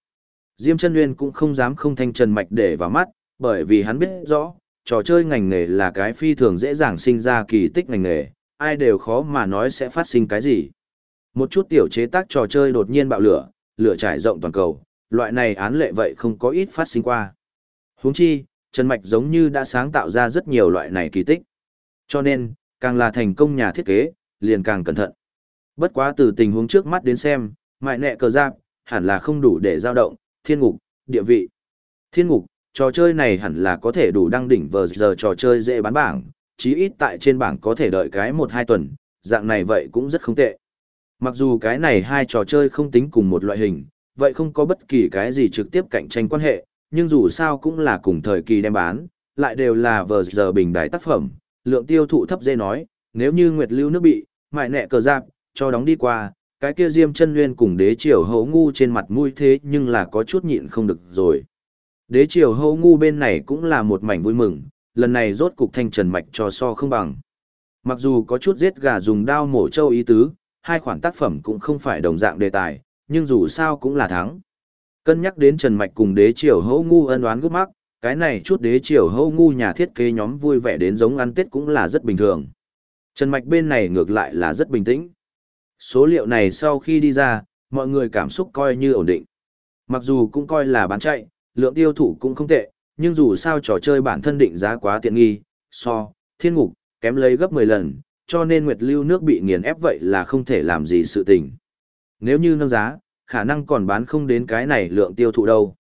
Diêm chân Nguyên cũng không dám không thanh Trần Mạch để vào mắt, bởi vì hắn biết rõ, trò chơi ngành nghề là cái phi thường dễ dàng sinh ra kỳ tích ngành nghề, ai đều khó mà nói sẽ phát sinh cái gì. Một chút tiểu chế tác trò chơi đột nhiên bạo lửa, lửa trải rộng toàn cầu, loại này án lệ vậy không có ít phát sinh qua. Huống chi, Trần Mạch giống như đã sáng tạo ra rất nhiều loại này kỳ tích. Cho nên, càng là thành công nhà thiết kế, liền càng cẩn thận. Bất quá từ tình huống trước mắt đến xem, mại nẹ cờ giáp, hẳn là không đủ để giao động, thiên ngục, địa vị. Thiên ngục, trò chơi này hẳn là có thể đủ đăng đỉnh vờ giờ trò chơi dễ bán bảng, chí ít tại trên bảng có thể đợi cái 1-2 tuần, dạng này vậy cũng rất không tệ. Mặc dù cái này hai trò chơi không tính cùng một loại hình, vậy không có bất kỳ cái gì trực tiếp cạnh tranh quan hệ, nhưng dù sao cũng là cùng thời kỳ đem bán, lại đều là vờ giờ bình đại tác phẩm, lượng tiêu thụ thấp dê nói, nếu như Nguyệt Lưu nước bị, mại nẹ cờ giáp, cho đóng đi qua, cái kia diêm chân nguyên cùng đế triều hấu ngu trên mặt mũi thế nhưng là có chút nhịn không được rồi. Đế triều hấu ngu bên này cũng là một mảnh vui mừng, lần này rốt cục thanh trần mạch cho so không bằng. Mặc dù có chút giết gà dùng đao mổ châu ý tứ, hai khoản tác phẩm cũng không phải đồng dạng đề tài, nhưng dù sao cũng là thắng. Cân nhắc đến Trần Mạch cùng đế triều hâu ngu ân oán gốc mắc, cái này chút đế triều hâu ngu nhà thiết kế nhóm vui vẻ đến giống ăn tết cũng là rất bình thường. Trần Mạch bên này ngược lại là rất bình tĩnh. Số liệu này sau khi đi ra, mọi người cảm xúc coi như ổn định. Mặc dù cũng coi là bán chạy, lượng tiêu thụ cũng không tệ, nhưng dù sao trò chơi bản thân định giá quá tiện nghi, so, thiên ngục, kém lấy gấp 10 lần, cho nên nguyệt lưu nước bị nghiền ép vậy là không thể làm gì sự tình. Nếu như nâng giá, khả năng còn bán không đến cái này lượng tiêu thụ đâu.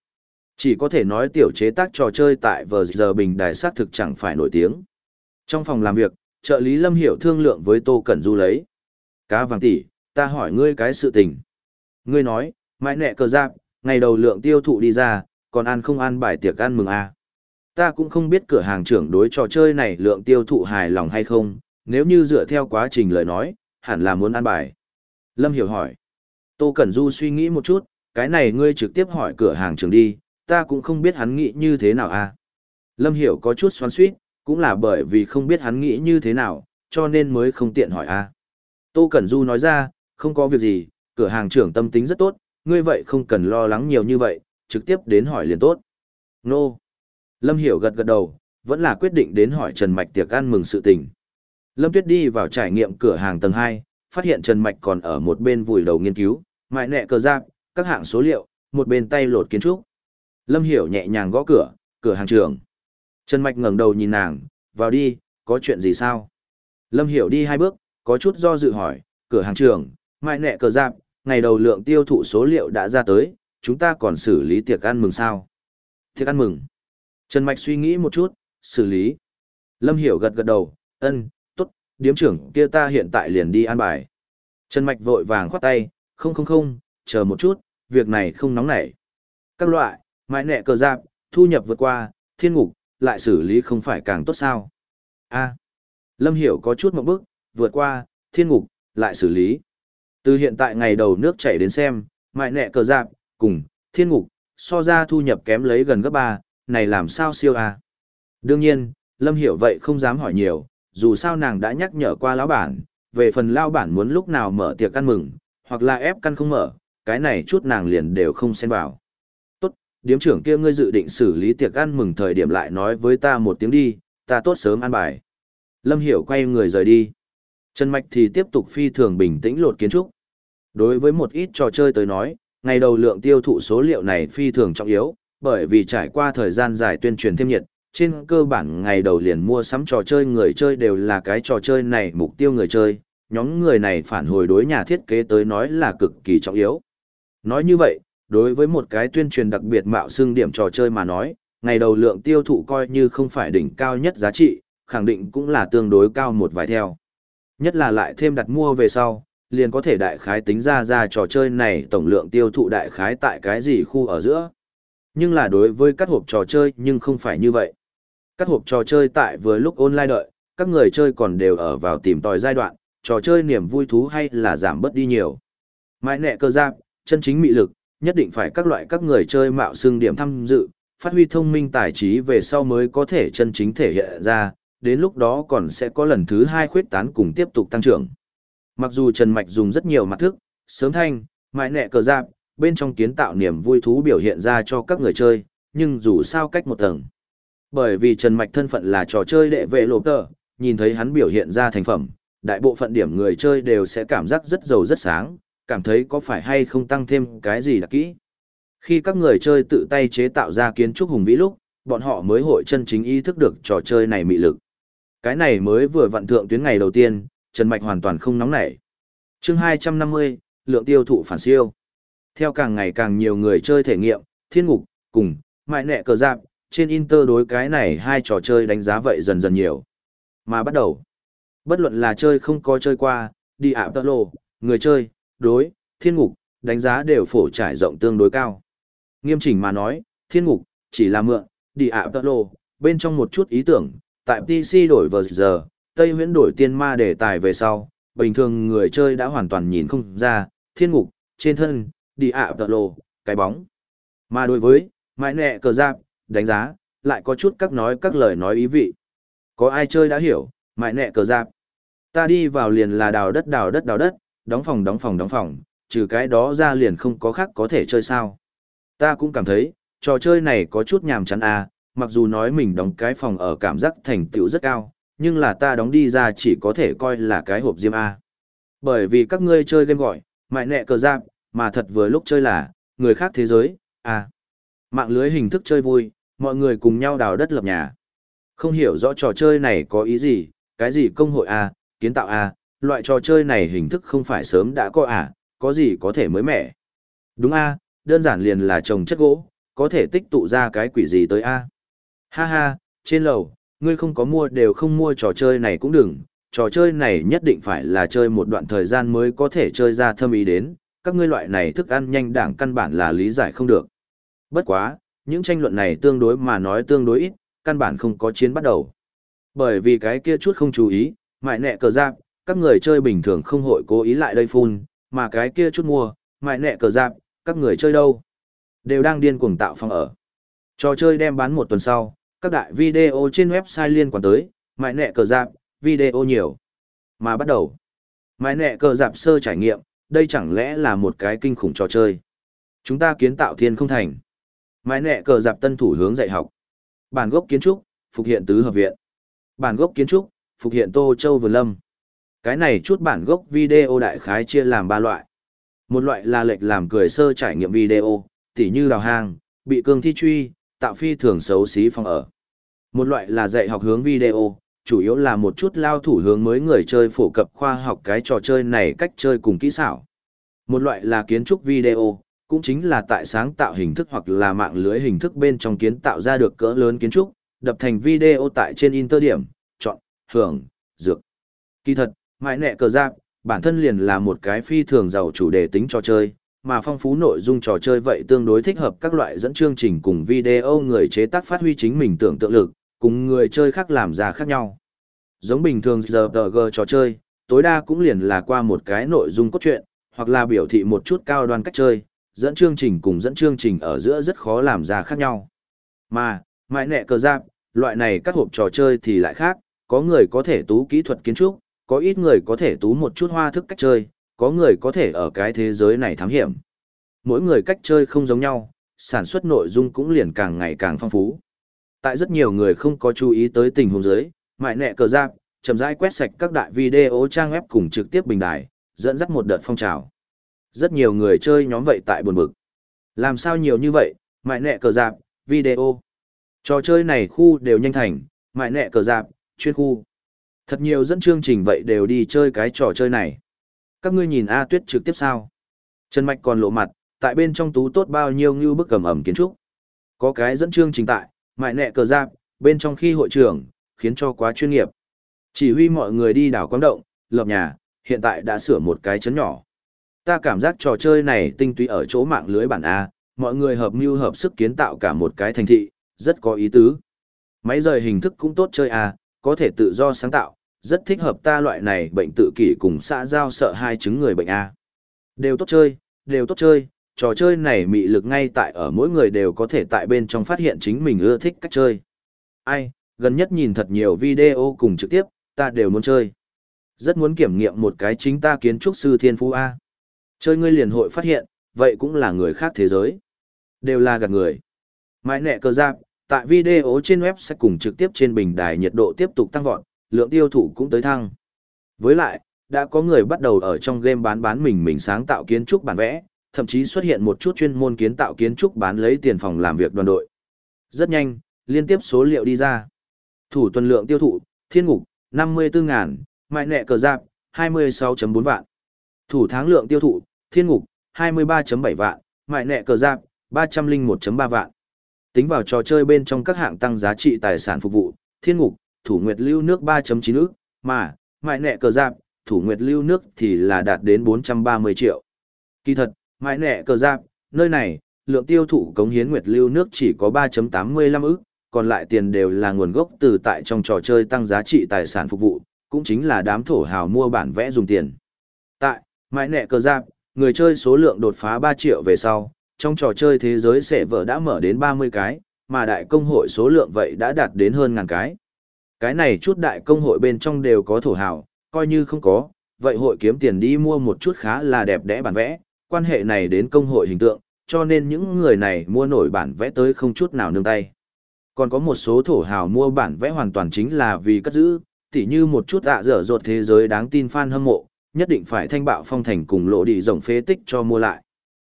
Chỉ có thể nói tiểu chế tác trò chơi tại vờ giờ bình đài sát thực chẳng phải nổi tiếng. Trong phòng làm việc, trợ lý Lâm Hiểu thương lượng với Tô Cẩn Du lấy. Cá vàng tỷ, ta hỏi ngươi cái sự tình. Ngươi nói, mãi nẹ cờ giáp, ngày đầu lượng tiêu thụ đi ra, còn ăn không ăn bài tiệc ăn mừng à. Ta cũng không biết cửa hàng trưởng đối trò chơi này lượng tiêu thụ hài lòng hay không, nếu như dựa theo quá trình lời nói, hẳn là muốn ăn bài. Lâm Hiểu hỏi. Tô Cẩn Du suy nghĩ một chút, cái này ngươi trực tiếp hỏi cửa hàng trưởng đi, ta cũng không biết hắn nghĩ như thế nào à. Lâm Hiểu có chút xoắn suýt, cũng là bởi vì không biết hắn nghĩ như thế nào, cho nên mới không tiện hỏi à. Tô Cẩn Du nói ra, không có việc gì, cửa hàng trưởng tâm tính rất tốt, ngươi vậy không cần lo lắng nhiều như vậy, trực tiếp đến hỏi liền tốt. Nô. Lâm Hiểu gật gật đầu, vẫn là quyết định đến hỏi Trần Mạch tiệc ăn mừng sự tình. Lâm Tuyết đi vào trải nghiệm cửa hàng tầng 2, phát hiện Trần Mạch còn ở một bên vùi đầu nghiên cứu, mại nẹ cờ giáp, các hạng số liệu, một bên tay lột kiến trúc. Lâm Hiểu nhẹ nhàng gõ cửa, cửa hàng trưởng. Trần Mạch ngẩng đầu nhìn nàng, vào đi, có chuyện gì sao? Lâm Hiểu đi hai bước, có chút do dự hỏi, cửa hàng trưởng, mại nẹ cờ giáp, ngày đầu lượng tiêu thụ số liệu đã ra tới, chúng ta còn xử lý tiệc ăn mừng sao? Tiệc ăn mừng. Trần Mạch suy nghĩ một chút, xử lý. Lâm Hiểu gật gật đầu, ân, điếm trưởng kia ta hiện tại liền đi an bài. Trần Mạch vội vàng khoát tay, không không không, chờ một chút, việc này không nóng nảy. Các loại, mãi nẹ cờ giáp, thu nhập vượt qua, thiên ngục, lại xử lý không phải càng tốt sao? A. Lâm Hiểu có chút một bước, vượt qua, thiên ngục, lại xử lý. Từ hiện tại ngày đầu nước chảy đến xem, mại nẹ cờ giáp, cùng, thiên ngục, so ra thu nhập kém lấy gần gấp ba, này làm sao siêu a? Đương nhiên, Lâm Hiểu vậy không dám hỏi nhiều, dù sao nàng đã nhắc nhở qua lão bản, về phần lão bản muốn lúc nào mở tiệc ăn mừng, hoặc là ép căn không mở, cái này chút nàng liền đều không xen vào. Tốt, điếm trưởng kia ngươi dự định xử lý tiệc ăn mừng thời điểm lại nói với ta một tiếng đi, ta tốt sớm ăn bài. Lâm Hiểu quay người rời đi. Trần Mạch thì tiếp tục phi thường bình tĩnh lột kiến trúc. Đối với một ít trò chơi tới nói, ngày đầu lượng tiêu thụ số liệu này phi thường trọng yếu, bởi vì trải qua thời gian dài tuyên truyền thêm nhiệt, trên cơ bản ngày đầu liền mua sắm trò chơi người chơi đều là cái trò chơi này mục tiêu người chơi, nhóm người này phản hồi đối nhà thiết kế tới nói là cực kỳ trọng yếu. Nói như vậy, đối với một cái tuyên truyền đặc biệt mạo xương điểm trò chơi mà nói, ngày đầu lượng tiêu thụ coi như không phải đỉnh cao nhất giá trị, khẳng định cũng là tương đối cao một vài theo. Nhất là lại thêm đặt mua về sau, liền có thể đại khái tính ra ra trò chơi này tổng lượng tiêu thụ đại khái tại cái gì khu ở giữa. Nhưng là đối với các hộp trò chơi nhưng không phải như vậy. Các hộp trò chơi tại vừa lúc online đợi, các người chơi còn đều ở vào tìm tòi giai đoạn, trò chơi niềm vui thú hay là giảm bớt đi nhiều. Mãi nẹ cơ giáp, chân chính mị lực, nhất định phải các loại các người chơi mạo xưng điểm tham dự, phát huy thông minh tài trí về sau mới có thể chân chính thể hiện ra, đến lúc đó còn sẽ có lần thứ hai khuyết tán cùng tiếp tục tăng trưởng. Mặc dù Trần Mạch dùng rất nhiều mặt thức, sớm thanh, mãi nẹ cờ giáp, bên trong kiến tạo niềm vui thú biểu hiện ra cho các người chơi, nhưng dù sao cách một tầng. Bởi vì Trần Mạch thân phận là trò chơi đệ vệ lộp tờ, nhìn thấy hắn biểu hiện ra thành phẩm, đại bộ phận điểm người chơi đều sẽ cảm giác rất giàu rất sáng, cảm thấy có phải hay không tăng thêm cái gì đặc kỹ. Khi các người chơi tự tay chế tạo ra kiến trúc hùng vĩ lúc, bọn họ mới hội chân chính ý thức được trò chơi này mị lực. Cái này mới vừa vận thượng tuyến ngày đầu tiên, Trần Mạch hoàn toàn không nóng nảy. chương 250, lượng tiêu thụ phản siêu. Theo càng ngày càng nhiều người chơi thể nghiệm, thiên ngục, cùng, mại nẹ cờ giáp, trên Inter đối cái này hai trò chơi đánh giá vậy dần dần nhiều. Mà bắt đầu, bất luận là chơi không có chơi qua, đi ạ tơ lô, người chơi, đối, thiên ngục, đánh giá đều phổ trải rộng tương đối cao. Nghiêm chỉnh mà nói, thiên ngục, chỉ là mượn, đi ạ tơ lô, bên trong một chút ý tưởng, tại PC đổi vờ giờ, Tây huyễn đổi tiên ma đề tài về sau, bình thường người chơi đã hoàn toàn nhìn không ra, thiên ngục, trên thân, đi ạ tơ lô, cái bóng. Mà đối với, mãi nẹ cờ giáp, đánh giá, lại có chút các nói các lời nói ý vị. Có ai chơi đã hiểu, mại nẹ cờ giáp. Ta đi vào liền là đào đất đào đất đào đất, đóng phòng đóng phòng đóng phòng, trừ cái đó ra liền không có khác có thể chơi sao. Ta cũng cảm thấy, trò chơi này có chút nhàm chán à, mặc dù nói mình đóng cái phòng ở cảm giác thành tựu rất cao, nhưng là ta đóng đi ra chỉ có thể coi là cái hộp diêm A. Bởi vì các ngươi chơi game gọi, mại nẹ cờ giáp, mà thật vừa lúc chơi là, người khác thế giới, à. Mạng lưới hình thức chơi vui, mọi người cùng nhau đào đất lập nhà. Không hiểu rõ trò chơi này có ý gì, cái gì công hội A, kiến tạo A, loại trò chơi này hình thức không phải sớm đã có à, có gì có thể mới mẻ. Đúng A, đơn giản liền là trồng chất gỗ, có thể tích tụ ra cái quỷ gì tới A. Ha ha, trên lầu, ngươi không có mua đều không mua trò chơi này cũng đừng, trò chơi này nhất định phải là chơi một đoạn thời gian mới có thể chơi ra thâm ý đến, các ngươi loại này thức ăn nhanh đảng căn bản là lý giải không được. Bất quá, những tranh luận này tương đối mà nói tương đối ít, căn bản không có chiến bắt đầu. Bởi vì cái kia chút không chú ý, mại nẹ cờ giáp, các người chơi bình thường không hội cố ý lại đây phun, mà cái kia chút mua, mại nẹ cờ giáp, các người chơi đâu? Đều đang điên cuồng tạo phòng ở. Trò chơi đem bán một tuần sau, các đại video trên website liên quan tới, mại nẹ cờ giáp, video nhiều. Mà bắt đầu, mại nẹ cờ giáp sơ trải nghiệm, đây chẳng lẽ là một cái kinh khủng trò chơi. Chúng ta kiến tạo thiên không thành mái nẹ cờ dạp tân thủ hướng dạy học. Bản gốc kiến trúc, phục hiện tứ hợp viện. Bản gốc kiến trúc, phục hiện Tô Châu Vườn Lâm. Cái này chút bản gốc video đại khái chia làm ba loại. Một loại là lệch làm cười sơ trải nghiệm video, tỉ như đào hang, bị cương thi truy, tạo phi thường xấu xí phòng ở. Một loại là dạy học hướng video, chủ yếu là một chút lao thủ hướng mới người chơi phổ cập khoa học cái trò chơi này cách chơi cùng kỹ xảo. Một loại là kiến trúc video, cũng chính là tại sáng tạo hình thức hoặc là mạng lưới hình thức bên trong kiến tạo ra được cỡ lớn kiến trúc, đập thành video tại trên inter điểm, chọn, hưởng, dược. Kỳ thật, mãi nẹ cờ giáp, bản thân liền là một cái phi thường giàu chủ đề tính trò chơi, mà phong phú nội dung trò chơi vậy tương đối thích hợp các loại dẫn chương trình cùng video người chế tác phát huy chính mình tưởng tượng lực, cùng người chơi khác làm ra khác nhau. Giống bình thường giờ RPG trò chơi, tối đa cũng liền là qua một cái nội dung cốt truyện, hoặc là biểu thị một chút cao đoan cách chơi, dẫn chương trình cùng dẫn chương trình ở giữa rất khó làm ra khác nhau. Mà, mãi nẹ cờ giáp, loại này các hộp trò chơi thì lại khác, có người có thể tú kỹ thuật kiến trúc, có ít người có thể tú một chút hoa thức cách chơi, có người có thể ở cái thế giới này thám hiểm. Mỗi người cách chơi không giống nhau, sản xuất nội dung cũng liền càng ngày càng phong phú. Tại rất nhiều người không có chú ý tới tình huống giới, mại nẹ cờ giáp, chậm rãi quét sạch các đại video trang web cùng trực tiếp bình đài, dẫn dắt một đợt phong trào. Rất nhiều người chơi nhóm vậy tại buồn bực. Làm sao nhiều như vậy, mại nẹ cờ giáp, video. Trò chơi này khu đều nhanh thành, mại nẹ cờ giáp, chuyên khu. Thật nhiều dẫn chương trình vậy đều đi chơi cái trò chơi này. Các ngươi nhìn A Tuyết trực tiếp sao? Trần Mạch còn lộ mặt, tại bên trong tú tốt bao nhiêu như bức cầm ẩm kiến trúc. Có cái dẫn chương trình tại, mại nẹ cờ giáp, bên trong khi hội trưởng, khiến cho quá chuyên nghiệp. Chỉ huy mọi người đi đảo quang động, lập nhà, hiện tại đã sửa một cái chấn nhỏ. Ta cảm giác trò chơi này tinh túy ở chỗ mạng lưới bản A, mọi người hợp mưu hợp sức kiến tạo cả một cái thành thị, rất có ý tứ. Máy rời hình thức cũng tốt chơi A, có thể tự do sáng tạo, rất thích hợp ta loại này bệnh tự kỷ cùng xã giao sợ hai chứng người bệnh A. Đều tốt chơi, đều tốt chơi, trò chơi này mị lực ngay tại ở mỗi người đều có thể tại bên trong phát hiện chính mình ưa thích cách chơi. Ai, gần nhất nhìn thật nhiều video cùng trực tiếp, ta đều muốn chơi. Rất muốn kiểm nghiệm một cái chính ta kiến trúc sư thiên phú A. Chơi ngươi liền hội phát hiện, vậy cũng là người khác thế giới. Đều là gạt người. Mãi nẹ cờ giáp, tại video trên web sẽ cùng trực tiếp trên bình đài nhiệt độ tiếp tục tăng vọt, lượng tiêu thụ cũng tới thăng. Với lại, đã có người bắt đầu ở trong game bán bán mình mình sáng tạo kiến trúc bản vẽ, thậm chí xuất hiện một chút chuyên môn kiến tạo kiến trúc bán lấy tiền phòng làm việc đoàn đội. Rất nhanh, liên tiếp số liệu đi ra. Thủ tuần lượng tiêu thụ, thiên ngục, 54 ngàn, mại nẹ cờ giáp, 26.4 vạn. Thủ tháng lượng tiêu thụ, thiên ngục, 23.7 vạn, mại nẹ cờ giáp, 301.3 vạn. Tính vào trò chơi bên trong các hạng tăng giá trị tài sản phục vụ, thiên ngục, thủ nguyệt lưu nước 3.9 ức, mà, mại nẹ cờ giáp, thủ nguyệt lưu nước thì là đạt đến 430 triệu. Kỳ thật, mại nẹ cờ giáp, nơi này, lượng tiêu thụ cống hiến nguyệt lưu nước chỉ có 3.85 ức, còn lại tiền đều là nguồn gốc từ tại trong trò chơi tăng giá trị tài sản phục vụ, cũng chính là đám thổ hào mua bản vẽ dùng tiền. Tại, mãi nẹ cờ giáp, người chơi số lượng đột phá 3 triệu về sau, trong trò chơi thế giới sẽ vở đã mở đến 30 cái, mà đại công hội số lượng vậy đã đạt đến hơn ngàn cái. Cái này chút đại công hội bên trong đều có thổ hào, coi như không có, vậy hội kiếm tiền đi mua một chút khá là đẹp đẽ bản vẽ, quan hệ này đến công hội hình tượng, cho nên những người này mua nổi bản vẽ tới không chút nào nương tay. Còn có một số thổ hào mua bản vẽ hoàn toàn chính là vì cất giữ, tỉ như một chút ạ dở dột thế giới đáng tin fan hâm mộ, nhất định phải thanh bạo phong thành cùng lộ đi rộng phế tích cho mua lại.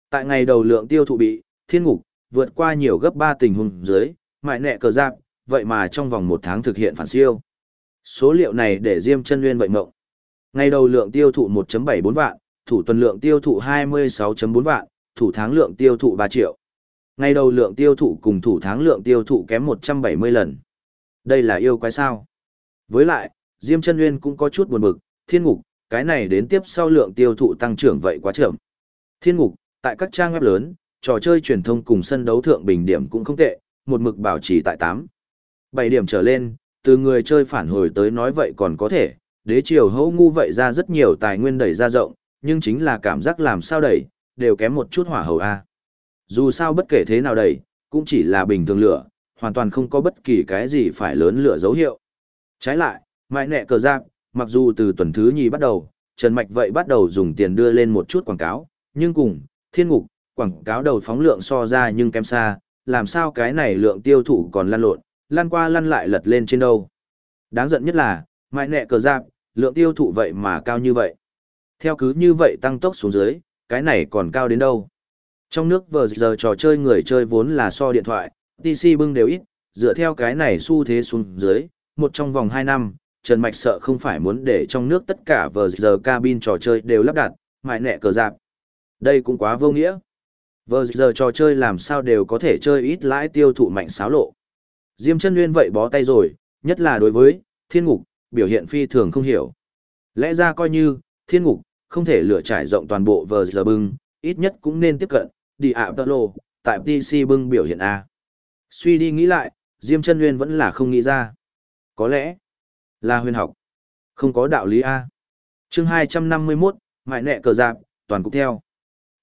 Tại ngày đầu lượng tiêu thụ bị, thiên ngục, vượt qua nhiều gấp 3 tình huống dưới, mại nẹ cờ giáp, vậy mà trong vòng một tháng thực hiện phản siêu. Số liệu này để Diêm chân nguyên vậy mộng. Ngày đầu lượng tiêu thụ 1.74 vạn, thủ tuần lượng tiêu thụ 26.4 vạn, thủ tháng lượng tiêu thụ 3 triệu. Ngày đầu lượng tiêu thụ cùng thủ tháng lượng tiêu thụ kém 170 lần. Đây là yêu quái sao? Với lại, Diêm Chân Nguyên cũng có chút buồn bực, Thiên Ngục, cái này đến tiếp sau lượng tiêu thụ tăng trưởng vậy quá chậm. Thiên Ngục, tại các trang web lớn, trò chơi truyền thông cùng sân đấu thượng bình điểm cũng không tệ, một mực bảo trì tại 8. 7 điểm trở lên, từ người chơi phản hồi tới nói vậy còn có thể, đế triều hấu ngu vậy ra rất nhiều tài nguyên đẩy ra rộng, nhưng chính là cảm giác làm sao đẩy, đều kém một chút hỏa hầu A. Dù sao bất kể thế nào đẩy, cũng chỉ là bình thường lửa, hoàn toàn không có bất kỳ cái gì phải lớn lửa dấu hiệu. Trái lại, mại nẹ cờ giáp, mặc dù từ tuần thứ nhì bắt đầu, Trần Mạch vậy bắt đầu dùng tiền đưa lên một chút quảng cáo, nhưng cùng, thiên ngục, quảng cáo đầu phóng lượng so ra nhưng kém xa, làm sao cái này lượng tiêu thụ còn lăn lộn, lăn qua lăn lại lật lên trên đâu. Đáng giận nhất là, mại nẹ cờ giáp, lượng tiêu thụ vậy mà cao như vậy. Theo cứ như vậy tăng tốc xuống dưới, cái này còn cao đến đâu. Trong nước vờ giờ trò chơi người chơi vốn là so điện thoại, PC bưng đều ít, dựa theo cái này xu thế xuống dưới, một trong vòng 2 năm, Trần Mạch sợ không phải muốn để trong nước tất cả vờ giờ cabin trò chơi đều lắp đặt, mại nẹ cờ dạp. Đây cũng quá vô nghĩa. Vờ giờ trò chơi làm sao đều có thể chơi ít lãi tiêu thụ mạnh xáo lộ. Diêm chân nguyên vậy bó tay rồi, nhất là đối với thiên ngục, biểu hiện phi thường không hiểu. Lẽ ra coi như, thiên ngục, không thể lửa trải rộng toàn bộ vờ giờ bưng, ít nhất cũng nên tiếp cận, đi ạ tơ lô, tại PC bưng biểu hiện A. Suy đi nghĩ lại, Diêm chân Nguyên vẫn là không nghĩ ra. Có lẽ là huyền học. Không có đạo lý A. chương 251, mại nẹ cờ giáp, toàn cục theo.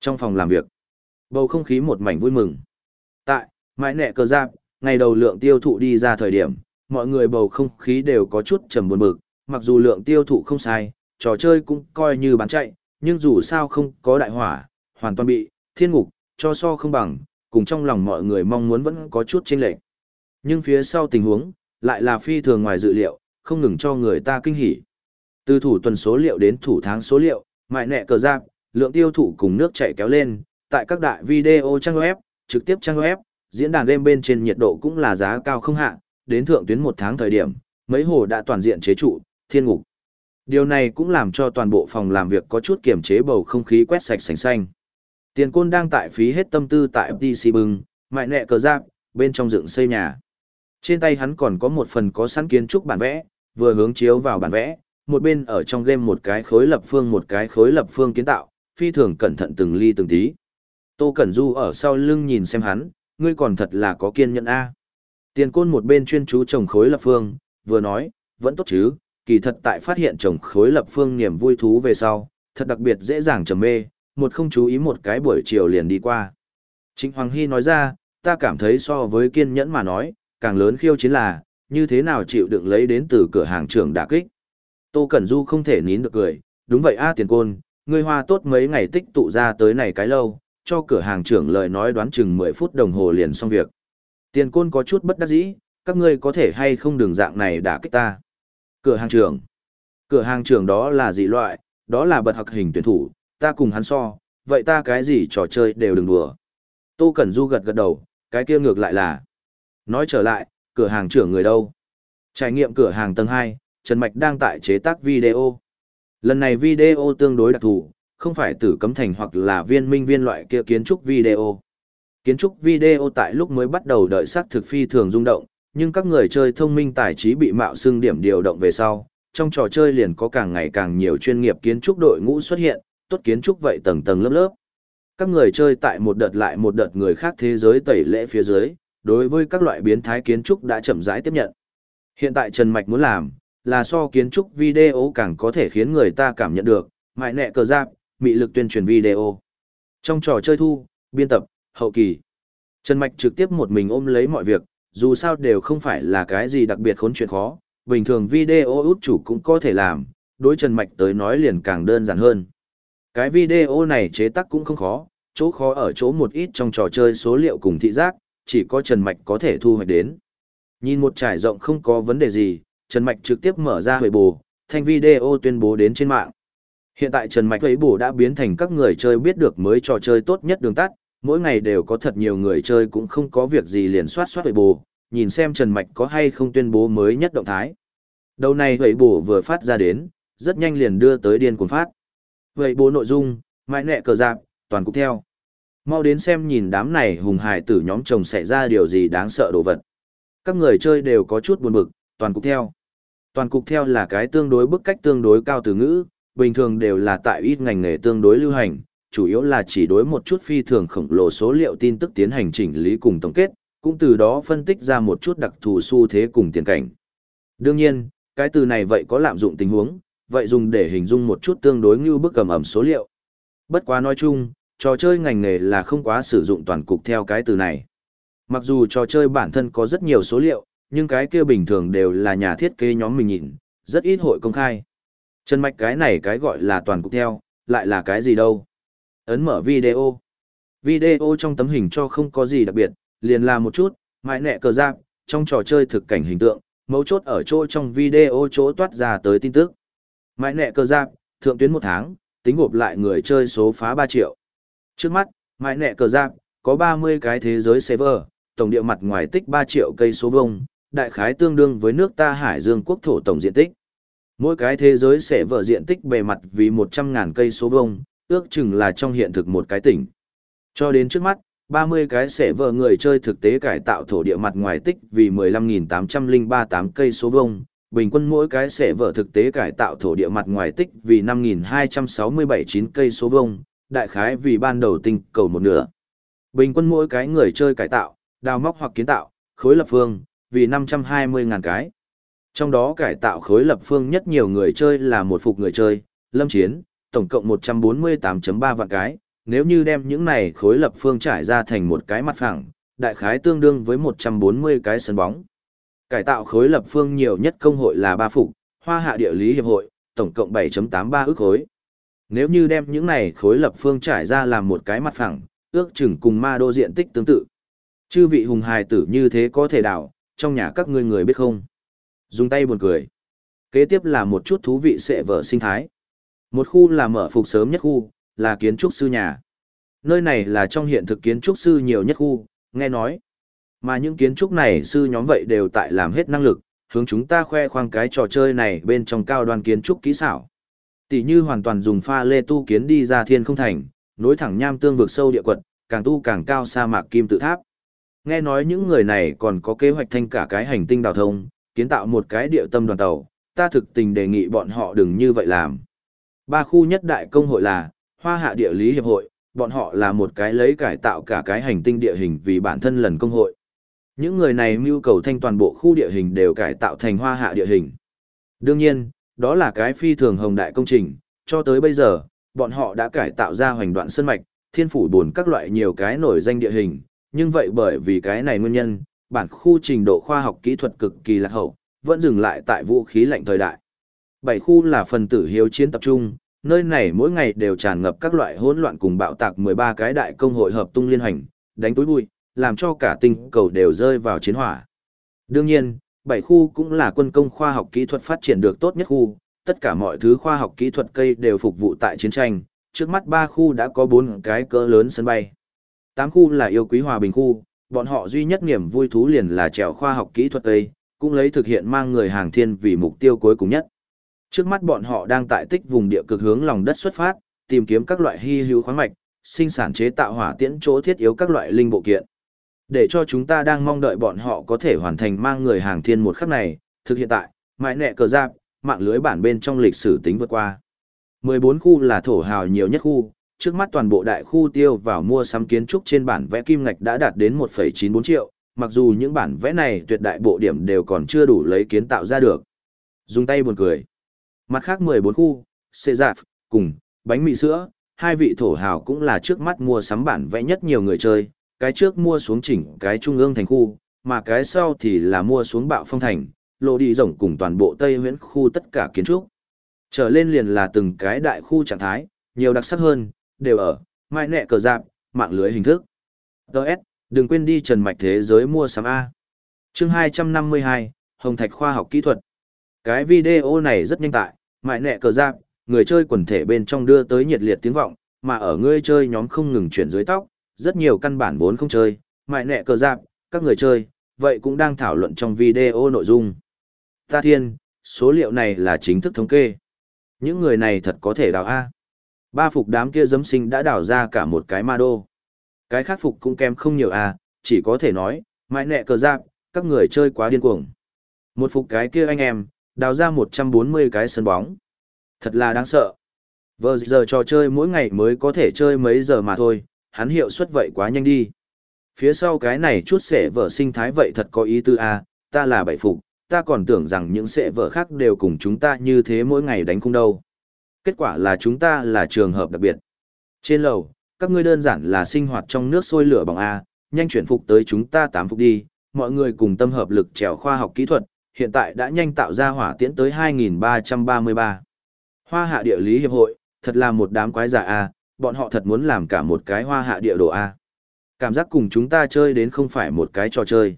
Trong phòng làm việc, bầu không khí một mảnh vui mừng. Tại, mại nẹ cờ giáp, ngày đầu lượng tiêu thụ đi ra thời điểm, mọi người bầu không khí đều có chút trầm buồn bực, mặc dù lượng tiêu thụ không sai, trò chơi cũng coi như bán chạy, nhưng dù sao không có đại hỏa, hoàn toàn bị, thiên ngục, cho so không bằng, cùng trong lòng mọi người mong muốn vẫn có chút chênh lệch. Nhưng phía sau tình huống, lại là phi thường ngoài dự liệu, không ngừng cho người ta kinh hỉ. Từ thủ tuần số liệu đến thủ tháng số liệu, mại nẹ cờ giáp, lượng tiêu thụ cùng nước chảy kéo lên, tại các đại video trang web, trực tiếp trang web, diễn đàn game bên trên nhiệt độ cũng là giá cao không hạ, đến thượng tuyến một tháng thời điểm, mấy hồ đã toàn diện chế trụ, thiên ngục. Điều này cũng làm cho toàn bộ phòng làm việc có chút kiềm chế bầu không khí quét sạch sành xanh. Tiền côn đang tại phí hết tâm tư tại FTC bưng, mại nẹ cờ giáp, bên trong dựng xây nhà. Trên tay hắn còn có một phần có sẵn kiến trúc bản vẽ, vừa hướng chiếu vào bản vẽ, một bên ở trong game một cái khối lập phương một cái khối lập phương kiến tạo, phi thường cẩn thận từng ly từng tí. Tô Cẩn Du ở sau lưng nhìn xem hắn, ngươi còn thật là có kiên nhẫn a. Tiền côn một bên chuyên chú trồng khối lập phương, vừa nói, vẫn tốt chứ, kỳ thật tại phát hiện trồng khối lập phương niềm vui thú về sau, thật đặc biệt dễ dàng trầm mê, một không chú ý một cái buổi chiều liền đi qua. Trịnh Hoàng Hy nói ra, ta cảm thấy so với kiên nhẫn mà nói, càng lớn khiêu chiến là, như thế nào chịu đựng lấy đến từ cửa hàng trưởng đả kích. Tô Cẩn Du không thể nín được cười, đúng vậy a tiền côn, ngươi hoa tốt mấy ngày tích tụ ra tới này cái lâu, cho cửa hàng trưởng lời nói đoán chừng 10 phút đồng hồ liền xong việc. Tiền côn có chút bất đắc dĩ, các ngươi có thể hay không đường dạng này đả kích ta. Cửa hàng trưởng. Cửa hàng trưởng đó là gì loại, đó là bật học hình tuyển thủ, ta cùng hắn so, vậy ta cái gì trò chơi đều đừng đùa. Tô Cẩn Du gật gật đầu, cái kia ngược lại là. Nói trở lại, cửa hàng trưởng người đâu? Trải nghiệm cửa hàng tầng 2, Trần Mạch đang tại chế tác video. Lần này video tương đối đặc thù, không phải tử cấm thành hoặc là viên minh viên loại kia kiến trúc video. Kiến trúc video tại lúc mới bắt đầu đợi sát thực phi thường rung động, nhưng các người chơi thông minh tài trí bị mạo xưng điểm điều động về sau, trong trò chơi liền có càng ngày càng nhiều chuyên nghiệp kiến trúc đội ngũ xuất hiện, tốt kiến trúc vậy tầng tầng lớp lớp. Các người chơi tại một đợt lại một đợt người khác thế giới tẩy lễ phía dưới, đối với các loại biến thái kiến trúc đã chậm rãi tiếp nhận. Hiện tại Trần Mạch muốn làm, là so kiến trúc video càng có thể khiến người ta cảm nhận được, mại nẹ cờ giáp, mị lực tuyên truyền video. Trong trò chơi thu, biên tập, hậu kỳ, Trần Mạch trực tiếp một mình ôm lấy mọi việc, dù sao đều không phải là cái gì đặc biệt khốn chuyện khó, bình thường video út chủ cũng có thể làm, đối Trần Mạch tới nói liền càng đơn giản hơn. Cái video này chế tác cũng không khó, chỗ khó ở chỗ một ít trong trò chơi số liệu cùng thị giác, chỉ có Trần Mạch có thể thu hoạch đến. Nhìn một trải rộng không có vấn đề gì, Trần Mạch trực tiếp mở ra huệ bù, thanh video tuyên bố đến trên mạng. Hiện tại Trần Mạch huệ bù đã biến thành các người chơi biết được mới trò chơi tốt nhất đường tắt, mỗi ngày đều có thật nhiều người chơi cũng không có việc gì liền soát soát huệ bù, nhìn xem Trần Mạch có hay không tuyên bố mới nhất động thái. Đầu này huệ bù vừa phát ra đến, rất nhanh liền đưa tới điên cuồng phát. Huệ bù nội dung, mãi nẹ cờ giạc, toàn cục theo. Mau đến xem nhìn đám này hùng hải tử nhóm chồng xảy ra điều gì đáng sợ đồ vật. Các người chơi đều có chút buồn bực, toàn cục theo. Toàn cục theo là cái tương đối bức cách tương đối cao từ ngữ, bình thường đều là tại ít ngành nghề tương đối lưu hành, chủ yếu là chỉ đối một chút phi thường khổng lồ số liệu tin tức tiến hành chỉnh lý cùng tổng kết, cũng từ đó phân tích ra một chút đặc thù xu thế cùng tiền cảnh. Đương nhiên, cái từ này vậy có lạm dụng tình huống, vậy dùng để hình dung một chút tương đối như bức cầm ẩm số liệu. Bất quá nói chung, trò chơi ngành nghề là không quá sử dụng toàn cục theo cái từ này. Mặc dù trò chơi bản thân có rất nhiều số liệu, nhưng cái kia bình thường đều là nhà thiết kế nhóm mình nhìn, rất ít hội công khai. Chân mạch cái này cái gọi là toàn cục theo, lại là cái gì đâu. Ấn mở video. Video trong tấm hình cho không có gì đặc biệt, liền là một chút, mãi nẹ cờ giáp, trong trò chơi thực cảnh hình tượng, mấu chốt ở chỗ trong video chỗ toát ra tới tin tức. Mãi nẹ cờ giáp, thượng tuyến một tháng, tính gộp lại người chơi số phá 3 triệu. Trước mắt, mãi nẹ cờ giáp, có 30 cái thế giới server, tổng địa mặt ngoài tích 3 triệu cây số vông, đại khái tương đương với nước ta Hải Dương quốc thổ tổng diện tích. Mỗi cái thế giới sẽ vở diện tích bề mặt vì 100.000 cây số vông, ước chừng là trong hiện thực một cái tỉnh. Cho đến trước mắt, 30 cái sẽ vở người chơi thực tế cải tạo thổ địa mặt ngoài tích vì 15.803 cây số vông, bình quân mỗi cái sẽ vở thực tế cải tạo thổ địa mặt ngoài tích vì 5.267 cây số vông, đại khái vì ban đầu tinh cầu một nửa. Bình quân mỗi cái người chơi cải tạo, đào móc hoặc kiến tạo, khối lập phương, vì 520.000 cái. Trong đó cải tạo khối lập phương nhất nhiều người chơi là một phục người chơi, lâm chiến, tổng cộng 148.3 vạn cái. Nếu như đem những này khối lập phương trải ra thành một cái mặt phẳng, đại khái tương đương với 140 cái sân bóng. Cải tạo khối lập phương nhiều nhất công hội là ba phục, Hoa Hạ Địa lý hiệp hội, tổng cộng 7.83 ước khối. Nếu như đem những này khối lập phương trải ra làm một cái mặt phẳng, ước chừng cùng ma đô diện tích tương tự. Chư vị hùng hài tử như thế có thể đảo, trong nhà các ngươi người biết không? Dùng tay buồn cười. Kế tiếp là một chút thú vị sẽ vở sinh thái. Một khu là mở phục sớm nhất khu, là kiến trúc sư nhà. Nơi này là trong hiện thực kiến trúc sư nhiều nhất khu, nghe nói. Mà những kiến trúc này sư nhóm vậy đều tại làm hết năng lực, hướng chúng ta khoe khoang cái trò chơi này bên trong cao đoàn kiến trúc kỹ xảo. Tỷ như hoàn toàn dùng pha lê tu kiến đi ra thiên không thành, nối thẳng nham tương vực sâu địa quật, càng tu càng cao sa mạc kim tự tháp. Nghe nói những người này còn có kế hoạch thanh cả cái hành tinh đào thông, kiến tạo một cái địa tâm đoàn tàu, ta thực tình đề nghị bọn họ đừng như vậy làm. Ba khu nhất đại công hội là, Hoa Hạ Địa lý Hiệp hội, bọn họ là một cái lấy cải tạo cả cái hành tinh địa hình vì bản thân lần công hội. Những người này mưu cầu thanh toàn bộ khu địa hình đều cải tạo thành Hoa Hạ địa hình. Đương nhiên, đó là cái phi thường hồng đại công trình, cho tới bây giờ, bọn họ đã cải tạo ra hoành đoạn sơn mạch, thiên phủ buồn các loại nhiều cái nổi danh địa hình, nhưng vậy bởi vì cái này nguyên nhân, bản khu trình độ khoa học kỹ thuật cực kỳ lạc hậu, vẫn dừng lại tại vũ khí lạnh thời đại. Bảy khu là phần tử hiếu chiến tập trung, nơi này mỗi ngày đều tràn ngập các loại hỗn loạn cùng bạo tạc 13 cái đại công hội hợp tung liên hành, đánh túi bụi, làm cho cả tinh cầu đều rơi vào chiến hỏa. Đương nhiên, bảy khu cũng là quân công khoa học kỹ thuật phát triển được tốt nhất khu, tất cả mọi thứ khoa học kỹ thuật cây đều phục vụ tại chiến tranh, trước mắt ba khu đã có bốn cái cỡ lớn sân bay. Tám khu là yêu quý hòa bình khu, bọn họ duy nhất niềm vui thú liền là trèo khoa học kỹ thuật cây, cũng lấy thực hiện mang người hàng thiên vì mục tiêu cuối cùng nhất. Trước mắt bọn họ đang tại tích vùng địa cực hướng lòng đất xuất phát, tìm kiếm các loại hy hữu khoáng mạch, sinh sản chế tạo hỏa tiễn chỗ thiết yếu các loại linh bộ kiện. Để cho chúng ta đang mong đợi bọn họ có thể hoàn thành mang người hàng thiên một khắc này, thực hiện tại, mãi nẹ cờ giáp, mạng lưới bản bên trong lịch sử tính vượt qua. 14 khu là thổ hào nhiều nhất khu, trước mắt toàn bộ đại khu tiêu vào mua sắm kiến trúc trên bản vẽ kim ngạch đã đạt đến 1,94 triệu, mặc dù những bản vẽ này tuyệt đại bộ điểm đều còn chưa đủ lấy kiến tạo ra được. Dùng tay buồn cười. Mặt khác 14 khu, xê giạp, cùng, bánh mì sữa, hai vị thổ hào cũng là trước mắt mua sắm bản vẽ nhất nhiều người chơi, cái trước mua xuống chỉnh cái trung ương thành khu, mà cái sau thì là mua xuống bạo phong thành, lộ đi rộng cùng toàn bộ Tây huyễn khu tất cả kiến trúc. Trở lên liền là từng cái đại khu trạng thái, nhiều đặc sắc hơn, đều ở, mai nẹ cờ dạp, mạng lưới hình thức. Đợt, đừng quên đi trần mạch thế giới mua sắm A. chương 252, Hồng Thạch Khoa học Kỹ thuật. Cái video này rất nhanh tại, mại nẹ cờ giáp, người chơi quần thể bên trong đưa tới nhiệt liệt tiếng vọng, mà ở ngươi chơi nhóm không ngừng chuyển dưới tóc, rất nhiều căn bản vốn không chơi, mại nẹ cờ dạp, các người chơi, vậy cũng đang thảo luận trong video nội dung. Ta thiên, số liệu này là chính thức thống kê. Những người này thật có thể đào A. Ba phục đám kia dấm sinh đã đào ra cả một cái ma đô. Cái khác phục cũng kém không nhiều A, chỉ có thể nói, mại nẹ cờ dạp, các người chơi quá điên cuồng. Một phục cái kia anh em, đào ra 140 cái sân bóng. Thật là đáng sợ. Vờ giờ trò chơi mỗi ngày mới có thể chơi mấy giờ mà thôi, hắn hiệu suất vậy quá nhanh đi. Phía sau cái này chút sệ vợ sinh thái vậy thật có ý tư a, ta là bảy phục, ta còn tưởng rằng những sệ vợ khác đều cùng chúng ta như thế mỗi ngày đánh cung đâu. Kết quả là chúng ta là trường hợp đặc biệt. Trên lầu, các ngươi đơn giản là sinh hoạt trong nước sôi lửa bằng A, à, nhanh chuyển phục tới chúng ta tám phục đi, mọi người cùng tâm hợp lực trèo khoa học kỹ thuật, hiện tại đã nhanh tạo ra hỏa tiễn tới 2333. Hoa hạ địa lý hiệp hội, thật là một đám quái giả A, bọn họ thật muốn làm cả một cái hoa hạ địa đồ A. Cảm giác cùng chúng ta chơi đến không phải một cái trò chơi.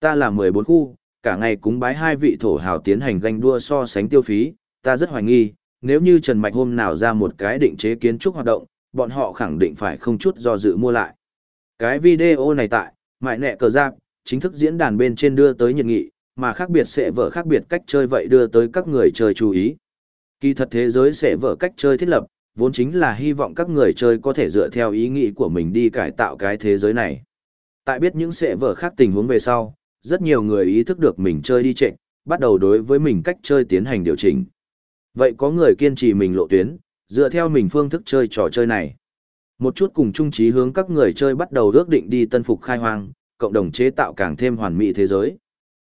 Ta là 14 khu, cả ngày cúng bái hai vị thổ hào tiến hành ganh đua so sánh tiêu phí, ta rất hoài nghi, nếu như Trần Mạch hôm nào ra một cái định chế kiến trúc hoạt động, bọn họ khẳng định phải không chút do dự mua lại. Cái video này tại, mại nẹ cờ giáp, chính thức diễn đàn bên trên đưa tới nhiệt nghị, mà khác biệt sẽ vở khác biệt cách chơi vậy đưa tới các người chơi chú ý. Kỳ thật thế giới sẽ vở cách chơi thiết lập, vốn chính là hy vọng các người chơi có thể dựa theo ý nghĩ của mình đi cải tạo cái thế giới này. Tại biết những sẽ vở khác tình huống về sau, rất nhiều người ý thức được mình chơi đi trệnh, bắt đầu đối với mình cách chơi tiến hành điều chỉnh. Vậy có người kiên trì mình lộ tuyến, dựa theo mình phương thức chơi trò chơi này. Một chút cùng chung trí hướng các người chơi bắt đầu ước định đi tân phục khai hoang, cộng đồng chế tạo càng thêm hoàn mỹ thế giới.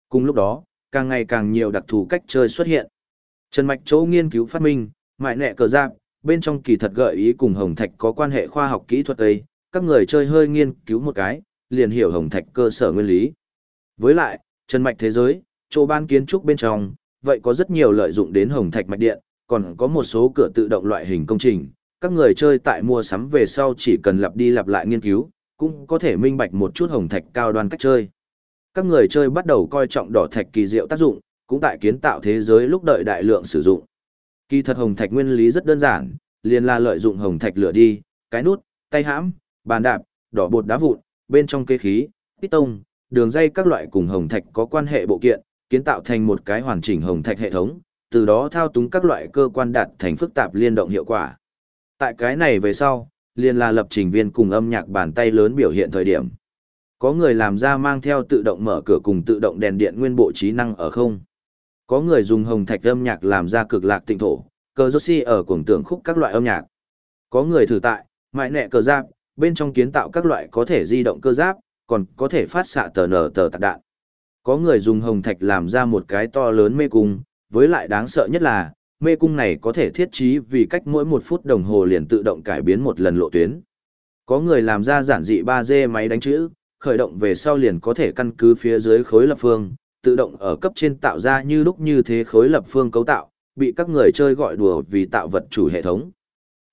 Cùng lúc đó, càng ngày càng nhiều đặc thù cách chơi xuất hiện. Trần Mạch Châu nghiên cứu phát minh, mại nẹ cờ giáp, bên trong kỳ thật gợi ý cùng Hồng Thạch có quan hệ khoa học kỹ thuật ấy, các người chơi hơi nghiên cứu một cái, liền hiểu Hồng Thạch cơ sở nguyên lý. Với lại, chân Mạch thế giới, chỗ ban kiến trúc bên trong, vậy có rất nhiều lợi dụng đến Hồng Thạch mạch điện, còn có một số cửa tự động loại hình công trình, các người chơi tại mua sắm về sau chỉ cần lặp đi lặp lại nghiên cứu, cũng có thể minh bạch một chút Hồng Thạch cao đoan cách chơi các người chơi bắt đầu coi trọng đỏ thạch kỳ diệu tác dụng, cũng tại kiến tạo thế giới lúc đợi đại lượng sử dụng. Kỳ thật hồng thạch nguyên lý rất đơn giản, liền là lợi dụng hồng thạch lửa đi, cái nút, tay hãm, bàn đạp, đỏ bột đá vụn, bên trong cây khí, piston, đường dây các loại cùng hồng thạch có quan hệ bộ kiện, kiến tạo thành một cái hoàn chỉnh hồng thạch hệ thống, từ đó thao túng các loại cơ quan đạt thành phức tạp liên động hiệu quả. Tại cái này về sau, liền là lập trình viên cùng âm nhạc bàn tay lớn biểu hiện thời điểm. Có người làm ra mang theo tự động mở cửa cùng tự động đèn điện nguyên bộ trí năng ở không. Có người dùng hồng thạch âm nhạc làm ra cực lạc tịnh thổ, cờ si ở cuồng tưởng khúc các loại âm nhạc. Có người thử tại, mại nẹ cờ giáp, bên trong kiến tạo các loại có thể di động cơ giáp, còn có thể phát xạ tờ nở tờ tạc đạn. Có người dùng hồng thạch làm ra một cái to lớn mê cung, với lại đáng sợ nhất là, mê cung này có thể thiết trí vì cách mỗi một phút đồng hồ liền tự động cải biến một lần lộ tuyến. Có người làm ra giản dị 3D máy đánh chữ, khởi động về sau liền có thể căn cứ phía dưới khối lập phương, tự động ở cấp trên tạo ra như lúc như thế khối lập phương cấu tạo, bị các người chơi gọi đùa vì tạo vật chủ hệ thống.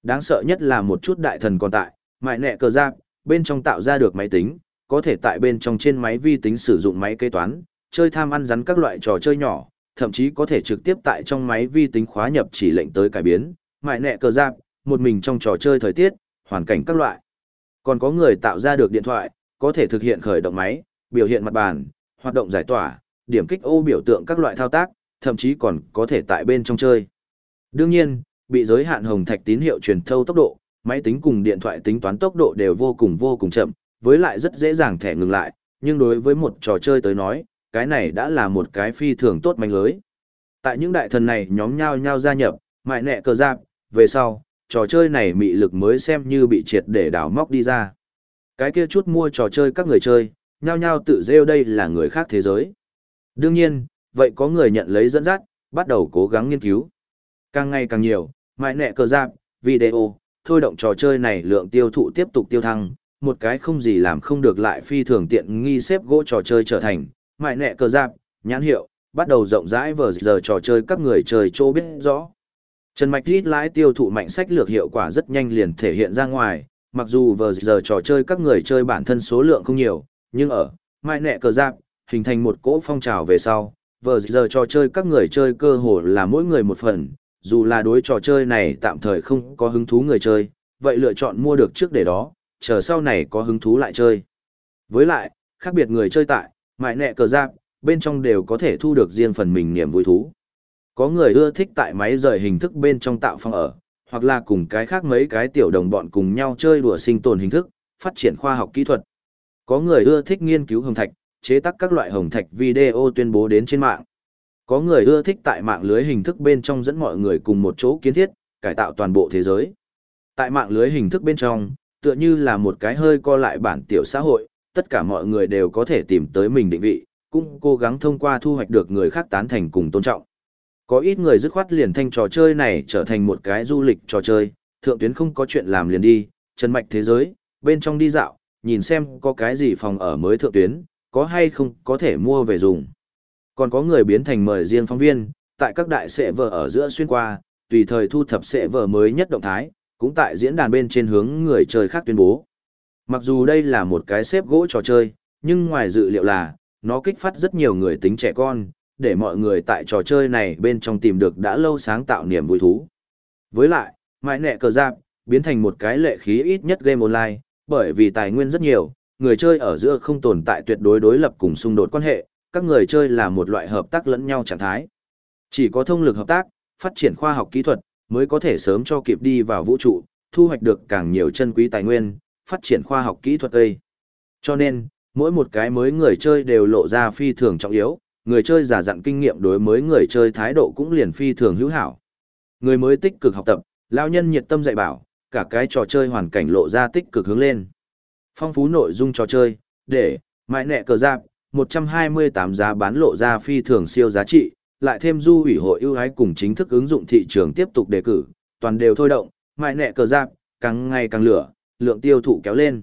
Đáng sợ nhất là một chút đại thần còn tại, mại nẹ cờ giáp, bên trong tạo ra được máy tính, có thể tại bên trong trên máy vi tính sử dụng máy kế toán, chơi tham ăn rắn các loại trò chơi nhỏ, thậm chí có thể trực tiếp tại trong máy vi tính khóa nhập chỉ lệnh tới cải biến, mại nẹ cờ giáp, một mình trong trò chơi thời tiết, hoàn cảnh các loại. Còn có người tạo ra được điện thoại, có thể thực hiện khởi động máy, biểu hiện mặt bàn, hoạt động giải tỏa, điểm kích ô biểu tượng các loại thao tác, thậm chí còn có thể tại bên trong chơi. Đương nhiên, bị giới hạn hồng thạch tín hiệu truyền thâu tốc độ, máy tính cùng điện thoại tính toán tốc độ đều vô cùng vô cùng chậm, với lại rất dễ dàng thẻ ngừng lại, nhưng đối với một trò chơi tới nói, cái này đã là một cái phi thường tốt manh lưới. Tại những đại thần này nhóm nhau nhau gia nhập, mại nẹ cờ giáp, về sau, trò chơi này mị lực mới xem như bị triệt để đào móc đi ra. Cái kia chút mua trò chơi các người chơi, nhau nhau tự rêu đây là người khác thế giới. Đương nhiên, vậy có người nhận lấy dẫn dắt, bắt đầu cố gắng nghiên cứu. Càng ngày càng nhiều, mại nẹ cờ giáp, video, thôi động trò chơi này lượng tiêu thụ tiếp tục tiêu thăng, một cái không gì làm không được lại phi thường tiện nghi xếp gỗ trò chơi trở thành, mại nẹ cờ giáp, nhãn hiệu, bắt đầu rộng rãi vờ giờ trò chơi các người chơi chỗ biết rõ. Trần Mạch rít lãi tiêu thụ mạnh sách lược hiệu quả rất nhanh liền thể hiện ra ngoài, mặc dù vờ giờ trò chơi các người chơi bản thân số lượng không nhiều, nhưng ở mại nẹ cờ giáp, hình thành một cỗ phong trào về sau, vờ giờ trò chơi các người chơi cơ hồ là mỗi người một phần, dù là đối trò chơi này tạm thời không có hứng thú người chơi, vậy lựa chọn mua được trước để đó, chờ sau này có hứng thú lại chơi. Với lại, khác biệt người chơi tại, mại nẹ cờ giáp, bên trong đều có thể thu được riêng phần mình niềm vui thú. Có người ưa thích tại máy rời hình thức bên trong tạo phong ở, hoặc là cùng cái khác mấy cái tiểu đồng bọn cùng nhau chơi đùa sinh tồn hình thức, phát triển khoa học kỹ thuật. Có người ưa thích nghiên cứu hồng thạch, chế tác các loại hồng thạch video tuyên bố đến trên mạng. Có người ưa thích tại mạng lưới hình thức bên trong dẫn mọi người cùng một chỗ kiến thiết, cải tạo toàn bộ thế giới. Tại mạng lưới hình thức bên trong, tựa như là một cái hơi co lại bản tiểu xã hội, tất cả mọi người đều có thể tìm tới mình định vị, cũng cố gắng thông qua thu hoạch được người khác tán thành cùng tôn trọng. Có ít người dứt khoát liền thanh trò chơi này trở thành một cái du lịch trò chơi, thượng tuyến không có chuyện làm liền đi, chân mạch thế giới, bên trong đi dạo, nhìn xem có cái gì phòng ở mới thượng tuyến, có hay không có thể mua về dùng. Còn có người biến thành mời riêng phóng viên, tại các đại sệ vở ở giữa xuyên qua, tùy thời thu thập sệ vở mới nhất động thái, cũng tại diễn đàn bên trên hướng người chơi khác tuyên bố. Mặc dù đây là một cái xếp gỗ trò chơi, nhưng ngoài dự liệu là, nó kích phát rất nhiều người tính trẻ con, để mọi người tại trò chơi này bên trong tìm được đã lâu sáng tạo niềm vui thú. Với lại, mãi nẹ cờ giáp, biến thành một cái lệ khí ít nhất game online, bởi vì tài nguyên rất nhiều, người chơi ở giữa không tồn tại tuyệt đối đối lập cùng xung đột quan hệ, các người chơi là một loại hợp tác lẫn nhau trạng thái. Chỉ có thông lực hợp tác, phát triển khoa học kỹ thuật, mới có thể sớm cho kịp đi vào vũ trụ, thu hoạch được càng nhiều chân quý tài nguyên, phát triển khoa học kỹ thuật đây. Cho nên, mỗi một cái mới người chơi đều lộ ra phi thường trọng yếu, người chơi giả dặn kinh nghiệm đối với người chơi thái độ cũng liền phi thường hữu hảo. Người mới tích cực học tập, lao nhân nhiệt tâm dạy bảo, cả cái trò chơi hoàn cảnh lộ ra tích cực hướng lên. Phong phú nội dung trò chơi, để, mãi nẹ cờ giáp, 128 giá bán lộ ra phi thường siêu giá trị, lại thêm du ủy hội ưu ái cùng chính thức ứng dụng thị trường tiếp tục đề cử, toàn đều thôi động, mại nẹ cờ giáp, càng ngày càng lửa, lượng tiêu thụ kéo lên.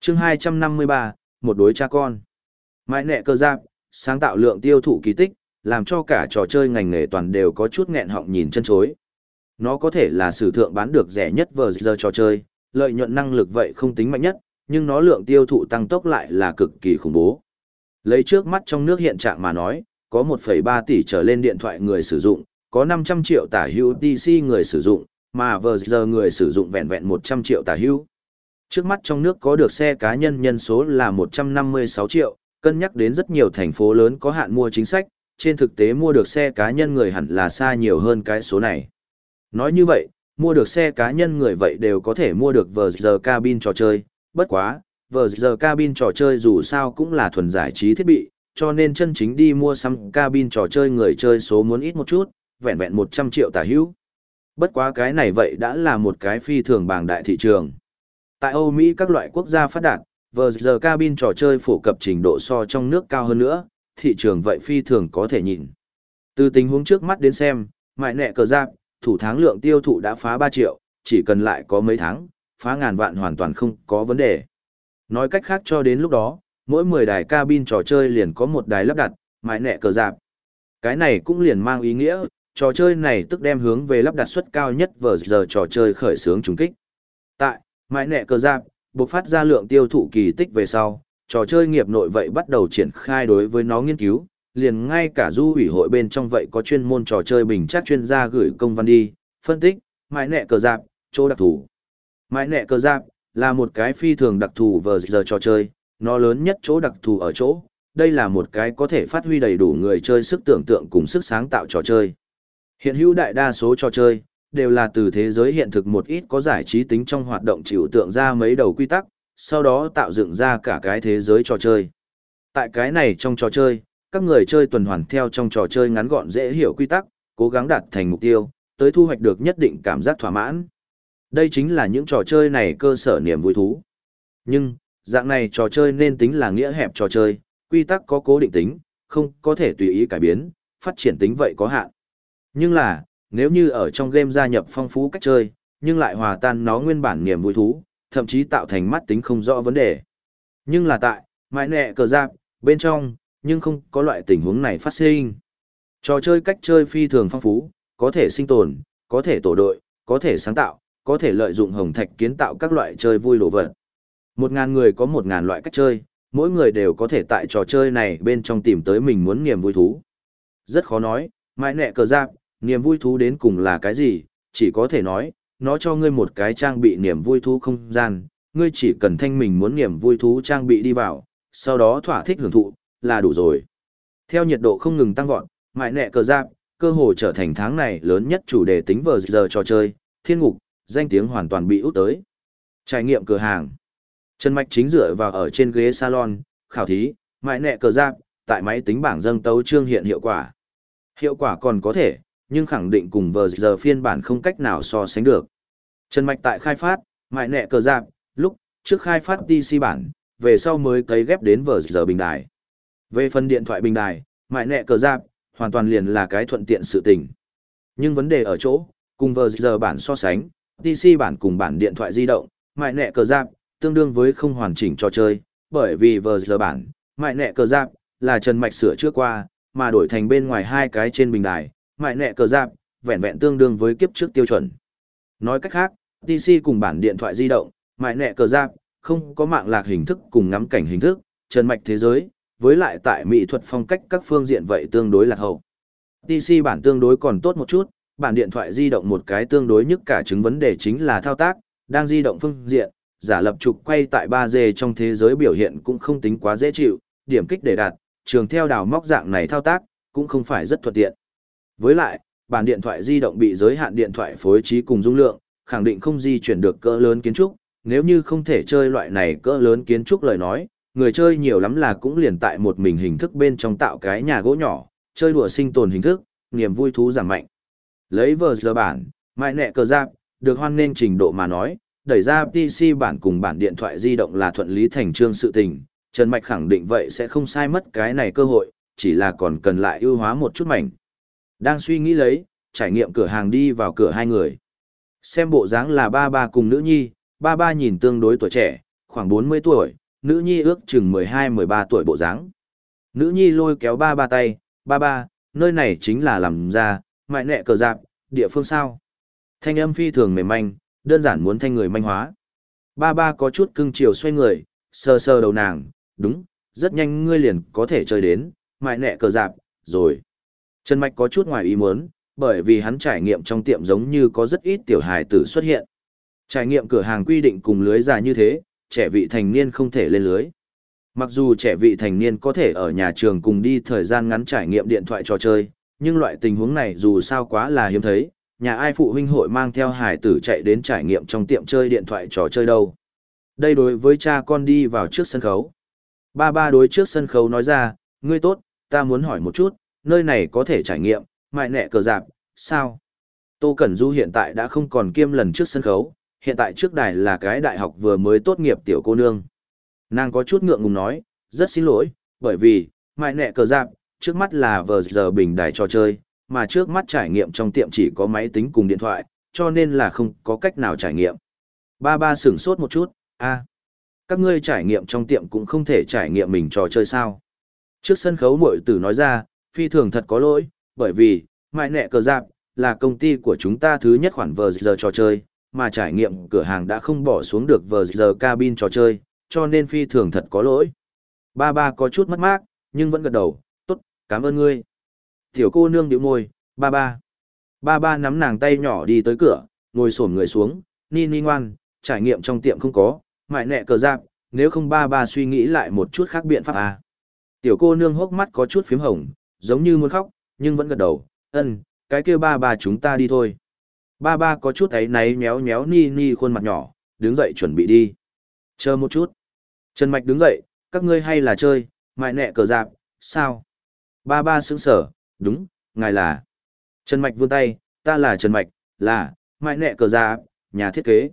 chương 253, một đối cha con. Mại nẹ cờ giáp, sáng tạo lượng tiêu thụ kỳ tích, làm cho cả trò chơi ngành nghề toàn đều có chút nghẹn họng nhìn chân chối. Nó có thể là sử thượng bán được rẻ nhất vờ giờ trò chơi, lợi nhuận năng lực vậy không tính mạnh nhất, nhưng nó lượng tiêu thụ tăng tốc lại là cực kỳ khủng bố. Lấy trước mắt trong nước hiện trạng mà nói, có 1,3 tỷ trở lên điện thoại người sử dụng, có 500 triệu tả hữu DC người sử dụng, mà vừa giờ người sử dụng vẹn vẹn 100 triệu tả hữu. Trước mắt trong nước có được xe cá nhân nhân số là 156 triệu, cân nhắc đến rất nhiều thành phố lớn có hạn mua chính sách, trên thực tế mua được xe cá nhân người hẳn là xa nhiều hơn cái số này. Nói như vậy, mua được xe cá nhân người vậy đều có thể mua được vờ giờ cabin trò chơi, bất quá, vờ giờ cabin trò chơi dù sao cũng là thuần giải trí thiết bị, cho nên chân chính đi mua sắm cabin trò chơi người chơi số muốn ít một chút, vẹn vẹn 100 triệu tả hữu. Bất quá cái này vậy đã là một cái phi thường bảng đại thị trường. Tại Âu Mỹ các loại quốc gia phát đạt, vờ giờ cabin trò chơi phổ cập trình độ so trong nước cao hơn nữa, thị trường vậy phi thường có thể nhìn. Từ tình huống trước mắt đến xem, mại nẹ cờ giáp, thủ tháng lượng tiêu thụ đã phá 3 triệu, chỉ cần lại có mấy tháng, phá ngàn vạn hoàn toàn không có vấn đề. Nói cách khác cho đến lúc đó, mỗi 10 đài cabin trò chơi liền có một đài lắp đặt, mãi nẹ cờ dạp. Cái này cũng liền mang ý nghĩa, trò chơi này tức đem hướng về lắp đặt suất cao nhất vở giờ trò chơi khởi xướng trùng kích. Tại, mãi nẹ cờ dạp, buộc phát ra lượng tiêu thụ kỳ tích về sau, trò chơi nghiệp nội vậy bắt đầu triển khai đối với nó nghiên cứu, liền ngay cả du ủy hội bên trong vậy có chuyên môn trò chơi bình chắc chuyên gia gửi công văn đi, phân tích, mãi nẹ cờ dạp, chỗ đặc thù. Mãi nẹ cờ giáp, là một cái phi thường đặc thù vờ giờ trò chơi, nó lớn nhất chỗ đặc thù ở chỗ, đây là một cái có thể phát huy đầy đủ người chơi sức tưởng tượng cùng sức sáng tạo trò chơi. Hiện hữu đại đa số trò chơi, đều là từ thế giới hiện thực một ít có giải trí tính trong hoạt động chịu tượng ra mấy đầu quy tắc, sau đó tạo dựng ra cả cái thế giới trò chơi. Tại cái này trong trò chơi, các người chơi tuần hoàn theo trong trò chơi ngắn gọn dễ hiểu quy tắc, cố gắng đạt thành mục tiêu, tới thu hoạch được nhất định cảm giác thỏa mãn. Đây chính là những trò chơi này cơ sở niềm vui thú. Nhưng, dạng này trò chơi nên tính là nghĩa hẹp trò chơi, quy tắc có cố định tính, không có thể tùy ý cải biến, phát triển tính vậy có hạn. Nhưng là, nếu như ở trong game gia nhập phong phú cách chơi, nhưng lại hòa tan nó nguyên bản niềm vui thú, thậm chí tạo thành mắt tính không rõ vấn đề. Nhưng là tại, mãi nẹ cờ giáp, bên trong, nhưng không có loại tình huống này phát sinh. Trò chơi cách chơi phi thường phong phú, có thể sinh tồn, có thể tổ đội, có thể sáng tạo, có thể lợi dụng hồng thạch kiến tạo các loại chơi vui đồ vật. Một ngàn người có một ngàn loại cách chơi, mỗi người đều có thể tại trò chơi này bên trong tìm tới mình muốn niềm vui thú. Rất khó nói, mãi nẹ cờ giáp, niềm vui thú đến cùng là cái gì, chỉ có thể nói, nó cho ngươi một cái trang bị niềm vui thú không gian, ngươi chỉ cần thanh mình muốn niềm vui thú trang bị đi vào, sau đó thỏa thích hưởng thụ, là đủ rồi. Theo nhiệt độ không ngừng tăng vọt, mại nẹ cờ giáp, cơ hồ trở thành tháng này lớn nhất chủ đề tính vờ giờ trò chơi, thiên ngục, danh tiếng hoàn toàn bị út tới. Trải nghiệm cửa hàng. Trần Mạch chính dựa vào ở trên ghế salon, khảo thí, mại nẹ cờ giáp, tại máy tính bảng dâng tấu trương hiện hiệu quả. Hiệu quả còn có thể, nhưng khẳng định cùng vờ giờ phiên bản không cách nào so sánh được. Trần Mạch tại khai phát, mại nẹ cờ giáp, lúc trước khai phát DC bản, về sau mới cấy ghép đến vờ giờ bình đài. Về phần điện thoại bình đài, mại nẹ cờ giáp, hoàn toàn liền là cái thuận tiện sự tình. Nhưng vấn đề ở chỗ, cùng vờ giờ bản so sánh, DC bản cùng bản điện thoại di động, mại nẹ cờ giáp, tương đương với không hoàn chỉnh trò chơi, bởi vì vờ giờ bản, mại nẹ cờ giáp, là Trần Mạch sửa trước qua, mà đổi thành bên ngoài hai cái trên bình đài, mại nẹ cờ giáp, vẹn vẹn tương đương với kiếp trước tiêu chuẩn. Nói cách khác, PC cùng bản điện thoại di động, mại nẹ cờ giáp, không có mạng lạc hình thức cùng ngắm cảnh hình thức, trần mạch thế giới, với lại tại mỹ thuật phong cách các phương diện vậy tương đối lạc hậu. PC bản tương đối còn tốt một chút, bản điện thoại di động một cái tương đối nhất cả chứng vấn đề chính là thao tác, đang di động phương diện, giả lập trục quay tại 3D trong thế giới biểu hiện cũng không tính quá dễ chịu, điểm kích để đạt, trường theo đào móc dạng này thao tác, cũng không phải rất thuận tiện. Với lại, bản điện thoại di động bị giới hạn điện thoại phối trí cùng dung lượng, khẳng định không di chuyển được cỡ lớn kiến trúc, nếu như không thể chơi loại này cỡ lớn kiến trúc lời nói, người chơi nhiều lắm là cũng liền tại một mình hình thức bên trong tạo cái nhà gỗ nhỏ, chơi đùa sinh tồn hình thức, niềm vui thú giảm mạnh. Lấy vờ giờ bản, mại nẹ cờ giáp, được hoan nên trình độ mà nói, đẩy ra PC bản cùng bản điện thoại di động là thuận lý thành trương sự tình, Trần Mạch khẳng định vậy sẽ không sai mất cái này cơ hội, chỉ là còn cần lại ưu hóa một chút mảnh. Đang suy nghĩ lấy, trải nghiệm cửa hàng đi vào cửa hai người. Xem bộ dáng là ba ba cùng nữ nhi, ba ba nhìn tương đối tuổi trẻ, khoảng 40 tuổi, nữ nhi ước chừng 12-13 tuổi bộ dáng. Nữ nhi lôi kéo ba ba tay, ba ba, nơi này chính là làm ra, mại nẹ cờ dạp, địa phương sao. Thanh âm phi thường mềm manh, đơn giản muốn thanh người manh hóa. Ba ba có chút cưng chiều xoay người, sờ sờ đầu nàng, đúng, rất nhanh ngươi liền có thể chơi đến, mại nẹ cờ dạp, rồi. Trần Mạch có chút ngoài ý muốn, bởi vì hắn trải nghiệm trong tiệm giống như có rất ít tiểu hài tử xuất hiện. Trải nghiệm cửa hàng quy định cùng lưới dài như thế, trẻ vị thành niên không thể lên lưới. Mặc dù trẻ vị thành niên có thể ở nhà trường cùng đi thời gian ngắn trải nghiệm điện thoại trò chơi, nhưng loại tình huống này dù sao quá là hiếm thấy, nhà ai phụ huynh hội mang theo hải tử chạy đến trải nghiệm trong tiệm chơi điện thoại trò chơi đâu. Đây đối với cha con đi vào trước sân khấu. Ba ba đối trước sân khấu nói ra, ngươi tốt, ta muốn hỏi một chút, nơi này có thể trải nghiệm, mại nẹ cờ dạp, sao? Tô Cẩn Du hiện tại đã không còn kiêm lần trước sân khấu, hiện tại trước đài là cái đại học vừa mới tốt nghiệp tiểu cô nương. Nàng có chút ngượng ngùng nói, rất xin lỗi, bởi vì, mại nẹ cờ dạp, trước mắt là vờ giờ bình đài trò chơi, mà trước mắt trải nghiệm trong tiệm chỉ có máy tính cùng điện thoại, cho nên là không có cách nào trải nghiệm. Ba ba sửng sốt một chút, a các ngươi trải nghiệm trong tiệm cũng không thể trải nghiệm mình trò chơi sao. Trước sân khấu mội tử nói ra, phi thường thật có lỗi, bởi vì, Mại nẹ cờ giạc, là công ty của chúng ta thứ nhất khoản vờ giờ trò chơi, mà trải nghiệm cửa hàng đã không bỏ xuống được vờ giờ cabin trò chơi, cho nên phi thường thật có lỗi. Ba ba có chút mất mát, nhưng vẫn gật đầu, cảm ơn ngươi. Tiểu cô nương điệu môi, ba ba. Ba ba nắm nàng tay nhỏ đi tới cửa, ngồi xổm người xuống, ni ni ngoan, trải nghiệm trong tiệm không có, mại nẹ cờ giáp, nếu không ba ba suy nghĩ lại một chút khác biện pháp à. Tiểu cô nương hốc mắt có chút phím hồng, giống như muốn khóc, nhưng vẫn gật đầu, ân, cái kia ba ba chúng ta đi thôi. Ba ba có chút ấy náy méo méo ni ni khuôn mặt nhỏ, đứng dậy chuẩn bị đi. Chờ một chút. Trần Mạch đứng dậy, các ngươi hay là chơi, mại nẹ cờ dạp, sao? Ba ba sững sở, đúng, ngài là. Trần Mạch vươn tay, ta là Trần Mạch, là, mại nẹ cờ ra, nhà thiết kế.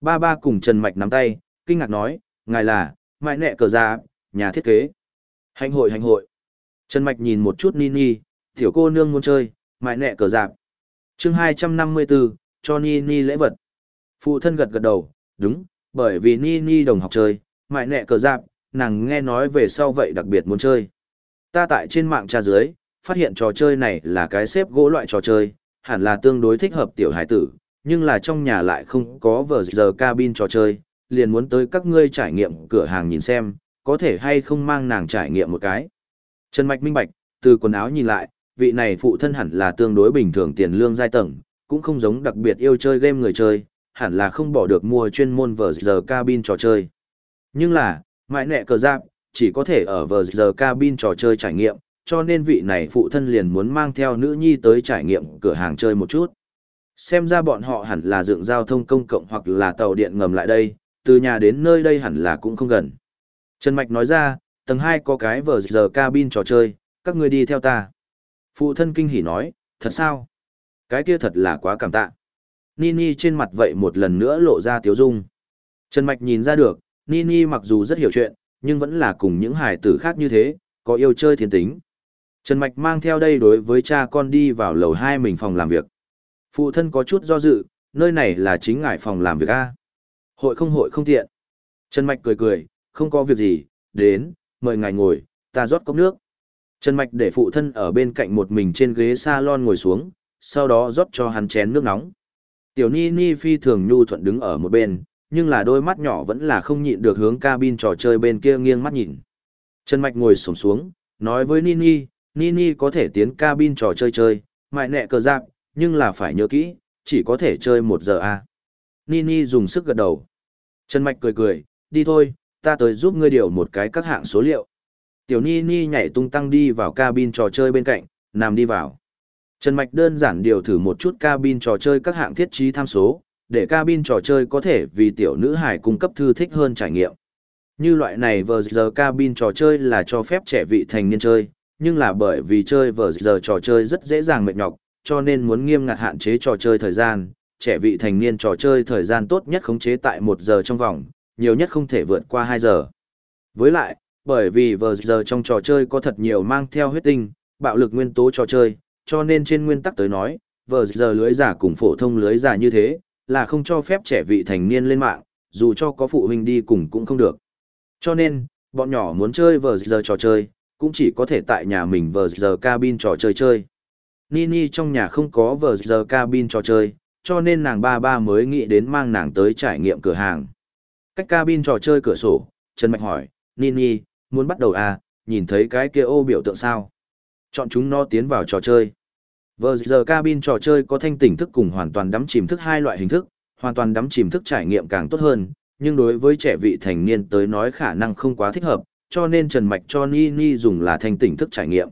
Ba ba cùng Trần Mạch nắm tay, kinh ngạc nói, ngài là, mại nẹ cờ ra, nhà thiết kế. Hành hội hành hội. Trần Mạch nhìn một chút Nini, tiểu cô nương muốn chơi, mại nẹ cờ dạp. chương 254, cho Nini lễ vật. Phụ thân gật gật đầu, đúng, bởi vì Nini đồng học chơi, mại nẹ cờ dạp, nàng nghe nói về sau vậy đặc biệt muốn chơi. Ta tại trên mạng tra dưới, phát hiện trò chơi này là cái xếp gỗ loại trò chơi, hẳn là tương đối thích hợp tiểu hải tử, nhưng là trong nhà lại không có vờ giờ cabin trò chơi, liền muốn tới các ngươi trải nghiệm cửa hàng nhìn xem, có thể hay không mang nàng trải nghiệm một cái. Trần Mạch minh bạch, từ quần áo nhìn lại, vị này phụ thân hẳn là tương đối bình thường tiền lương giai tầng, cũng không giống đặc biệt yêu chơi game người chơi, hẳn là không bỏ được mua chuyên môn vờ giờ cabin trò chơi. Nhưng là, mãi nẹ cờ giáp, chỉ có thể ở vờ giờ cabin trò chơi trải nghiệm, cho nên vị này phụ thân liền muốn mang theo nữ nhi tới trải nghiệm cửa hàng chơi một chút. Xem ra bọn họ hẳn là dựng giao thông công cộng hoặc là tàu điện ngầm lại đây, từ nhà đến nơi đây hẳn là cũng không gần. Trần Mạch nói ra, tầng 2 có cái vờ giờ cabin trò chơi, các ngươi đi theo ta. Phụ thân kinh hỉ nói, thật sao? Cái kia thật là quá cảm tạ. Nini trên mặt vậy một lần nữa lộ ra tiếu dung. Trần Mạch nhìn ra được, Nini mặc dù rất hiểu chuyện, nhưng vẫn là cùng những hài tử khác như thế, có yêu chơi thiên tính. Trần Mạch mang theo đây đối với cha con đi vào lầu 2 mình phòng làm việc. Phụ thân có chút do dự, nơi này là chính ngại phòng làm việc A. Hội không hội không tiện. Trần Mạch cười cười, không có việc gì, đến, mời ngài ngồi, ta rót cốc nước. Trần Mạch để phụ thân ở bên cạnh một mình trên ghế salon ngồi xuống, sau đó rót cho hắn chén nước nóng. Tiểu Ni Ni phi thường nhu thuận đứng ở một bên, nhưng là đôi mắt nhỏ vẫn là không nhịn được hướng cabin trò chơi bên kia nghiêng mắt nhìn. Trần Mạch ngồi sổng xuống, nói với Nini, Nini có thể tiến cabin trò chơi chơi, mại nẹ cờ giáp, nhưng là phải nhớ kỹ, chỉ có thể chơi một giờ à. Nini dùng sức gật đầu. Trần Mạch cười cười, đi thôi, ta tới giúp ngươi điều một cái các hạng số liệu. Tiểu Nini nhảy tung tăng đi vào cabin trò chơi bên cạnh, nằm đi vào. Trần Mạch đơn giản điều thử một chút cabin trò chơi các hạng thiết trí tham số, để cabin trò chơi có thể vì tiểu nữ hải cung cấp thư thích hơn trải nghiệm. Như loại này vờ giờ cabin trò chơi là cho phép trẻ vị thành niên chơi, nhưng là bởi vì chơi vờ giờ trò chơi rất dễ dàng mệt nhọc, cho nên muốn nghiêm ngặt hạn chế trò chơi thời gian, trẻ vị thành niên trò chơi thời gian tốt nhất khống chế tại 1 giờ trong vòng, nhiều nhất không thể vượt qua 2 giờ. Với lại, bởi vì vờ giờ trong trò chơi có thật nhiều mang theo huyết tinh, bạo lực nguyên tố trò chơi, cho nên trên nguyên tắc tới nói, vờ giờ lưới giả cùng phổ thông lưới giả như thế, là không cho phép trẻ vị thành niên lên mạng, dù cho có phụ huynh đi cùng cũng không được. Cho nên, bọn nhỏ muốn chơi vờ giờ trò chơi, cũng chỉ có thể tại nhà mình vờ giờ cabin trò chơi chơi. Nini trong nhà không có vờ giờ cabin trò chơi, cho nên nàng ba ba mới nghĩ đến mang nàng tới trải nghiệm cửa hàng. Cách cabin trò chơi cửa sổ, Trần Mạch hỏi, Nini, muốn bắt đầu à, nhìn thấy cái kia ô biểu tượng sao? Chọn chúng nó tiến vào trò chơi. Vờ giờ cabin trò chơi có thanh tỉnh thức cùng hoàn toàn đắm chìm thức hai loại hình thức, hoàn toàn đắm chìm thức trải nghiệm càng tốt hơn, nhưng đối với trẻ vị thành niên tới nói khả năng không quá thích hợp, cho nên Trần Mạch cho ni ni dùng là thanh tỉnh thức trải nghiệm.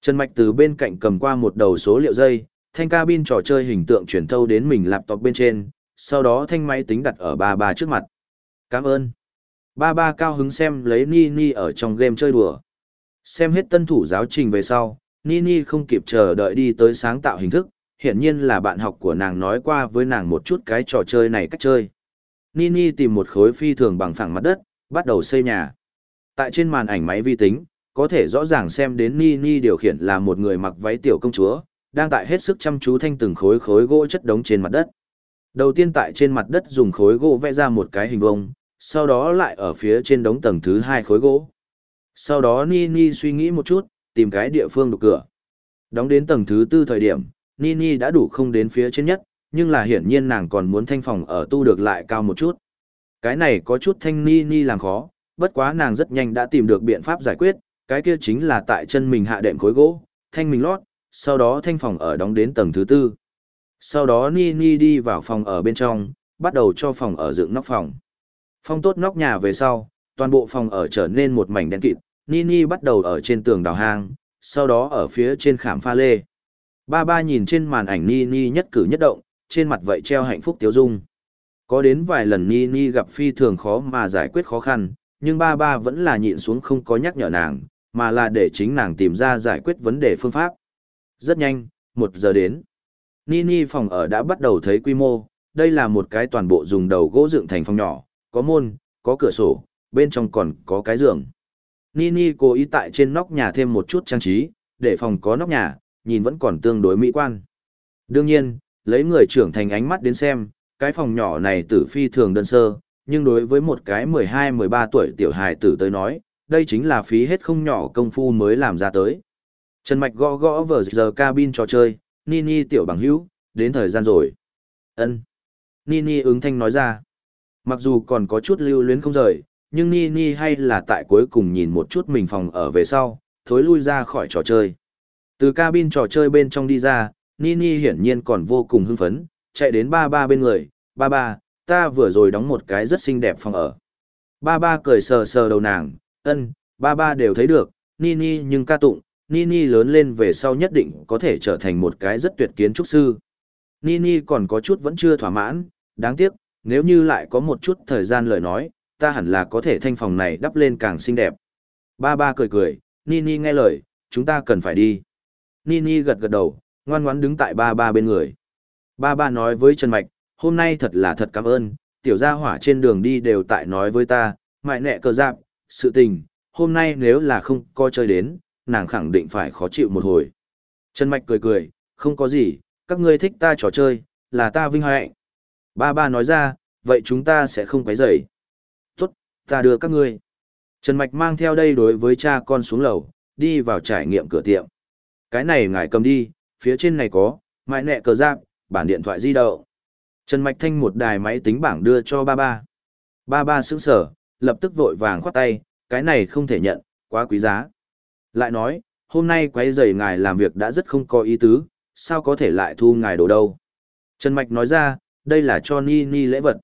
Trần Mạch từ bên cạnh cầm qua một đầu số liệu dây, thanh cabin trò chơi hình tượng chuyển thâu đến mình laptop bên trên, sau đó thanh máy tính đặt ở ba ba trước mặt. Cảm ơn. Ba ba cao hứng xem lấy ni ni ở trong game chơi đùa. Xem hết tân thủ giáo trình về sau, Nini không kịp chờ đợi đi tới sáng tạo hình thức, hiện nhiên là bạn học của nàng nói qua với nàng một chút cái trò chơi này cách chơi. Nini tìm một khối phi thường bằng phẳng mặt đất, bắt đầu xây nhà. Tại trên màn ảnh máy vi tính, có thể rõ ràng xem đến Nini điều khiển là một người mặc váy tiểu công chúa, đang tại hết sức chăm chú thanh từng khối khối gỗ chất đống trên mặt đất. Đầu tiên tại trên mặt đất dùng khối gỗ vẽ ra một cái hình vuông, sau đó lại ở phía trên đống tầng thứ hai khối gỗ. Sau đó Nini suy nghĩ một chút, tìm cái địa phương đục cửa. Đóng đến tầng thứ tư thời điểm, Nini đã đủ không đến phía trên nhất, nhưng là hiển nhiên nàng còn muốn thanh phòng ở tu được lại cao một chút. Cái này có chút thanh Nini làm khó, bất quá nàng rất nhanh đã tìm được biện pháp giải quyết, cái kia chính là tại chân mình hạ đệm khối gỗ, thanh mình lót, sau đó thanh phòng ở đóng đến tầng thứ tư. Sau đó Nini đi vào phòng ở bên trong, bắt đầu cho phòng ở dựng nóc phòng. Phong tốt nóc nhà về sau, toàn bộ phòng ở trở nên một mảnh đen kịt, Nini bắt đầu ở trên tường đào hang, sau đó ở phía trên khảm pha lê. Ba ba nhìn trên màn ảnh Nini nhất cử nhất động, trên mặt vậy treo hạnh phúc tiếu dung. Có đến vài lần Nini gặp phi thường khó mà giải quyết khó khăn, nhưng ba ba vẫn là nhịn xuống không có nhắc nhở nàng, mà là để chính nàng tìm ra giải quyết vấn đề phương pháp. Rất nhanh, một giờ đến. Nini phòng ở đã bắt đầu thấy quy mô, đây là một cái toàn bộ dùng đầu gỗ dựng thành phòng nhỏ, có môn, có cửa sổ, bên trong còn có cái giường. Nini cố ý tại trên nóc nhà thêm một chút trang trí, để phòng có nóc nhà, nhìn vẫn còn tương đối mỹ quan. Đương nhiên, lấy người trưởng thành ánh mắt đến xem, cái phòng nhỏ này tử phi thường đơn sơ, nhưng đối với một cái 12-13 tuổi tiểu hài tử tới nói, đây chính là phí hết không nhỏ công phu mới làm ra tới. Trần Mạch gõ gõ vở giờ cabin trò chơi, Nini tiểu bằng hữu, đến thời gian rồi. ân Nini ứng thanh nói ra. Mặc dù còn có chút lưu luyến không rời, nhưng Nini hay là tại cuối cùng nhìn một chút mình phòng ở về sau, thối lui ra khỏi trò chơi. Từ cabin trò chơi bên trong đi ra, Nini hiển nhiên còn vô cùng hưng phấn, chạy đến ba ba bên người, ba ba, ta vừa rồi đóng một cái rất xinh đẹp phòng ở. Ba ba cười sờ sờ đầu nàng, ân, ba ba đều thấy được, Nini nhưng ca tụng, Nini lớn lên về sau nhất định có thể trở thành một cái rất tuyệt kiến trúc sư. Nini còn có chút vẫn chưa thỏa mãn, đáng tiếc, nếu như lại có một chút thời gian lời nói, ta hẳn là có thể thanh phòng này đắp lên càng xinh đẹp. Ba ba cười cười, Nini nghe lời, chúng ta cần phải đi. Nini gật gật đầu, ngoan ngoãn đứng tại ba ba bên người. Ba ba nói với Trần Mạch, hôm nay thật là thật cảm ơn, tiểu gia hỏa trên đường đi đều tại nói với ta, mại nẹ cờ giáp, sự tình, hôm nay nếu là không co chơi đến, nàng khẳng định phải khó chịu một hồi. Trần Mạch cười cười, không có gì, các ngươi thích ta trò chơi, là ta vinh hạnh. Ba ba nói ra, vậy chúng ta sẽ không quấy rầy. Ta đưa các ngươi. Trần Mạch mang theo đây đối với cha con xuống lầu, đi vào trải nghiệm cửa tiệm. Cái này ngài cầm đi, phía trên này có, mại nẹ cờ giáp, bản điện thoại di động. Trần Mạch Thanh một đài máy tính bảng đưa cho ba ba. Ba ba sững sở, lập tức vội vàng khoát tay, cái này không thể nhận, quá quý giá. Lại nói, hôm nay quấy rầy ngài làm việc đã rất không có ý tứ, sao có thể lại thu ngài đồ đâu. Trần Mạch nói ra, đây là cho Ni Ni lễ vật.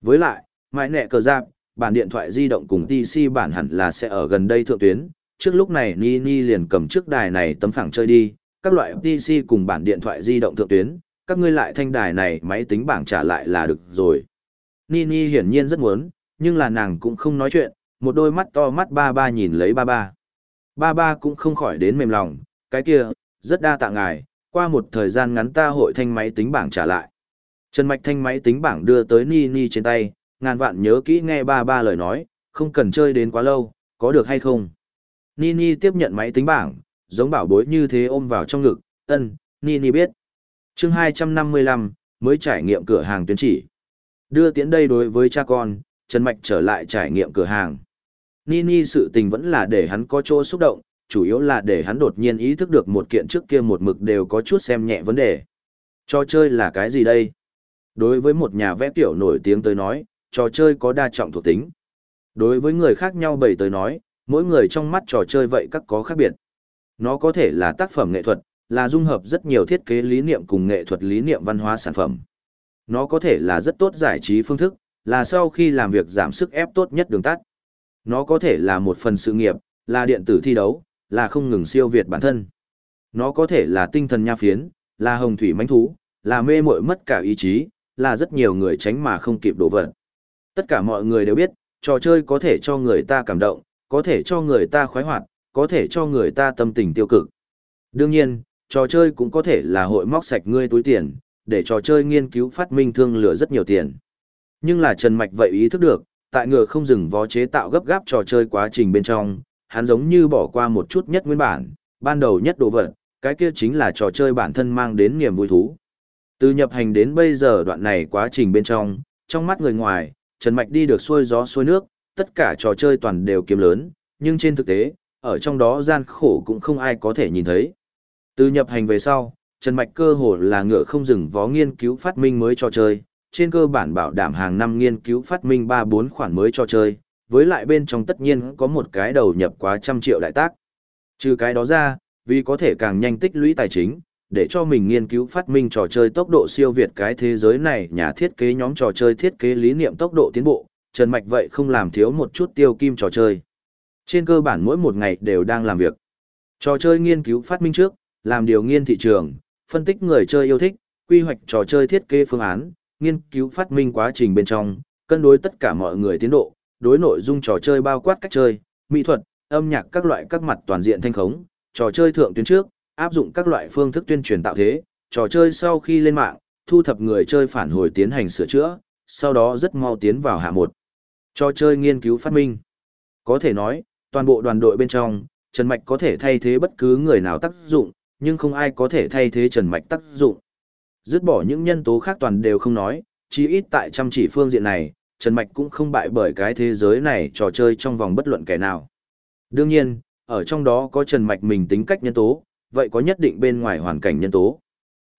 Với lại, mãi nẹ cờ giáp, bản điện thoại di động cùng PC bản hẳn là sẽ ở gần đây thượng tuyến. Trước lúc này Ni Ni liền cầm trước đài này tấm phẳng chơi đi, các loại PC cùng bản điện thoại di động thượng tuyến, các ngươi lại thanh đài này máy tính bảng trả lại là được rồi. Ni Ni hiển nhiên rất muốn, nhưng là nàng cũng không nói chuyện, một đôi mắt to mắt ba ba nhìn lấy ba ba. Ba ba cũng không khỏi đến mềm lòng, cái kia, rất đa tạ ngài, qua một thời gian ngắn ta hội thanh máy tính bảng trả lại. Trần Mạch thanh máy tính bảng đưa tới Ni Ni trên tay, ngàn vạn nhớ kỹ nghe ba ba lời nói, không cần chơi đến quá lâu, có được hay không. Nini tiếp nhận máy tính bảng, giống bảo bối như thế ôm vào trong ngực, ân, Nini biết. chương 255, mới trải nghiệm cửa hàng tuyến chỉ. Đưa tiến đây đối với cha con, Trần Mạch trở lại trải nghiệm cửa hàng. Nini sự tình vẫn là để hắn có chỗ xúc động, chủ yếu là để hắn đột nhiên ý thức được một kiện trước kia một mực đều có chút xem nhẹ vấn đề. Cho chơi là cái gì đây? Đối với một nhà vẽ tiểu nổi tiếng tới nói, trò chơi có đa trọng thuộc tính. Đối với người khác nhau bày tới nói, mỗi người trong mắt trò chơi vậy các có khác biệt. Nó có thể là tác phẩm nghệ thuật, là dung hợp rất nhiều thiết kế lý niệm cùng nghệ thuật lý niệm văn hóa sản phẩm. Nó có thể là rất tốt giải trí phương thức, là sau khi làm việc giảm sức ép tốt nhất đường tắt. Nó có thể là một phần sự nghiệp, là điện tử thi đấu, là không ngừng siêu việt bản thân. Nó có thể là tinh thần nha phiến, là hồng thủy mãnh thú, là mê muội mất cả ý chí, là rất nhiều người tránh mà không kịp đổ vật. Tất cả mọi người đều biết, trò chơi có thể cho người ta cảm động, có thể cho người ta khoái hoạt, có thể cho người ta tâm tình tiêu cực. Đương nhiên, trò chơi cũng có thể là hội móc sạch ngươi túi tiền, để trò chơi nghiên cứu phát minh thương lửa rất nhiều tiền. Nhưng là Trần Mạch vậy ý thức được, tại ngựa không dừng vó chế tạo gấp gáp trò chơi quá trình bên trong, hắn giống như bỏ qua một chút nhất nguyên bản, ban đầu nhất đồ vật, cái kia chính là trò chơi bản thân mang đến niềm vui thú. Từ nhập hành đến bây giờ đoạn này quá trình bên trong, trong mắt người ngoài, Trần Mạch đi được xuôi gió xuôi nước, tất cả trò chơi toàn đều kiếm lớn, nhưng trên thực tế, ở trong đó gian khổ cũng không ai có thể nhìn thấy. Từ nhập hành về sau, Trần Mạch cơ hồ là ngựa không dừng vó nghiên cứu phát minh mới trò chơi, trên cơ bản bảo đảm hàng năm nghiên cứu phát minh 3-4 khoản mới trò chơi, với lại bên trong tất nhiên có một cái đầu nhập quá trăm triệu đại tác. Trừ cái đó ra, vì có thể càng nhanh tích lũy tài chính, để cho mình nghiên cứu phát minh trò chơi tốc độ siêu việt cái thế giới này, nhà thiết kế nhóm trò chơi thiết kế lý niệm tốc độ tiến bộ, Trần Mạch vậy không làm thiếu một chút tiêu kim trò chơi. Trên cơ bản mỗi một ngày đều đang làm việc. Trò chơi nghiên cứu phát minh trước, làm điều nghiên thị trường, phân tích người chơi yêu thích, quy hoạch trò chơi thiết kế phương án, nghiên cứu phát minh quá trình bên trong, cân đối tất cả mọi người tiến độ, đối nội dung trò chơi bao quát cách chơi, mỹ thuật, âm nhạc các loại các mặt toàn diện thanh khống, trò chơi thượng tuyến trước, áp dụng các loại phương thức tuyên truyền tạo thế, trò chơi sau khi lên mạng, thu thập người chơi phản hồi tiến hành sửa chữa, sau đó rất mau tiến vào hạ một. Trò chơi nghiên cứu phát minh. Có thể nói, toàn bộ đoàn đội bên trong, Trần Mạch có thể thay thế bất cứ người nào tác dụng, nhưng không ai có thể thay thế Trần Mạch tác dụng. Dứt bỏ những nhân tố khác toàn đều không nói, chí ít tại chăm chỉ phương diện này, Trần Mạch cũng không bại bởi cái thế giới này trò chơi trong vòng bất luận kẻ nào. Đương nhiên, ở trong đó có Trần Mạch mình tính cách nhân tố, vậy có nhất định bên ngoài hoàn cảnh nhân tố.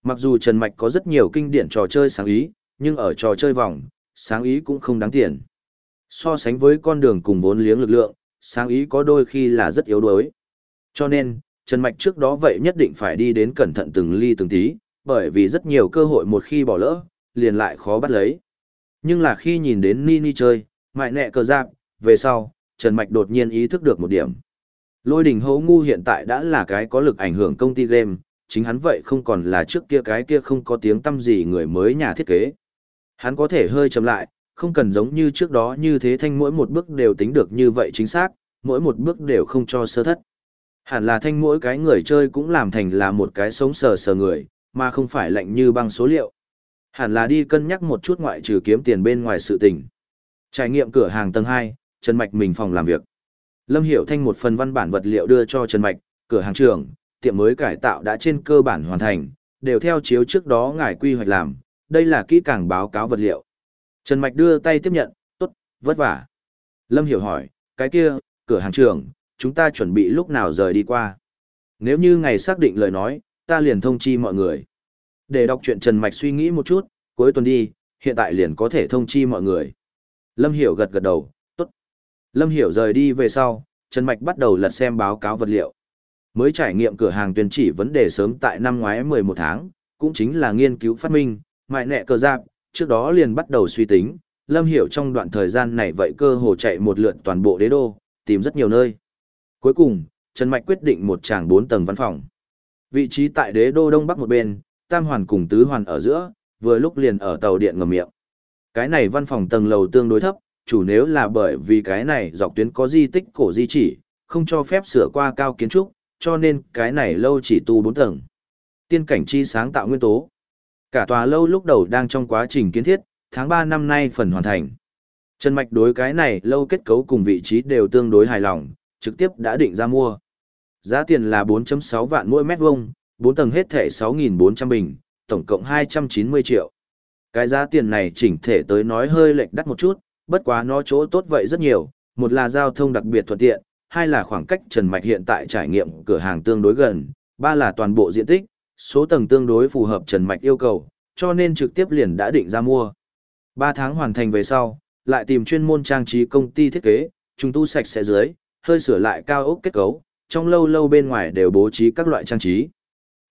Mặc dù Trần Mạch có rất nhiều kinh điển trò chơi sáng ý, nhưng ở trò chơi vòng, sáng ý cũng không đáng tiền. So sánh với con đường cùng vốn liếng lực lượng, sáng ý có đôi khi là rất yếu đuối. Cho nên, Trần Mạch trước đó vậy nhất định phải đi đến cẩn thận từng ly từng tí, bởi vì rất nhiều cơ hội một khi bỏ lỡ, liền lại khó bắt lấy. Nhưng là khi nhìn đến Nini chơi, mại nẹ cờ giáp, về sau, Trần Mạch đột nhiên ý thức được một điểm. Lôi đình hấu ngu hiện tại đã là cái có lực ảnh hưởng công ty game, chính hắn vậy không còn là trước kia cái kia không có tiếng tâm gì người mới nhà thiết kế. Hắn có thể hơi chậm lại, không cần giống như trước đó như thế thanh mỗi một bước đều tính được như vậy chính xác, mỗi một bước đều không cho sơ thất. Hẳn là thanh mỗi cái người chơi cũng làm thành là một cái sống sờ sờ người, mà không phải lạnh như băng số liệu. Hẳn là đi cân nhắc một chút ngoại trừ kiếm tiền bên ngoài sự tình. Trải nghiệm cửa hàng tầng 2, Trần Mạch mình phòng làm việc. Lâm Hiểu Thanh một phần văn bản vật liệu đưa cho Trần Mạch, cửa hàng trưởng, tiệm mới cải tạo đã trên cơ bản hoàn thành, đều theo chiếu trước đó ngài quy hoạch làm, đây là kỹ càng báo cáo vật liệu. Trần Mạch đưa tay tiếp nhận, tốt, vất vả. Lâm Hiểu hỏi, cái kia, cửa hàng trưởng, chúng ta chuẩn bị lúc nào rời đi qua. Nếu như ngày xác định lời nói, ta liền thông chi mọi người. Để đọc chuyện Trần Mạch suy nghĩ một chút, cuối tuần đi, hiện tại liền có thể thông chi mọi người. Lâm Hiểu gật gật đầu. Lâm Hiểu rời đi về sau, Trần Mạch bắt đầu lật xem báo cáo vật liệu. Mới trải nghiệm cửa hàng tuyên chỉ vấn đề sớm tại năm ngoái 11 tháng, cũng chính là nghiên cứu phát minh, mại nẹ cờ giáp, trước đó liền bắt đầu suy tính. Lâm Hiểu trong đoạn thời gian này vậy cơ hồ chạy một lượt toàn bộ đế đô, tìm rất nhiều nơi. Cuối cùng, Trần Mạch quyết định một tràng 4 tầng văn phòng. Vị trí tại đế đô đông bắc một bên, tam hoàn cùng tứ hoàn ở giữa, vừa lúc liền ở tàu điện ngầm miệng. Cái này văn phòng tầng lầu tương đối thấp, chủ nếu là bởi vì cái này dọc tuyến có di tích cổ di chỉ, không cho phép sửa qua cao kiến trúc, cho nên cái này lâu chỉ tu 4 tầng. Tiên cảnh chi sáng tạo nguyên tố. Cả tòa lâu lúc đầu đang trong quá trình kiến thiết, tháng 3 năm nay phần hoàn thành. Trần Mạch đối cái này lâu kết cấu cùng vị trí đều tương đối hài lòng, trực tiếp đã định ra mua. Giá tiền là 4.6 vạn mỗi mét vuông, 4 tầng hết thể 6.400 bình, tổng cộng 290 triệu. Cái giá tiền này chỉnh thể tới nói hơi lệch đắt một chút, bất quá nó chỗ tốt vậy rất nhiều, một là giao thông đặc biệt thuận tiện, hai là khoảng cách Trần Mạch hiện tại trải nghiệm cửa hàng tương đối gần, ba là toàn bộ diện tích, số tầng tương đối phù hợp Trần Mạch yêu cầu, cho nên trực tiếp liền đã định ra mua. 3 tháng hoàn thành về sau, lại tìm chuyên môn trang trí công ty thiết kế, trùng tu sạch sẽ dưới, hơi sửa lại cao ốc kết cấu, trong lâu lâu bên ngoài đều bố trí các loại trang trí.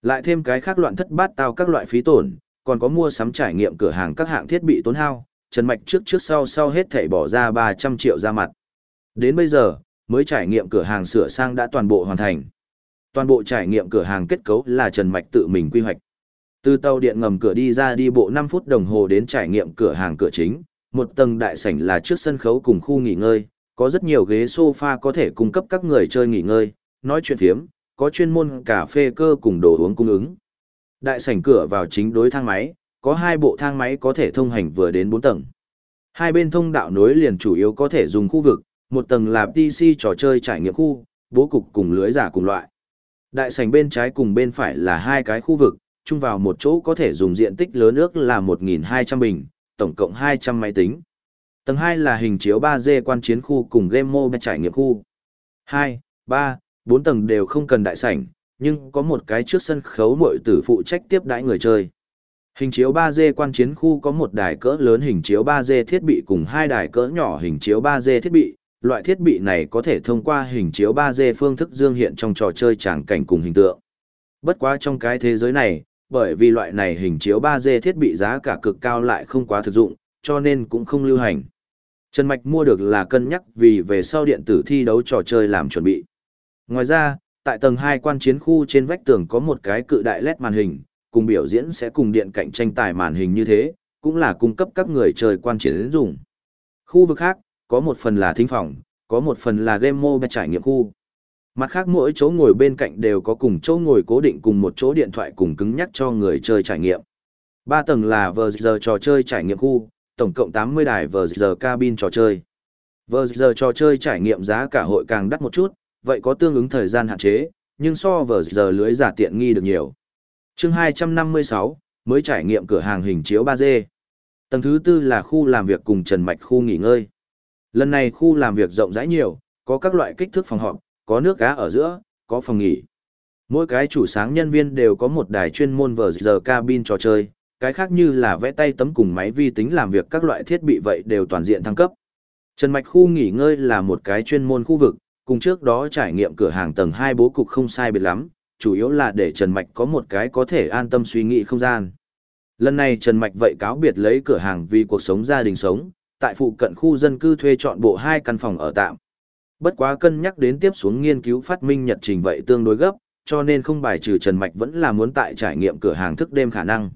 Lại thêm cái khác loạn thất bát tao các loại phí tổn, còn có mua sắm trải nghiệm cửa hàng các hạng thiết bị tốn hao, Trần Mạch trước trước sau sau hết thảy bỏ ra 300 triệu ra mặt. Đến bây giờ, mới trải nghiệm cửa hàng sửa sang đã toàn bộ hoàn thành. Toàn bộ trải nghiệm cửa hàng kết cấu là Trần Mạch tự mình quy hoạch. Từ tàu điện ngầm cửa đi ra đi bộ 5 phút đồng hồ đến trải nghiệm cửa hàng cửa chính, một tầng đại sảnh là trước sân khấu cùng khu nghỉ ngơi, có rất nhiều ghế sofa có thể cung cấp các người chơi nghỉ ngơi, nói chuyện phiếm, có chuyên môn cà phê cơ cùng đồ uống cung ứng. Đại sảnh cửa vào chính đối thang máy, có hai bộ thang máy có thể thông hành vừa đến bốn tầng. Hai bên thông đạo nối liền chủ yếu có thể dùng khu vực, một tầng là PC trò chơi trải nghiệm khu, bố cục cùng lưới giả cùng loại. Đại sảnh bên trái cùng bên phải là hai cái khu vực, chung vào một chỗ có thể dùng diện tích lớn ước là 1.200 bình, tổng cộng 200 máy tính. Tầng 2 là hình chiếu 3D quan chiến khu cùng game mobile trải nghiệm khu. 2, 3, 4 tầng đều không cần đại sảnh, nhưng có một cái trước sân khấu muội tử phụ trách tiếp đãi người chơi. Hình chiếu 3D quan chiến khu có một đài cỡ lớn hình chiếu 3D thiết bị cùng hai đài cỡ nhỏ hình chiếu 3D thiết bị. Loại thiết bị này có thể thông qua hình chiếu 3D phương thức dương hiện trong trò chơi tràng cảnh cùng hình tượng. Bất quá trong cái thế giới này, bởi vì loại này hình chiếu 3D thiết bị giá cả cực cao lại không quá thực dụng, cho nên cũng không lưu hành. Trần Mạch mua được là cân nhắc vì về sau điện tử thi đấu trò chơi làm chuẩn bị. Ngoài ra, tại tầng 2 quan chiến khu trên vách tường có một cái cự đại LED màn hình, cùng biểu diễn sẽ cùng điện cạnh tranh tài màn hình như thế, cũng là cung cấp các người chơi quan chiến dùng. Khu vực khác, có một phần là thính phòng, có một phần là game mobile trải nghiệm khu. Mặt khác mỗi chỗ ngồi bên cạnh đều có cùng chỗ ngồi cố định cùng một chỗ điện thoại cùng cứng nhắc cho người chơi trải nghiệm. Ba tầng là vờ giờ trò chơi trải nghiệm khu, tổng cộng 80 đài vờ giờ cabin trò chơi. Vờ giờ trò chơi trải nghiệm giá cả hội càng đắt một chút, vậy có tương ứng thời gian hạn chế, nhưng so vờ giờ lưới giả tiện nghi được nhiều chương 256, mới trải nghiệm cửa hàng hình chiếu 3D. Tầng thứ tư là khu làm việc cùng Trần Mạch khu nghỉ ngơi. Lần này khu làm việc rộng rãi nhiều, có các loại kích thước phòng họp, có nước cá ở giữa, có phòng nghỉ. Mỗi cái chủ sáng nhân viên đều có một đài chuyên môn vở giờ cabin trò chơi, cái khác như là vẽ tay tấm cùng máy vi tính làm việc các loại thiết bị vậy đều toàn diện thăng cấp. Trần Mạch khu nghỉ ngơi là một cái chuyên môn khu vực, cùng trước đó trải nghiệm cửa hàng tầng 2 bố cục không sai biệt lắm, chủ yếu là để Trần Mạch có một cái có thể an tâm suy nghĩ không gian. Lần này Trần Mạch vậy cáo biệt lấy cửa hàng vì cuộc sống gia đình sống, tại phụ cận khu dân cư thuê chọn bộ hai căn phòng ở tạm. Bất quá cân nhắc đến tiếp xuống nghiên cứu phát minh nhật trình vậy tương đối gấp, cho nên không bài trừ Trần Mạch vẫn là muốn tại trải nghiệm cửa hàng thức đêm khả năng.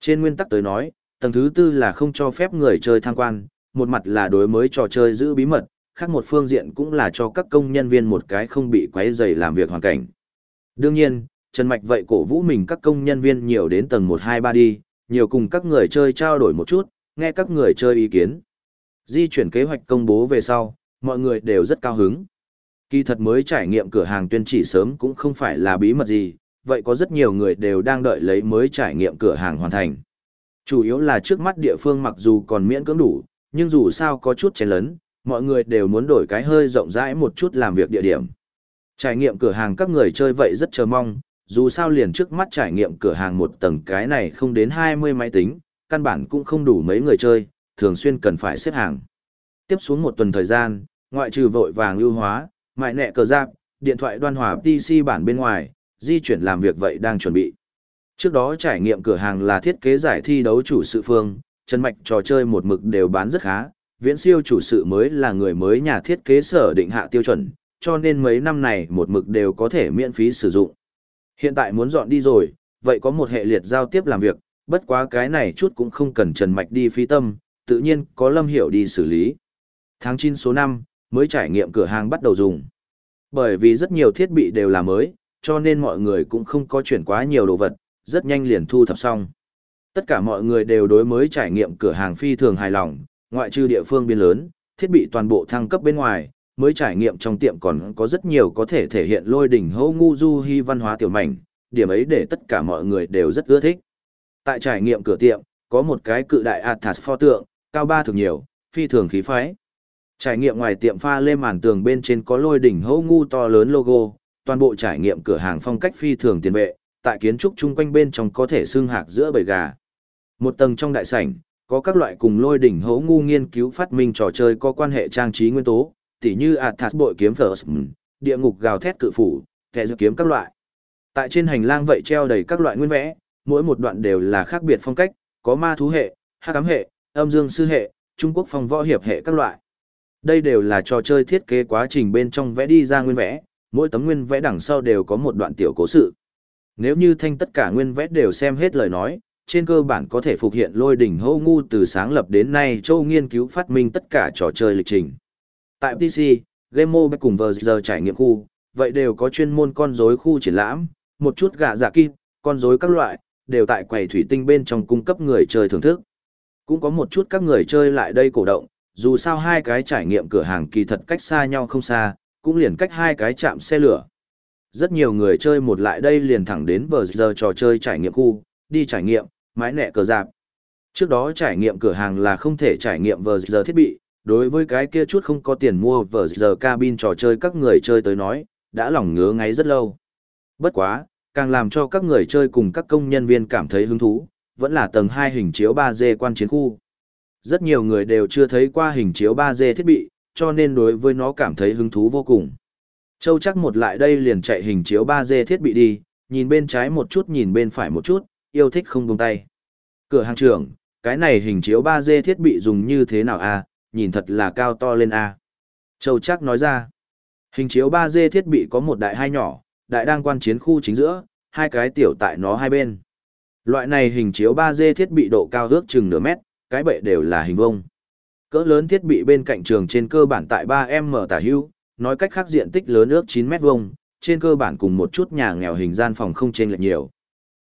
Trên nguyên tắc tới nói, tầng thứ tư là không cho phép người chơi tham quan, một mặt là đối mới trò chơi giữ bí mật, khác một phương diện cũng là cho các công nhân viên một cái không bị quấy rầy làm việc hoàn cảnh. Đương nhiên, Trần Mạch vậy cổ vũ mình các công nhân viên nhiều đến tầng 1 2 3 đi, nhiều cùng các người chơi trao đổi một chút, nghe các người chơi ý kiến. Di chuyển kế hoạch công bố về sau, mọi người đều rất cao hứng. Kỳ thật mới trải nghiệm cửa hàng tuyên chỉ sớm cũng không phải là bí mật gì, vậy có rất nhiều người đều đang đợi lấy mới trải nghiệm cửa hàng hoàn thành. Chủ yếu là trước mắt địa phương mặc dù còn miễn cưỡng đủ, nhưng dù sao có chút chén lấn, mọi người đều muốn đổi cái hơi rộng rãi một chút làm việc địa điểm. Trải nghiệm cửa hàng các người chơi vậy rất chờ mong, dù sao liền trước mắt trải nghiệm cửa hàng một tầng cái này không đến 20 máy tính, căn bản cũng không đủ mấy người chơi, thường xuyên cần phải xếp hàng. Tiếp xuống một tuần thời gian, ngoại trừ vội vàng lưu hóa, mại nẹ cờ giáp, điện thoại đoan hòa PC bản bên ngoài, di chuyển làm việc vậy đang chuẩn bị. Trước đó trải nghiệm cửa hàng là thiết kế giải thi đấu chủ sự phương, chân mạch trò chơi một mực đều bán rất khá, viễn siêu chủ sự mới là người mới nhà thiết kế sở định hạ tiêu chuẩn, cho nên mấy năm này một mực đều có thể miễn phí sử dụng. Hiện tại muốn dọn đi rồi, vậy có một hệ liệt giao tiếp làm việc, bất quá cái này chút cũng không cần Trần Mạch đi phí tâm, tự nhiên có Lâm Hiểu đi xử lý. Tháng 9 số 5, mới trải nghiệm cửa hàng bắt đầu dùng. Bởi vì rất nhiều thiết bị đều là mới, cho nên mọi người cũng không có chuyển quá nhiều đồ vật, rất nhanh liền thu thập xong. Tất cả mọi người đều đối mới trải nghiệm cửa hàng phi thường hài lòng, ngoại trừ địa phương biên lớn, thiết bị toàn bộ thăng cấp bên ngoài, mới trải nghiệm trong tiệm còn có rất nhiều có thể thể hiện lôi đỉnh hô ngu du hy văn hóa tiểu mảnh, điểm ấy để tất cả mọi người đều rất ưa thích. Tại trải nghiệm cửa tiệm, có một cái cự đại Athas pho tượng, cao ba thường nhiều, phi thường khí phái. Trải nghiệm ngoài tiệm pha lê màn tường bên trên có lôi đỉnh hô ngu to lớn logo, toàn bộ trải nghiệm cửa hàng phong cách phi thường tiền vệ, tại kiến trúc chung quanh bên trong có thể xương hạc giữa bầy gà. Một tầng trong đại sảnh, có các loại cùng lôi đỉnh hố ngu nghiên cứu phát minh trò chơi có quan hệ trang trí nguyên tố, tỉ như Athas bội kiếm First, địa ngục gào thét cự phủ, kẻ dự kiếm các loại. Tại trên hành lang vậy treo đầy các loại nguyên vẽ, mỗi một đoạn đều là khác biệt phong cách, có ma thú hệ, hắc ám hệ, âm dương sư hệ, Trung Quốc phong võ hiệp hệ các loại. Đây đều là trò chơi thiết kế quá trình bên trong vẽ đi ra nguyên vẽ, mỗi tấm nguyên vẽ đằng sau đều có một đoạn tiểu cố sự. Nếu như thanh tất cả nguyên vẽ đều xem hết lời nói, trên cơ bản có thể phục hiện lôi đỉnh hô ngu từ sáng lập đến nay châu nghiên cứu phát minh tất cả trò chơi lịch trình. Tại PC, Game Mobile cùng giờ trải nghiệm khu, vậy đều có chuyên môn con rối khu triển lãm, một chút gạ dạ giả kim, con rối các loại, đều tại quầy thủy tinh bên trong cung cấp người chơi thưởng thức. Cũng có một chút các người chơi lại đây cổ động, dù sao hai cái trải nghiệm cửa hàng kỳ thật cách xa nhau không xa, cũng liền cách hai cái chạm xe lửa. Rất nhiều người chơi một lại đây liền thẳng đến vờ giờ trò chơi trải nghiệm khu, đi trải nghiệm, mái nẹ cờ dạp. Trước đó trải nghiệm cửa hàng là không thể trải nghiệm vờ giờ thiết bị, đối với cái kia chút không có tiền mua vở giờ cabin trò chơi các người chơi tới nói, đã lòng ngứa ngáy rất lâu. Bất quá, càng làm cho các người chơi cùng các công nhân viên cảm thấy hứng thú, vẫn là tầng 2 hình chiếu 3D quan chiến khu. Rất nhiều người đều chưa thấy qua hình chiếu 3D thiết bị, cho nên đối với nó cảm thấy hứng thú vô cùng. Châu chắc một lại đây liền chạy hình chiếu 3D thiết bị đi, nhìn bên trái một chút nhìn bên phải một chút, yêu thích không buông tay. Cửa hàng trưởng, cái này hình chiếu 3D thiết bị dùng như thế nào a? À? Nhìn thật là cao to lên a. Châu chắc nói ra, hình chiếu ba d thiết bị có một đại hai nhỏ, đại đang quan chiến khu chính giữa, hai cái tiểu tại nó hai bên. Loại này hình chiếu ba d thiết bị độ cao ước chừng nửa mét, cái bệ đều là hình vuông. Cỡ lớn thiết bị bên cạnh trường trên cơ bản tại 3M tả hữu, nói cách khác diện tích lớn ước 9 mét vuông, trên cơ bản cùng một chút nhà nghèo hình gian phòng không chênh lệch nhiều.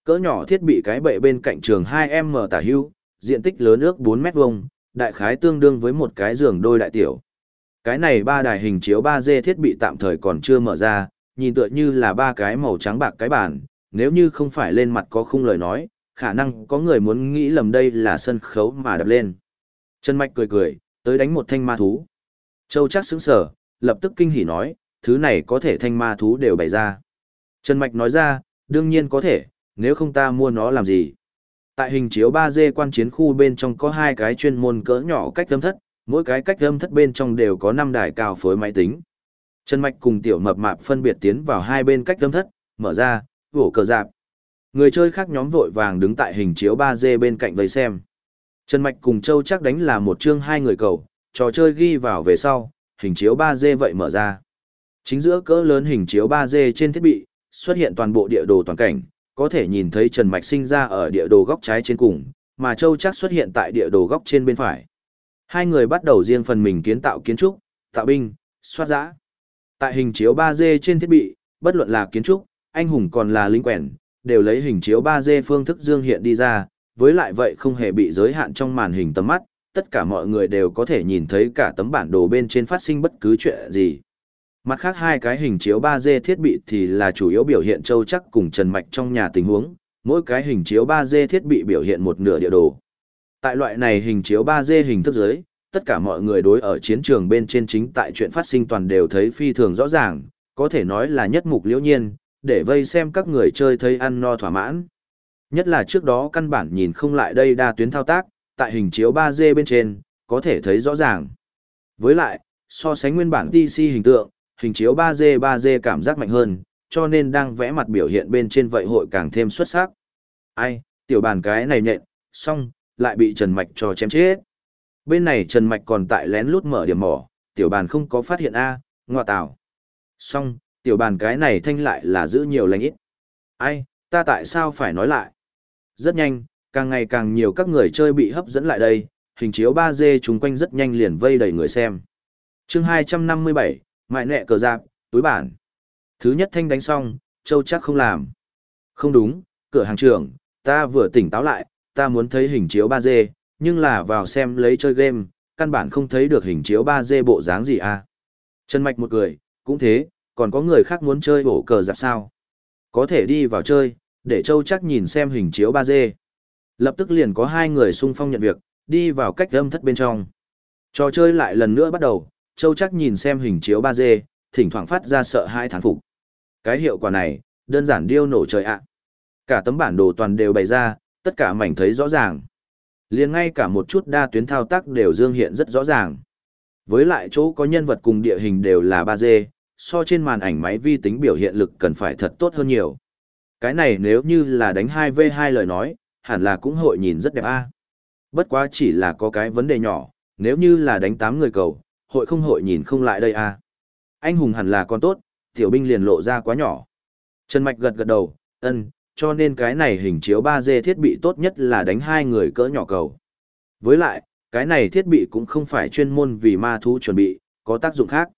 Cỡ nhỏ thiết bị cái bệ bên cạnh trường 2M tả hữu, diện tích lớn ước 4 mét vuông, đại khái tương đương với một cái giường đôi đại tiểu. Cái này ba đài hình chiếu 3D thiết bị tạm thời còn chưa mở ra, nhìn tựa như là ba cái màu trắng bạc cái bàn, nếu như không phải lên mặt có khung lời nói, khả năng có người muốn nghĩ lầm đây là sân khấu mà đập lên. Trần Mạch cười cười, tới đánh một thanh ma thú. Châu chắc sững sở, lập tức kinh hỉ nói, thứ này có thể thanh ma thú đều bày ra. Trần Mạch nói ra, đương nhiên có thể, nếu không ta mua nó làm gì. Tại hình chiếu 3D quan chiến khu bên trong có hai cái chuyên môn cỡ nhỏ cách âm thất, mỗi cái cách âm thất bên trong đều có 5 đài cao phối máy tính. Trần Mạch cùng tiểu mập mạp phân biệt tiến vào hai bên cách âm thất, mở ra, vỗ cờ dạp. Người chơi khác nhóm vội vàng đứng tại hình chiếu 3D bên cạnh vây xem. Trần Mạch cùng Châu chắc đánh là một chương hai người cầu, trò chơi ghi vào về sau, hình chiếu 3D vậy mở ra. Chính giữa cỡ lớn hình chiếu 3D trên thiết bị, xuất hiện toàn bộ địa đồ toàn cảnh, có thể nhìn thấy Trần Mạch sinh ra ở địa đồ góc trái trên cùng, mà Châu Trác xuất hiện tại địa đồ góc trên bên phải. Hai người bắt đầu riêng phần mình kiến tạo kiến trúc, tạo binh, soát giã. Tại hình chiếu 3D trên thiết bị, bất luận là kiến trúc, anh hùng còn là lính quèn, đều lấy hình chiếu 3D phương thức dương hiện đi ra, với lại vậy không hề bị giới hạn trong màn hình tầm mắt, tất cả mọi người đều có thể nhìn thấy cả tấm bản đồ bên trên phát sinh bất cứ chuyện gì. Mặt khác hai cái hình chiếu 3D thiết bị thì là chủ yếu biểu hiện châu chắc cùng Trần Mạch trong nhà tình huống, mỗi cái hình chiếu 3D thiết bị biểu hiện một nửa địa đồ. Tại loại này hình chiếu 3D hình thức giới, tất cả mọi người đối ở chiến trường bên trên chính tại chuyện phát sinh toàn đều thấy phi thường rõ ràng, có thể nói là nhất mục liễu nhiên, để vây xem các người chơi thấy ăn no thỏa mãn. Nhất là trước đó căn bản nhìn không lại đây đa tuyến thao tác, tại hình chiếu 3D bên trên, có thể thấy rõ ràng. Với lại, so sánh nguyên bản DC hình tượng, hình chiếu 3D 3D cảm giác mạnh hơn, cho nên đang vẽ mặt biểu hiện bên trên vậy hội càng thêm xuất sắc. Ai, tiểu bàn cái này nhện, xong, lại bị Trần Mạch cho chém chết. Bên này Trần Mạch còn tại lén lút mở điểm mỏ, tiểu bàn không có phát hiện A, à, ngọa tảo. Xong, tiểu bàn cái này thanh lại là giữ nhiều lành ít. Ai, ta tại sao phải nói lại? Rất nhanh, càng ngày càng nhiều các người chơi bị hấp dẫn lại đây, hình chiếu 3D chúng quanh rất nhanh liền vây đầy người xem. chương 257, mại nẹ cờ giáp, túi bản. Thứ nhất thanh đánh xong, Châu chắc không làm. Không đúng, cửa hàng trưởng, ta vừa tỉnh táo lại, ta muốn thấy hình chiếu 3D, nhưng là vào xem lấy chơi game, căn bản không thấy được hình chiếu 3D bộ dáng gì à. Trần Mạch một cười, cũng thế, còn có người khác muốn chơi bổ cờ giáp sao. Có thể đi vào chơi, để Châu chắc nhìn xem hình chiếu 3D. Lập tức liền có hai người xung phong nhận việc, đi vào cách âm thất bên trong. Trò chơi lại lần nữa bắt đầu, Châu chắc nhìn xem hình chiếu 3D, thỉnh thoảng phát ra sợ hãi thán phục. Cái hiệu quả này, đơn giản điêu nổ trời ạ. Cả tấm bản đồ toàn đều bày ra, tất cả mảnh thấy rõ ràng. liền ngay cả một chút đa tuyến thao tác đều dương hiện rất rõ ràng. Với lại chỗ có nhân vật cùng địa hình đều là 3D, so trên màn ảnh máy vi tính biểu hiện lực cần phải thật tốt hơn nhiều. Cái này nếu như là đánh 2v2 lời nói, hẳn là cũng hội nhìn rất đẹp a. Bất quá chỉ là có cái vấn đề nhỏ, nếu như là đánh 8 người cầu, hội không hội nhìn không lại đây à? Anh hùng hẳn là con tốt, tiểu binh liền lộ ra quá nhỏ. Trần Mạch gật gật đầu, ân, cho nên cái này hình chiếu 3D thiết bị tốt nhất là đánh hai người cỡ nhỏ cầu. Với lại, cái này thiết bị cũng không phải chuyên môn vì ma thú chuẩn bị, có tác dụng khác.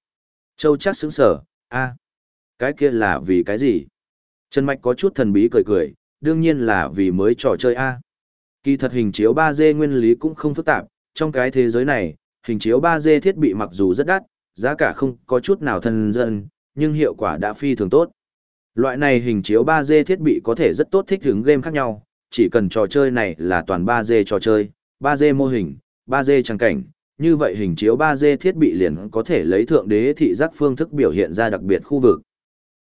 Châu chắc sững sở, a, cái kia là vì cái gì? Trần Mạch có chút thần bí cười cười, đương nhiên là vì mới trò chơi A. Kỳ thật hình chiếu 3D nguyên lý cũng không phức tạp, trong cái thế giới này, hình chiếu 3D thiết bị mặc dù rất đắt, giá cả không có chút nào thân dân, nhưng hiệu quả đã phi thường tốt. Loại này hình chiếu 3D thiết bị có thể rất tốt thích ứng game khác nhau, chỉ cần trò chơi này là toàn 3D trò chơi, 3D mô hình, 3D trang cảnh, như vậy hình chiếu 3D thiết bị liền có thể lấy thượng đế thị giác phương thức biểu hiện ra đặc biệt khu vực.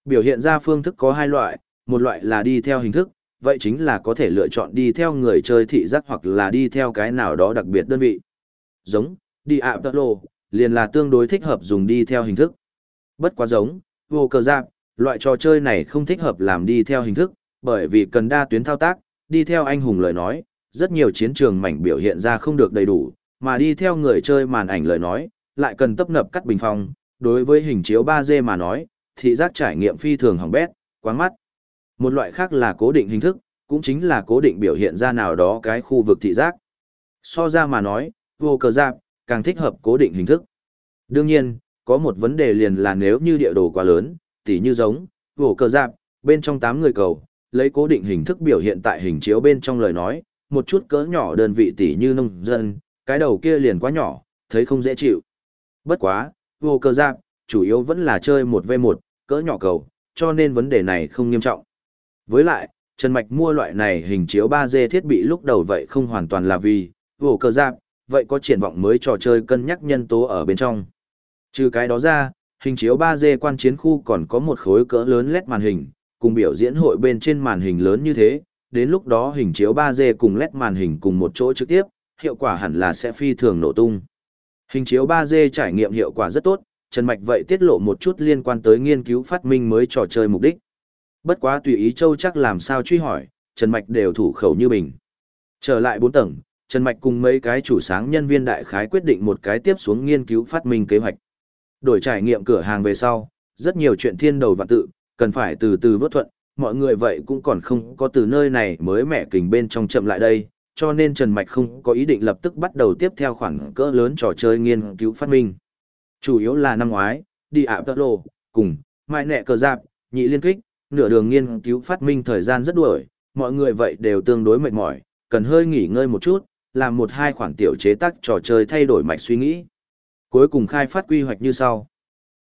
Biểu hiện ra phương thức có hai loại, một loại là đi theo hình thức, vậy chính là có thể lựa chọn đi theo người chơi thị giác hoặc là đi theo cái nào đó đặc biệt đơn vị. Giống, đi ạ tật lộ, liền là tương đối thích hợp dùng đi theo hình thức. Bất quá giống, vô cờ giáp, loại trò chơi này không thích hợp làm đi theo hình thức, bởi vì cần đa tuyến thao tác, đi theo anh hùng lời nói, rất nhiều chiến trường mảnh biểu hiện ra không được đầy đủ, mà đi theo người chơi màn ảnh lời nói, lại cần tấp nập cắt bình phong, đối với hình chiếu 3D mà nói, thị giác trải nghiệm phi thường hỏng bét, quáng mắt. Một loại khác là cố định hình thức, cũng chính là cố định biểu hiện ra nào đó cái khu vực thị giác. So ra mà nói, vô cờ giáp, càng thích hợp cố định hình thức. Đương nhiên, có một vấn đề liền là nếu như địa đồ quá lớn, tỉ như giống, vổ cờ giáp, bên trong 8 người cầu, lấy cố định hình thức biểu hiện tại hình chiếu bên trong lời nói, một chút cỡ nhỏ đơn vị tỉ như nông dân, cái đầu kia liền quá nhỏ, thấy không dễ chịu. Bất quá, vô cơ giáp, chủ yếu vẫn là chơi một v một cỡ nhỏ cầu, cho nên vấn đề này không nghiêm trọng. Với lại, Trần Mạch mua loại này hình chiếu 3D thiết bị lúc đầu vậy không hoàn toàn là vì, vô cơ giáp, vậy có triển vọng mới trò chơi cân nhắc nhân tố ở bên trong. Trừ cái đó ra, hình chiếu 3D quan chiến khu còn có một khối cỡ lớn LED màn hình, cùng biểu diễn hội bên trên màn hình lớn như thế, đến lúc đó hình chiếu 3D cùng LED màn hình cùng một chỗ trực tiếp, hiệu quả hẳn là sẽ phi thường nổ tung. Hình chiếu 3D trải nghiệm hiệu quả rất tốt, Trần Mạch vậy tiết lộ một chút liên quan tới nghiên cứu phát minh mới trò chơi mục đích. Bất quá tùy ý Châu chắc làm sao truy hỏi, Trần Mạch đều thủ khẩu như bình. Trở lại 4 tầng, Trần Mạch cùng mấy cái chủ sáng nhân viên đại khái quyết định một cái tiếp xuống nghiên cứu phát minh kế hoạch. Đổi trải nghiệm cửa hàng về sau, rất nhiều chuyện thiên đầu và tự, cần phải từ từ vớt thuận, mọi người vậy cũng còn không có từ nơi này mới mẻ kình bên trong chậm lại đây, cho nên Trần Mạch không có ý định lập tức bắt đầu tiếp theo khoản cỡ lớn trò chơi nghiên cứu phát minh. Chủ yếu là năm ngoái, đi ạ tật lộ, cùng, mai nẹ cờ giáp, nhị liên kích, nửa đường nghiên cứu phát minh thời gian rất đuổi, mọi người vậy đều tương đối mệt mỏi, cần hơi nghỉ ngơi một chút, làm một hai khoản tiểu chế tác trò chơi thay đổi mạch suy nghĩ. Cuối cùng khai phát quy hoạch như sau.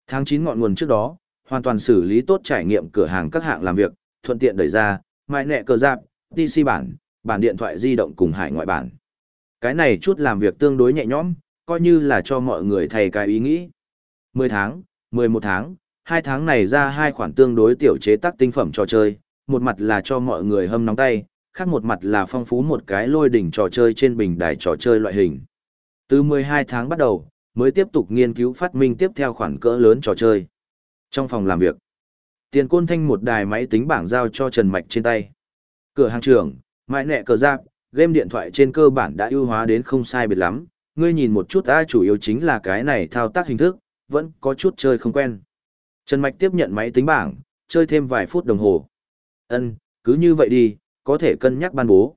Tháng 9 ngọn nguồn trước đó, hoàn toàn xử lý tốt trải nghiệm cửa hàng các hạng làm việc, thuận tiện đẩy ra, mại nẹ cờ giáp, PC bản, bản điện thoại di động cùng hải ngoại bản. Cái này chút làm việc tương đối nhẹ nhõm, coi như là cho mọi người thay cái ý nghĩ. 10 tháng, 11 tháng, 2 tháng này ra hai khoản tương đối tiểu chế tác tinh phẩm trò chơi, một mặt là cho mọi người hâm nóng tay, khác một mặt là phong phú một cái lôi đỉnh trò chơi trên bình đài trò chơi loại hình. Từ 12 tháng bắt đầu, mới tiếp tục nghiên cứu phát minh tiếp theo khoản cỡ lớn trò chơi. Trong phòng làm việc, tiền côn thanh một đài máy tính bảng giao cho Trần Mạch trên tay. Cửa hàng trưởng, mãi nẹ cờ giáp, game điện thoại trên cơ bản đã ưu hóa đến không sai biệt lắm. Ngươi nhìn một chút ai chủ yếu chính là cái này thao tác hình thức, vẫn có chút chơi không quen. Trần Mạch tiếp nhận máy tính bảng, chơi thêm vài phút đồng hồ. Ân, cứ như vậy đi, có thể cân nhắc ban bố.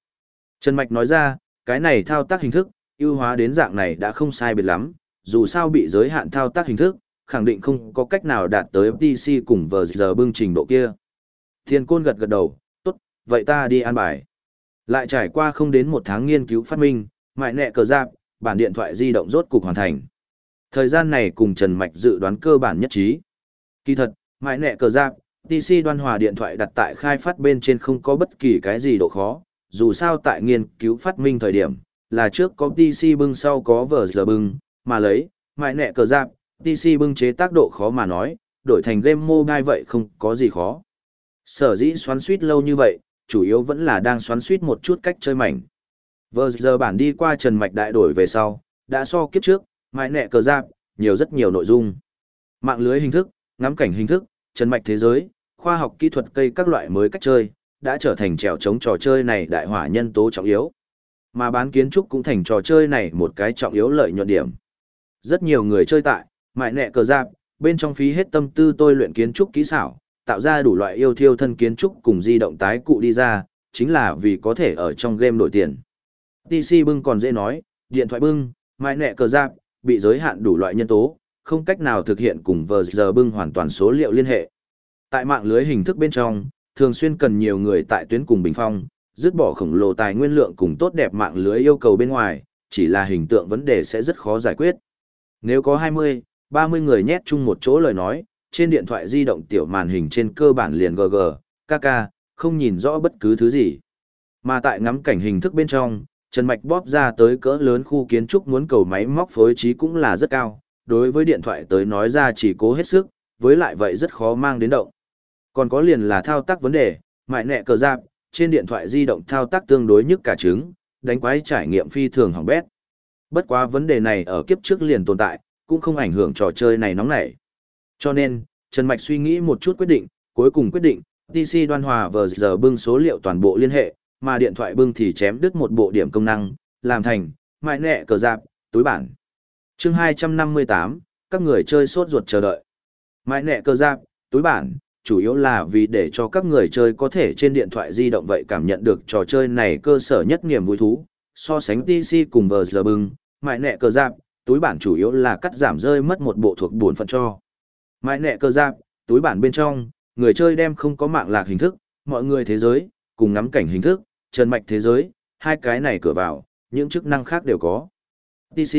Trần Mạch nói ra, cái này thao tác hình thức, ưu hóa đến dạng này đã không sai biệt lắm, dù sao bị giới hạn thao tác hình thức, khẳng định không có cách nào đạt tới FTC cùng vờ giờ bưng trình độ kia. Thiên côn gật gật đầu, tốt, vậy ta đi an bài. Lại trải qua không đến một tháng nghiên cứu phát minh, mại nẹ cờ giáp, bản điện thoại di động rốt cục hoàn thành. Thời gian này cùng Trần Mạch dự đoán cơ bản nhất trí. Kỳ thật, mại nẹ cờ giáp, TC đoan hòa điện thoại đặt tại khai phát bên trên không có bất kỳ cái gì độ khó, dù sao tại nghiên cứu phát minh thời điểm, là trước có TC bưng sau có vở giờ bưng, mà lấy, mại nẹ cờ giáp, TC bưng chế tác độ khó mà nói, đổi thành game mobile vậy không có gì khó. Sở dĩ xoắn suýt lâu như vậy, chủ yếu vẫn là đang xoắn suýt một chút cách chơi mảnh. Vừa giờ bản đi qua Trần Mạch đại đổi về sau, đã so kiếp trước, mại nẹ cờ giáp, nhiều rất nhiều nội dung. Mạng lưới hình thức, ngắm cảnh hình thức, Trần Mạch thế giới, khoa học kỹ thuật cây các loại mới cách chơi, đã trở thành trèo chống trò chơi này đại hỏa nhân tố trọng yếu. Mà bán kiến trúc cũng thành trò chơi này một cái trọng yếu lợi nhuận điểm. Rất nhiều người chơi tại, mại nẹ cờ giáp, bên trong phí hết tâm tư tôi luyện kiến trúc kỹ xảo, tạo ra đủ loại yêu thiêu thân kiến trúc cùng di động tái cụ đi ra, chính là vì có thể ở trong game đổi tiền. PC bưng còn dễ nói, điện thoại bưng, mại nẹ cờ giáp, bị giới hạn đủ loại nhân tố, không cách nào thực hiện cùng vờ giờ bưng hoàn toàn số liệu liên hệ. Tại mạng lưới hình thức bên trong, thường xuyên cần nhiều người tại tuyến cùng bình phong, dứt bỏ khổng lồ tài nguyên lượng cùng tốt đẹp mạng lưới yêu cầu bên ngoài, chỉ là hình tượng vấn đề sẽ rất khó giải quyết. Nếu có 20, 30 người nhét chung một chỗ lời nói, trên điện thoại di động tiểu màn hình trên cơ bản liền GG, KK, không nhìn rõ bất cứ thứ gì. Mà tại ngắm cảnh hình thức bên trong, Trần Mạch bóp ra tới cỡ lớn khu kiến trúc muốn cầu máy móc phối trí cũng là rất cao, đối với điện thoại tới nói ra chỉ cố hết sức, với lại vậy rất khó mang đến động. Còn có liền là thao tác vấn đề, Mại nẹ cờ giáp, trên điện thoại di động thao tác tương đối nhức cả trứng, đánh quái trải nghiệm phi thường hỏng bét. Bất quá vấn đề này ở kiếp trước liền tồn tại, cũng không ảnh hưởng trò chơi này nóng nảy. Cho nên, Trần Mạch suy nghĩ một chút quyết định, cuối cùng quyết định, TC đoan hòa vờ giờ bưng số liệu toàn bộ liên hệ, mà điện thoại bưng thì chém đứt một bộ điểm công năng, làm thành, mại nẹ cờ giáp, túi bản chương 258, các người chơi sốt ruột chờ đợi. Mại nẹ cơ giáp, túi bản, chủ yếu là vì để cho các người chơi có thể trên điện thoại di động vậy cảm nhận được trò chơi này cơ sở nhất niềm vui thú. So sánh PC cùng vờ giờ bưng, mại nẹ cơ giáp, túi bản chủ yếu là cắt giảm rơi mất một bộ thuộc buồn phận cho. Mại nẹ cơ giáp, túi bản bên trong, người chơi đem không có mạng lạc hình thức, mọi người thế giới, cùng ngắm cảnh hình thức, trần mạch thế giới, hai cái này cửa vào, những chức năng khác đều có. PC,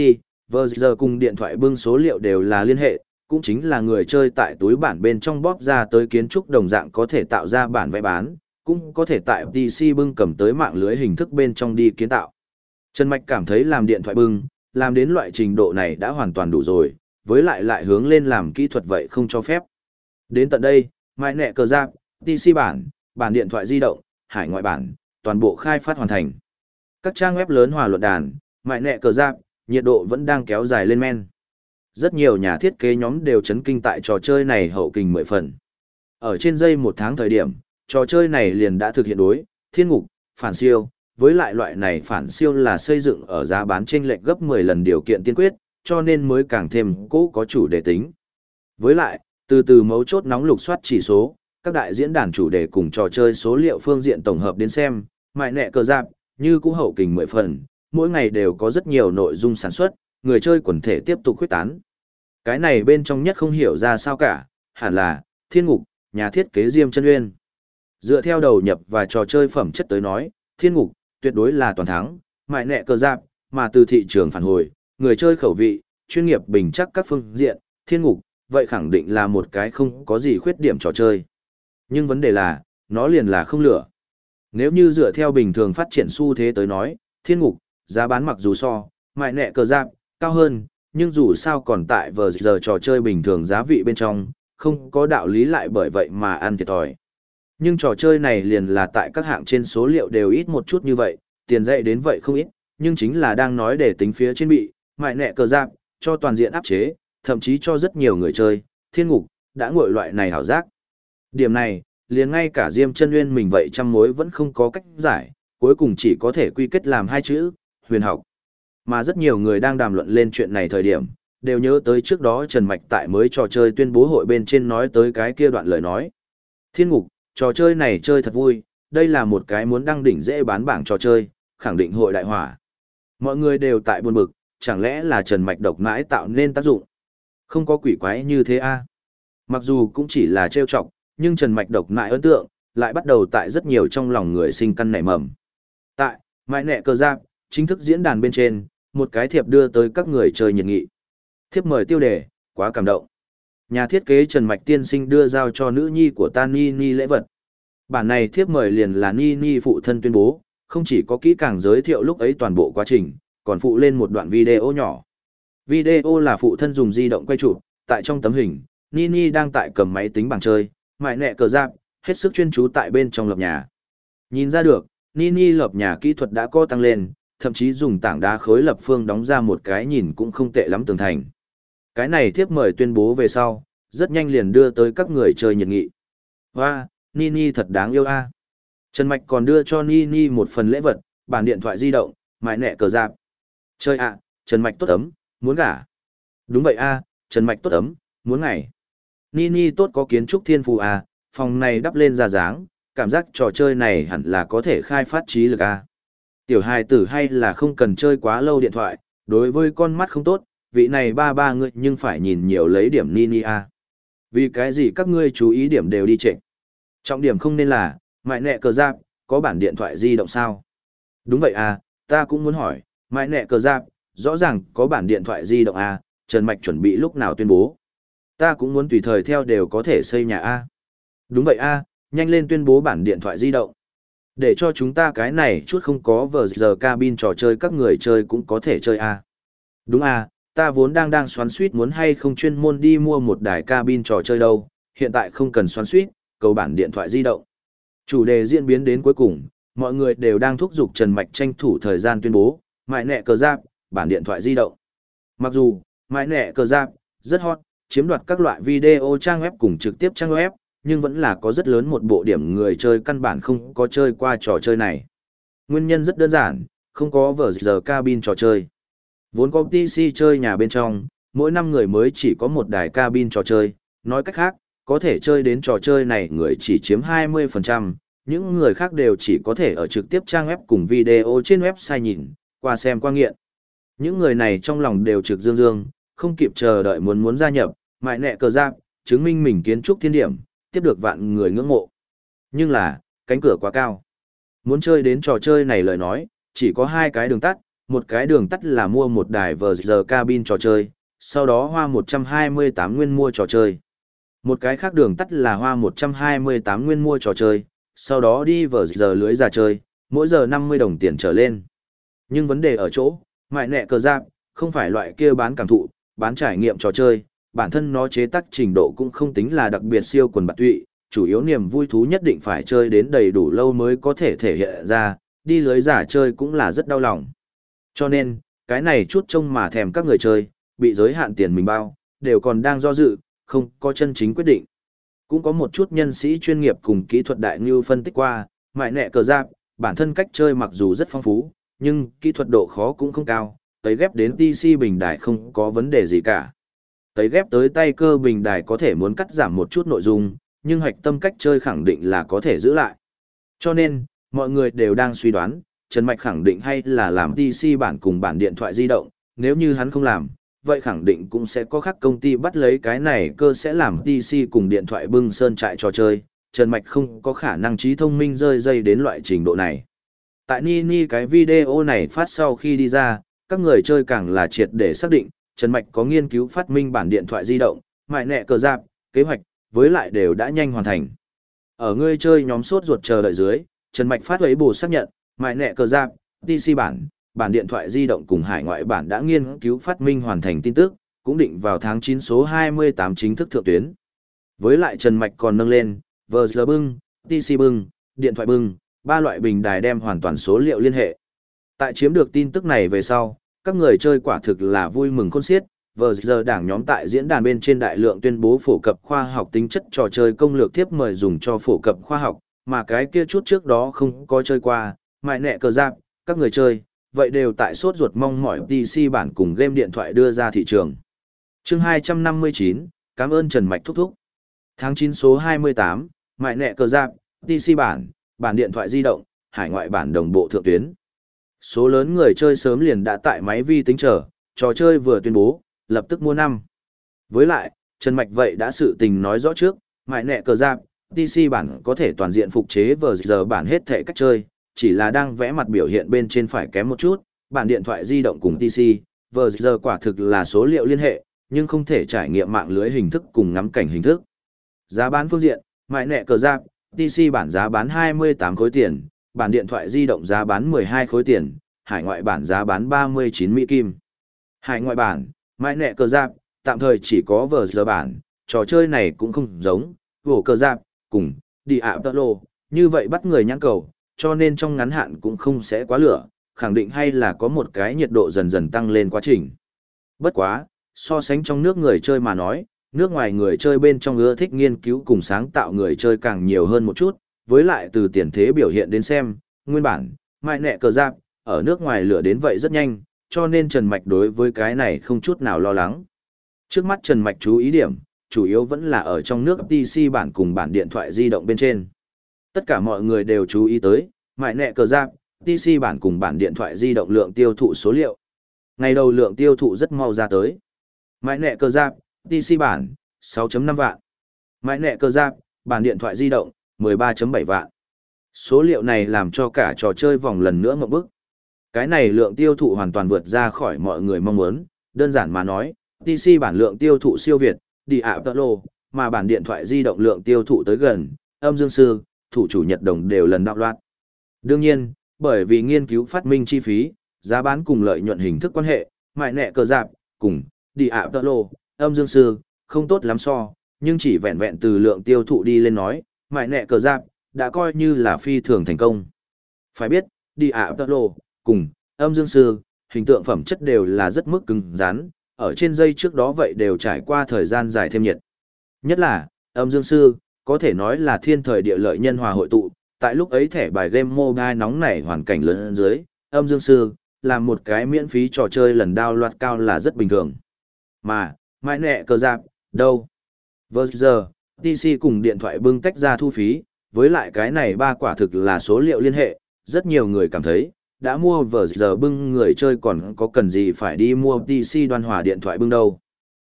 vờ giờ cùng điện thoại bưng số liệu đều là liên hệ, cũng chính là người chơi tại túi bản bên trong bóp ra tới kiến trúc đồng dạng có thể tạo ra bản vẽ bán, cũng có thể tại PC bưng cầm tới mạng lưới hình thức bên trong đi kiến tạo. Trần Mạch cảm thấy làm điện thoại bưng, làm đến loại trình độ này đã hoàn toàn đủ rồi, với lại lại hướng lên làm kỹ thuật vậy không cho phép. Đến tận đây, mai nẹ cờ giáp, PC bản, bản điện thoại di động, hải ngoại bản, toàn bộ khai phát hoàn thành. Các trang web lớn hòa luận đàn, mại nẹ cờ giáp, nhiệt độ vẫn đang kéo dài lên men. Rất nhiều nhà thiết kế nhóm đều chấn kinh tại trò chơi này hậu kình mười phần. Ở trên dây một tháng thời điểm, trò chơi này liền đã thực hiện đối, thiên ngục, phản siêu, với lại loại này phản siêu là xây dựng ở giá bán trên lệch gấp 10 lần điều kiện tiên quyết, cho nên mới càng thêm cố có chủ đề tính. Với lại, từ từ mấu chốt nóng lục soát chỉ số, các đại diễn đàn chủ đề cùng trò chơi số liệu phương diện tổng hợp đến xem, mại nẹ cờ giáp, như cũ hậu kình mười phần, mỗi ngày đều có rất nhiều nội dung sản xuất, người chơi quần thể tiếp tục khuyết tán. Cái này bên trong nhất không hiểu ra sao cả, hẳn là, thiên ngục, nhà thiết kế Diêm chân Nguyên, Dựa theo đầu nhập và trò chơi phẩm chất tới nói, thiên ngục, tuyệt đối là toàn thắng, mại nẹ cờ giáp, mà từ thị trường phản hồi, người chơi khẩu vị, chuyên nghiệp bình chắc các phương diện, thiên ngục, vậy khẳng định là một cái không có gì khuyết điểm trò chơi. Nhưng vấn đề là, nó liền là không lửa. Nếu như dựa theo bình thường phát triển xu thế tới nói, thiên ngục, giá bán mặc dù so, mại nẹ cờ giáp, cao hơn, nhưng dù sao còn tại vờ giờ trò chơi bình thường giá vị bên trong, không có đạo lý lại bởi vậy mà ăn thiệt thòi. Nhưng trò chơi này liền là tại các hạng trên số liệu đều ít một chút như vậy, tiền dạy đến vậy không ít, nhưng chính là đang nói để tính phía trên bị, mại nẹ cờ giáp, cho toàn diện áp chế, thậm chí cho rất nhiều người chơi, thiên ngục, đã ngội loại này hảo giác. Điểm này, liền ngay cả Diêm chân Nguyên mình vậy trăm mối vẫn không có cách giải, cuối cùng chỉ có thể quy kết làm hai chữ, huyền học. Mà rất nhiều người đang đàm luận lên chuyện này thời điểm, đều nhớ tới trước đó Trần Mạch tại mới trò chơi tuyên bố hội bên trên nói tới cái kia đoạn lời nói. Thiên ngục, trò chơi này chơi thật vui, đây là một cái muốn đăng đỉnh dễ bán bảng trò chơi, khẳng định hội đại hỏa. Mọi người đều tại buồn bực, chẳng lẽ là Trần Mạch độc mãi tạo nên tác dụng? Không có quỷ quái như thế a à? Mặc dù cũng chỉ là trêu chọc, nhưng Trần Mạch độc mãi ấn tượng, lại bắt đầu tại rất nhiều trong lòng người sinh căn nảy mầm. Tại, mãi nẹ cơ giáp, chính thức diễn đàn bên trên, một cái thiệp đưa tới các người chơi nhiệt nghị. Thiệp mời tiêu đề, quá cảm động. Nhà thiết kế Trần Mạch tiên sinh đưa giao cho nữ nhi của ta Nini lễ vật. Bản này thiếp mời liền là Nini phụ thân tuyên bố, không chỉ có kỹ càng giới thiệu lúc ấy toàn bộ quá trình, còn phụ lên một đoạn video nhỏ. Video là phụ thân dùng di động quay chụp, tại trong tấm hình, Nini đang tại cầm máy tính bảng chơi, mại nẹ cờ giáp, hết sức chuyên chú tại bên trong lập nhà. Nhìn ra được, Nini lập nhà kỹ thuật đã có tăng lên, thậm chí dùng tảng đá khối lập phương đóng ra một cái nhìn cũng không tệ lắm tường thành. Cái này tiếp mời tuyên bố về sau, rất nhanh liền đưa tới các người chơi nhiệt nghị. Hoa, Nini thật đáng yêu a. Trần Mạch còn đưa cho Nini một phần lễ vật, bản điện thoại di động, mại nẹ cờ giạc. Chơi ạ, Trần Mạch tốt ấm, muốn gả. Đúng vậy a, Trần Mạch tốt ấm, muốn ngày. Nini tốt có kiến trúc thiên phù a, phòng này đắp lên ra dáng, cảm giác trò chơi này hẳn là có thể khai phát trí lực a. Tiểu hài tử hay là không cần chơi quá lâu điện thoại, đối với con mắt không tốt, vị này ba ba ngươi nhưng phải nhìn nhiều lấy điểm Nini a. Vì cái gì các ngươi chú ý điểm đều đi trệ. Trọng điểm không nên là, mại nẹ cờ giáp, có bản điện thoại di động sao? Đúng vậy à, ta cũng muốn hỏi, mại nẹ cờ giáp, rõ ràng có bản điện thoại di động à, Trần Mạch chuẩn bị lúc nào tuyên bố. Ta cũng muốn tùy thời theo đều có thể xây nhà a. Đúng vậy a, nhanh lên tuyên bố bản điện thoại di động. Để cho chúng ta cái này chút không có vờ giờ cabin trò chơi các người chơi cũng có thể chơi a. Đúng à ta vốn đang đang xoắn suýt muốn hay không chuyên môn đi mua một đài cabin trò chơi đâu, hiện tại không cần xoắn suýt, cầu bản điện thoại di động. Chủ đề diễn biến đến cuối cùng, mọi người đều đang thúc giục Trần Mạch tranh thủ thời gian tuyên bố, mại nẹ cờ giáp, bản điện thoại di động. Mặc dù, mại nẹ cờ giáp, rất hot, chiếm đoạt các loại video trang web cùng trực tiếp trang web, nhưng vẫn là có rất lớn một bộ điểm người chơi căn bản không có chơi qua trò chơi này. Nguyên nhân rất đơn giản, không có vở giờ cabin trò chơi. Vốn có PC chơi nhà bên trong, mỗi năm người mới chỉ có một đài cabin trò chơi, nói cách khác, có thể chơi đến trò chơi này người chỉ chiếm 20%, những người khác đều chỉ có thể ở trực tiếp trang web cùng video trên website nhìn, qua xem qua nghiện. Những người này trong lòng đều trực dương dương, không kịp chờ đợi muốn muốn gia nhập, mại nẹ cờ giáp, chứng minh mình kiến trúc thiên điểm, tiếp được vạn người ngưỡng mộ. Nhưng là, cánh cửa quá cao. Muốn chơi đến trò chơi này lời nói, chỉ có hai cái đường tắt, một cái đường tắt là mua một đài vờ giờ cabin trò chơi, sau đó hoa 128 nguyên mua trò chơi. Một cái khác đường tắt là hoa 128 nguyên mua trò chơi, sau đó đi vờ giờ lưới ra chơi, mỗi giờ 50 đồng tiền trở lên. Nhưng vấn đề ở chỗ, mại nẹ cờ giáp, không phải loại kia bán cảm thụ, bán trải nghiệm trò chơi, bản thân nó chế tác trình độ cũng không tính là đặc biệt siêu quần bạc tụy, chủ yếu niềm vui thú nhất định phải chơi đến đầy đủ lâu mới có thể thể hiện ra, đi lưới giả chơi cũng là rất đau lòng. Cho nên, cái này chút trông mà thèm các người chơi, bị giới hạn tiền mình bao, đều còn đang do dự, không có chân chính quyết định. Cũng có một chút nhân sĩ chuyên nghiệp cùng kỹ thuật đại như phân tích qua, mại nẹ cờ giáp, bản thân cách chơi mặc dù rất phong phú, nhưng kỹ thuật độ khó cũng không cao, tới ghép đến TC bình đại không có vấn đề gì cả. Tới ghép tới tay cơ bình đài có thể muốn cắt giảm một chút nội dung, nhưng hoạch tâm cách chơi khẳng định là có thể giữ lại. Cho nên, mọi người đều đang suy đoán, Trần Mạch khẳng định hay là làm TC bản cùng bản điện thoại di động, nếu như hắn không làm, vậy khẳng định cũng sẽ có khác công ty bắt lấy cái này cơ sẽ làm TC cùng điện thoại bưng sơn trại trò chơi, Trần Mạch không có khả năng trí thông minh rơi dây đến loại trình độ này. Tại Nini cái video này phát sau khi đi ra, các người chơi càng là triệt để xác định, Trần Mạch có nghiên cứu phát minh bản điện thoại di động, mại nẹ cờ giáp, kế hoạch, với lại đều đã nhanh hoàn thành. Ở người chơi nhóm sốt ruột chờ đợi dưới, Trần Mạch phát ấy bù xác nhận, mại nẹ cờ giáp, TC bản, bản điện thoại di động cùng hải ngoại bản đã nghiên cứu phát minh hoàn thành tin tức, cũng định vào tháng 9 số 28 chính thức thượng tuyến. Với lại Trần Mạch còn nâng lên, vờ giờ bưng, TC bưng, điện thoại bưng, ba loại bình đài đem hoàn toàn số liệu liên hệ. Tại chiếm được tin tức này về sau, các người chơi quả thực là vui mừng khôn xiết, vờ giờ đảng nhóm tại diễn đàn bên trên đại lượng tuyên bố phổ cập khoa học tính chất trò chơi công lược tiếp mời dùng cho phổ cập khoa học, mà cái kia chút trước đó không có chơi qua, mại nẹ cờ giáp, các người chơi, vậy đều tại sốt ruột mong mỏi PC bản cùng game điện thoại đưa ra thị trường. chương 259, cảm ơn Trần Mạch thúc thúc. Tháng 9 số 28, mại nẹ cờ giáp, PC bản, bản điện thoại di động, hải ngoại bản đồng bộ thượng tuyến. Số lớn người chơi sớm liền đã tại máy vi tính chờ, trò chơi vừa tuyên bố, lập tức mua năm. Với lại, Trần Mạch vậy đã sự tình nói rõ trước, mại nẹ cờ giáp, TC bản có thể toàn diện phục chế vờ giờ bản hết thể cách chơi, chỉ là đang vẽ mặt biểu hiện bên trên phải kém một chút, bản điện thoại di động cùng TC vờ giờ quả thực là số liệu liên hệ, nhưng không thể trải nghiệm mạng lưới hình thức cùng ngắm cảnh hình thức. Giá bán phương diện, mại nẹ cờ giáp, TC bản giá bán 28 khối tiền, bản điện thoại di động giá bán 12 khối tiền, hải ngoại bản giá bán 39 Mỹ Kim. Hải ngoại bản, mãi nẹ cờ giáp, tạm thời chỉ có vờ giờ bản, trò chơi này cũng không giống, vổ cờ giáp, cùng, đi ạ tơ lô, như vậy bắt người nhãn cầu, cho nên trong ngắn hạn cũng không sẽ quá lửa, khẳng định hay là có một cái nhiệt độ dần dần tăng lên quá trình. Bất quá, so sánh trong nước người chơi mà nói, nước ngoài người chơi bên trong ưa thích nghiên cứu cùng sáng tạo người chơi càng nhiều hơn một chút, với lại từ tiền thế biểu hiện đến xem, nguyên bản, mại nẹ cờ giáp, ở nước ngoài lửa đến vậy rất nhanh, cho nên Trần Mạch đối với cái này không chút nào lo lắng. Trước mắt Trần Mạch chú ý điểm, chủ yếu vẫn là ở trong nước PC bản cùng bản điện thoại di động bên trên. Tất cả mọi người đều chú ý tới, mại nẹ cờ giáp, PC bản cùng bản điện thoại di động lượng tiêu thụ số liệu. Ngày đầu lượng tiêu thụ rất mau ra tới. Mại nẹ cờ giáp, PC bản, 6.5 vạn. Mại nẹ cờ giáp, bản điện thoại di động, 13.7 vạn. Số liệu này làm cho cả trò chơi vòng lần nữa ngậm bức. Cái này lượng tiêu thụ hoàn toàn vượt ra khỏi mọi người mong muốn, đơn giản mà nói, PC bản lượng tiêu thụ siêu việt, đi ạ tơ lô, mà bản điện thoại di động lượng tiêu thụ tới gần, âm dương sư, thủ chủ nhật đồng đều lần đạo loạt. Đương nhiên, bởi vì nghiên cứu phát minh chi phí, giá bán cùng lợi nhuận hình thức quan hệ, mại nẹ cờ dạp, cùng, đi ạ tơ lô, âm dương sư, không tốt lắm so, nhưng chỉ vẹn vẹn từ lượng tiêu thụ đi lên nói, mại nẹ cờ giáp đã coi như là phi thường thành công. Phải biết, đi ạ tật lộ, cùng, âm dương sư, hình tượng phẩm chất đều là rất mức cứng rắn, ở trên dây trước đó vậy đều trải qua thời gian dài thêm nhiệt. Nhất là, âm dương sư, có thể nói là thiên thời địa lợi nhân hòa hội tụ, tại lúc ấy thẻ bài game mobile nóng nảy hoàn cảnh lớn dưới, âm dương sư, làm một cái miễn phí trò chơi lần đao loạt cao là rất bình thường. Mà, mãi nẹ cờ giáp, đâu? Vừa giờ, TC cùng điện thoại bưng tách ra thu phí, với lại cái này ba quả thực là số liệu liên hệ, rất nhiều người cảm thấy, đã mua vở giờ bưng người chơi còn có cần gì phải đi mua PC đoan hòa điện thoại bưng đâu.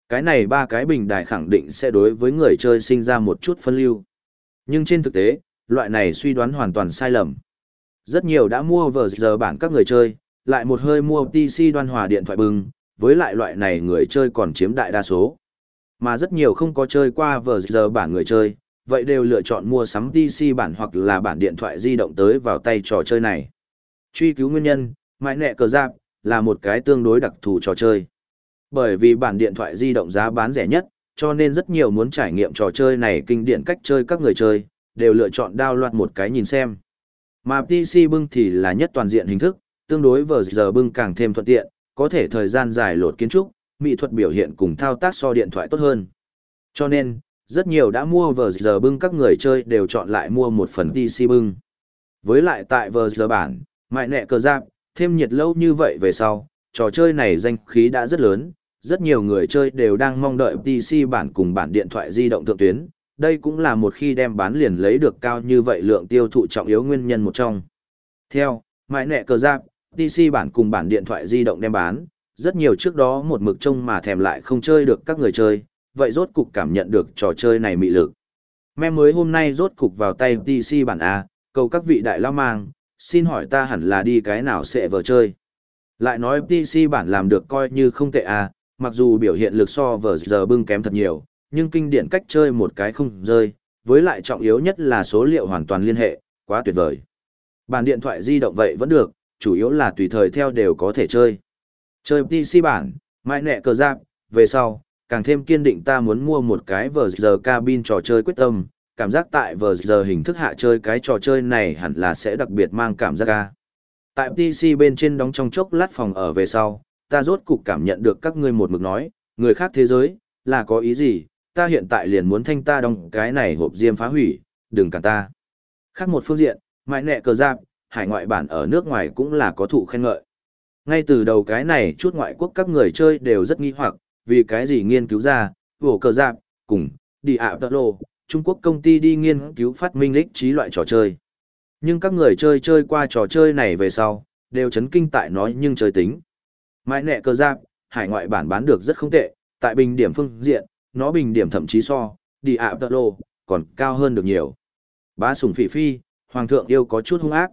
Cái này ba cái bình đài khẳng định sẽ đối với người chơi sinh ra một chút phân lưu. Nhưng trên thực tế, loại này suy đoán hoàn toàn sai lầm. Rất nhiều đã mua vở giờ bản các người chơi, lại một hơi mua PC đoan hòa điện thoại bưng, với lại loại này người chơi còn chiếm đại đa số. Mà rất nhiều không có chơi qua vờ giờ bản người chơi, vậy đều lựa chọn mua sắm PC bản hoặc là bản điện thoại di động tới vào tay trò chơi này. Truy cứu nguyên nhân, mãi nẹ cờ giáp, là một cái tương đối đặc thù trò chơi. Bởi vì bản điện thoại di động giá bán rẻ nhất, cho nên rất nhiều muốn trải nghiệm trò chơi này kinh điển cách chơi các người chơi, đều lựa chọn download một cái nhìn xem. Mà PC bưng thì là nhất toàn diện hình thức, tương đối vờ giờ bưng càng thêm thuận tiện, có thể thời gian dài lột kiến trúc, mỹ thuật biểu hiện cùng thao tác so điện thoại tốt hơn. Cho nên, rất nhiều đã mua vờ giờ bưng các người chơi đều chọn lại mua một phần PC bưng. Với lại tại vờ giờ bản, mại nẹ cờ giáp, thêm nhiệt lâu như vậy về sau, trò chơi này danh khí đã rất lớn, rất nhiều người chơi đều đang mong đợi PC bản cùng bản điện thoại di động thượng tuyến, đây cũng là một khi đem bán liền lấy được cao như vậy lượng tiêu thụ trọng yếu nguyên nhân một trong. Theo, mại nẹ cờ giáp, PC bản cùng bản điện thoại di động đem bán, rất nhiều trước đó một mực trông mà thèm lại không chơi được các người chơi, vậy rốt cục cảm nhận được trò chơi này mị lực. Mẹ mới hôm nay rốt cục vào tay PC bản A, cầu các vị đại lao mang, xin hỏi ta hẳn là đi cái nào sẽ vờ chơi. Lại nói PC bản làm được coi như không tệ A, mặc dù biểu hiện lực so vờ giờ bưng kém thật nhiều, nhưng kinh điển cách chơi một cái không rơi, với lại trọng yếu nhất là số liệu hoàn toàn liên hệ, quá tuyệt vời. Bản điện thoại di động vậy vẫn được, chủ yếu là tùy thời theo đều có thể chơi. Chơi PC bản, mãi nẹ cờ giáp, về sau, càng thêm kiên định ta muốn mua một cái vờ giờ cabin trò chơi quyết tâm, cảm giác tại vờ giờ hình thức hạ chơi cái trò chơi này hẳn là sẽ đặc biệt mang cảm giác ca. Tại PC bên trên đóng trong chốc lát phòng ở về sau, ta rốt cục cảm nhận được các ngươi một mực nói, người khác thế giới, là có ý gì, ta hiện tại liền muốn thanh ta đóng cái này hộp diêm phá hủy, đừng cản ta. Khác một phương diện, mãi nẹ cờ giáp, hải ngoại bản ở nước ngoài cũng là có thụ khen ngợi. Ngay từ đầu cái này chút ngoại quốc các người chơi đều rất nghi hoặc, vì cái gì nghiên cứu ra, vổ cờ giáp, cùng, đi ạ tợ lô, Trung Quốc công ty đi nghiên cứu phát minh lích trí loại trò chơi. Nhưng các người chơi chơi qua trò chơi này về sau, đều chấn kinh tại nói nhưng chơi tính. Mãi nẹ cờ giáp, hải ngoại bản bán được rất không tệ, tại bình điểm phương diện, nó bình điểm thậm chí so, đi ạ tợ lô, còn cao hơn được nhiều. Bá sủng phỉ phi, hoàng thượng yêu có chút hung ác.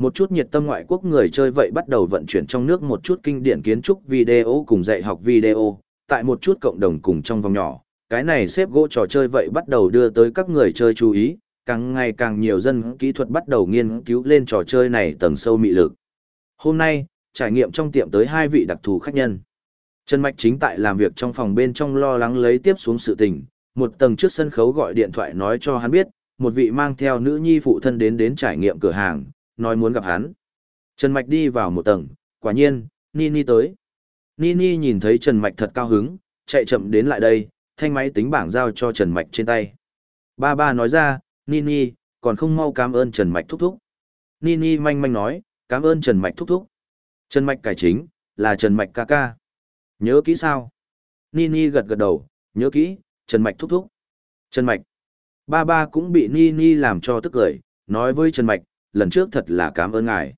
Một chút nhiệt tâm ngoại quốc người chơi vậy bắt đầu vận chuyển trong nước một chút kinh điển kiến trúc video cùng dạy học video, tại một chút cộng đồng cùng trong vòng nhỏ, cái này xếp gỗ trò chơi vậy bắt đầu đưa tới các người chơi chú ý, càng ngày càng nhiều dân kỹ thuật bắt đầu nghiên cứu lên trò chơi này tầng sâu mị lực. Hôm nay, trải nghiệm trong tiệm tới hai vị đặc thù khách nhân. Trần Mạch chính tại làm việc trong phòng bên trong lo lắng lấy tiếp xuống sự tình, một tầng trước sân khấu gọi điện thoại nói cho hắn biết, một vị mang theo nữ nhi phụ thân đến đến trải nghiệm cửa hàng, nói muốn gặp hắn. Trần Mạch đi vào một tầng, quả nhiên, Nini tới. Nini nhìn thấy Trần Mạch thật cao hứng, chạy chậm đến lại đây, thanh máy tính bảng giao cho Trần Mạch trên tay. Ba ba nói ra, Nini, còn không mau cảm ơn Trần Mạch thúc thúc. Nini manh manh nói, cảm ơn Trần Mạch thúc thúc. Trần Mạch cải chính, là Trần Mạch ca ca. Nhớ kỹ sao? Nini gật gật đầu, nhớ kỹ, Trần Mạch thúc thúc. Trần Mạch. Ba ba cũng bị Nini làm cho tức cười, nói với Trần Mạch, lần trước thật là cảm ơn ngài.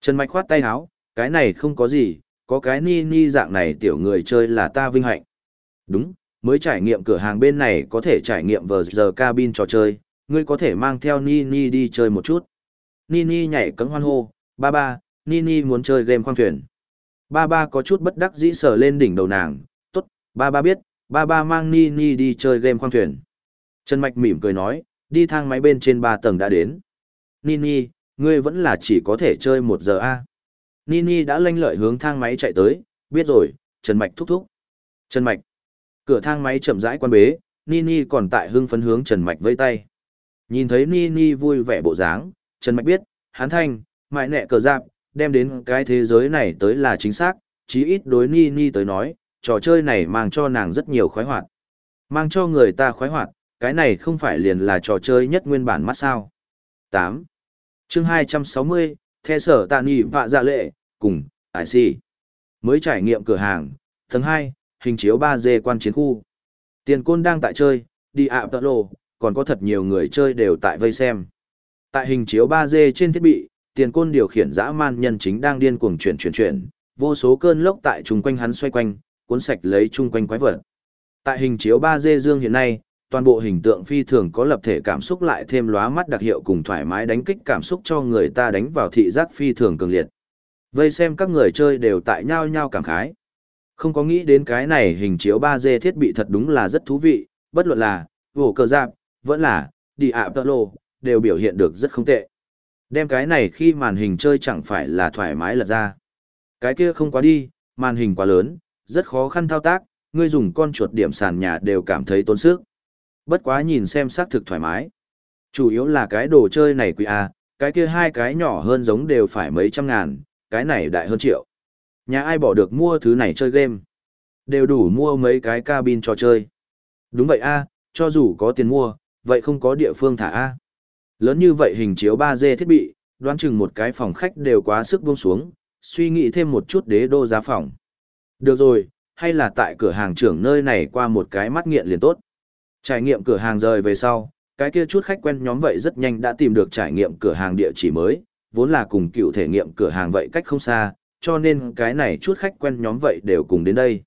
Trần Mạch khoát tay áo, cái này không có gì, có cái Ni Ni dạng này tiểu người chơi là ta vinh hạnh. Đúng, mới trải nghiệm cửa hàng bên này có thể trải nghiệm vờ giờ cabin trò chơi, ngươi có thể mang theo Ni Ni đi chơi một chút. Ni Ni nhảy cấm hoan hô, ba ba, Ni Ni muốn chơi game khoang thuyền. Ba ba có chút bất đắc dĩ sờ lên đỉnh đầu nàng, tốt, ba ba biết, ba ba mang Ni Ni đi chơi game khoang thuyền. Trần Mạch mỉm cười nói, đi thang máy bên trên ba tầng đã đến. Nini, ngươi vẫn là chỉ có thể chơi một giờ a Nini đã lanh lợi hướng thang máy chạy tới, biết rồi, Trần Mạch thúc thúc. Trần Mạch. Cửa thang máy chậm rãi quan bế, Nini còn tại hưng phấn hướng Trần Mạch vây tay. Nhìn thấy Nini vui vẻ bộ dáng, Trần Mạch biết, Hán thanh, mại nẹ cờ giáp, đem đến cái thế giới này tới là chính xác, chí ít đối Nini tới nói, trò chơi này mang cho nàng rất nhiều khoái hoạt. Mang cho người ta khoái hoạt, cái này không phải liền là trò chơi nhất nguyên bản mắt sao. 8 chương 260, The Sở Tạ nghị Vạ Dạ Lệ, cùng, Ải Mới trải nghiệm cửa hàng, tầng 2, hình chiếu 3D quan chiến khu. Tiền côn đang tại chơi, đi ạ tợ lộ, còn có thật nhiều người chơi đều tại vây xem. Tại hình chiếu 3D trên thiết bị, tiền côn điều khiển dã man nhân chính đang điên cuồng chuyển chuyển chuyển, vô số cơn lốc tại chung quanh hắn xoay quanh, cuốn sạch lấy chung quanh quái vật. Tại hình chiếu 3D dương hiện nay, toàn bộ hình tượng phi thường có lập thể cảm xúc lại thêm lóa mắt đặc hiệu cùng thoải mái đánh kích cảm xúc cho người ta đánh vào thị giác phi thường cường liệt. Vây xem các người chơi đều tại nhau nhau cảm khái. Không có nghĩ đến cái này hình chiếu 3D thiết bị thật đúng là rất thú vị, bất luận là, vổ cờ giáp, vẫn là, đi ạ tơ lô, đều biểu hiện được rất không tệ. Đem cái này khi màn hình chơi chẳng phải là thoải mái lật ra. Cái kia không quá đi, màn hình quá lớn, rất khó khăn thao tác, người dùng con chuột điểm sàn nhà đều cảm thấy tốn sức. Bất quá nhìn xem xác thực thoải mái. Chủ yếu là cái đồ chơi này quý A, cái kia hai cái nhỏ hơn giống đều phải mấy trăm ngàn, cái này đại hơn triệu. Nhà ai bỏ được mua thứ này chơi game? Đều đủ mua mấy cái cabin trò chơi. Đúng vậy A, cho dù có tiền mua, vậy không có địa phương thả A. Lớn như vậy hình chiếu 3D thiết bị, đoán chừng một cái phòng khách đều quá sức buông xuống, suy nghĩ thêm một chút đế đô giá phòng. Được rồi, hay là tại cửa hàng trưởng nơi này qua một cái mắt nghiện liền tốt. Trải nghiệm cửa hàng rời về sau, cái kia chút khách quen nhóm vậy rất nhanh đã tìm được trải nghiệm cửa hàng địa chỉ mới, vốn là cùng cựu thể nghiệm cửa hàng vậy cách không xa, cho nên cái này chút khách quen nhóm vậy đều cùng đến đây.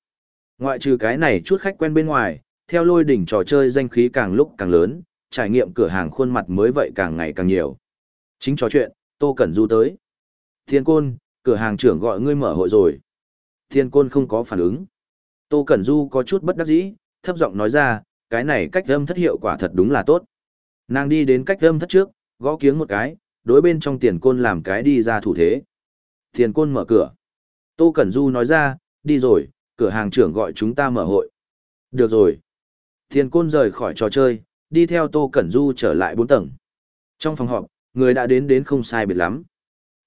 Ngoại trừ cái này chút khách quen bên ngoài, theo lôi đỉnh trò chơi danh khí càng lúc càng lớn, trải nghiệm cửa hàng khuôn mặt mới vậy càng ngày càng nhiều. Chính trò chuyện, Tô Cẩn Du tới. Thiên Côn, cửa hàng trưởng gọi ngươi mở hội rồi. Thiên Côn không có phản ứng. Tô Cẩn Du có chút bất đắc dĩ, thấp giọng nói ra, cái này cách âm thất hiệu quả thật đúng là tốt. Nàng đi đến cách âm thất trước, gõ kiếng một cái, đối bên trong tiền côn làm cái đi ra thủ thế. Tiền côn mở cửa. Tô Cẩn Du nói ra, đi rồi, cửa hàng trưởng gọi chúng ta mở hội. Được rồi. Tiền côn rời khỏi trò chơi, đi theo Tô Cẩn Du trở lại bốn tầng. Trong phòng họp, người đã đến đến không sai biệt lắm.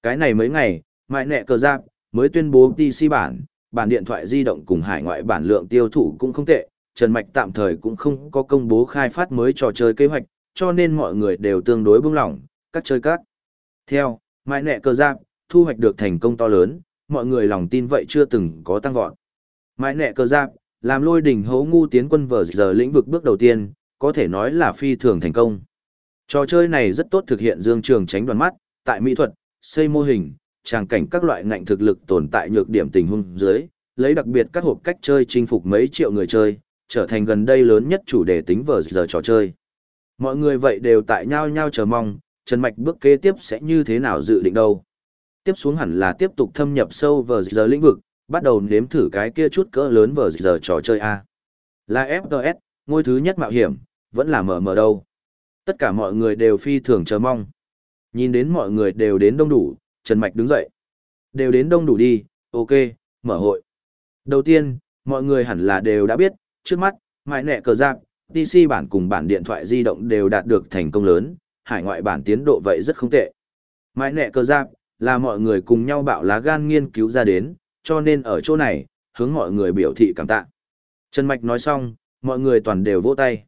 Cái này mấy ngày, mại nẹ cờ giáp, mới tuyên bố PC bản, bản điện thoại di động cùng hải ngoại bản lượng tiêu thụ cũng không tệ, Trần Mạch tạm thời cũng không có công bố khai phát mới trò chơi kế hoạch, cho nên mọi người đều tương đối bưng lỏng, các chơi các. Theo, mãi nẹ cơ giáp, thu hoạch được thành công to lớn, mọi người lòng tin vậy chưa từng có tăng vọt. Mãi nẹ cơ giáp, làm lôi đỉnh hấu ngu tiến quân vở giờ lĩnh vực bước đầu tiên, có thể nói là phi thường thành công. Trò chơi này rất tốt thực hiện dương trường tránh đoàn mắt, tại mỹ thuật, xây mô hình, tràng cảnh các loại ngạnh thực lực tồn tại nhược điểm tình huống dưới, lấy đặc biệt các hộp cách chơi chinh phục mấy triệu người chơi, trở thành gần đây lớn nhất chủ đề tính vở giờ trò chơi. Mọi người vậy đều tại nhau nhau chờ mong, Trần Mạch bước kế tiếp sẽ như thế nào dự định đâu. Tiếp xuống hẳn là tiếp tục thâm nhập sâu vở giờ lĩnh vực, bắt đầu nếm thử cái kia chút cỡ lớn vở giờ trò chơi A. Là FGS, ngôi thứ nhất mạo hiểm, vẫn là mở mở đâu. Tất cả mọi người đều phi thường chờ mong. Nhìn đến mọi người đều đến đông đủ, Trần Mạch đứng dậy. Đều đến đông đủ đi, ok, mở hội. Đầu tiên, mọi người hẳn là đều đã biết, trước mắt, mãi nẹ cờ giáp, PC bản cùng bản điện thoại di động đều đạt được thành công lớn, hải ngoại bản tiến độ vậy rất không tệ. Mãi nẹ cờ giáp, là mọi người cùng nhau bạo lá gan nghiên cứu ra đến, cho nên ở chỗ này, hướng mọi người biểu thị cảm tạ. Trần Mạch nói xong, mọi người toàn đều vỗ tay.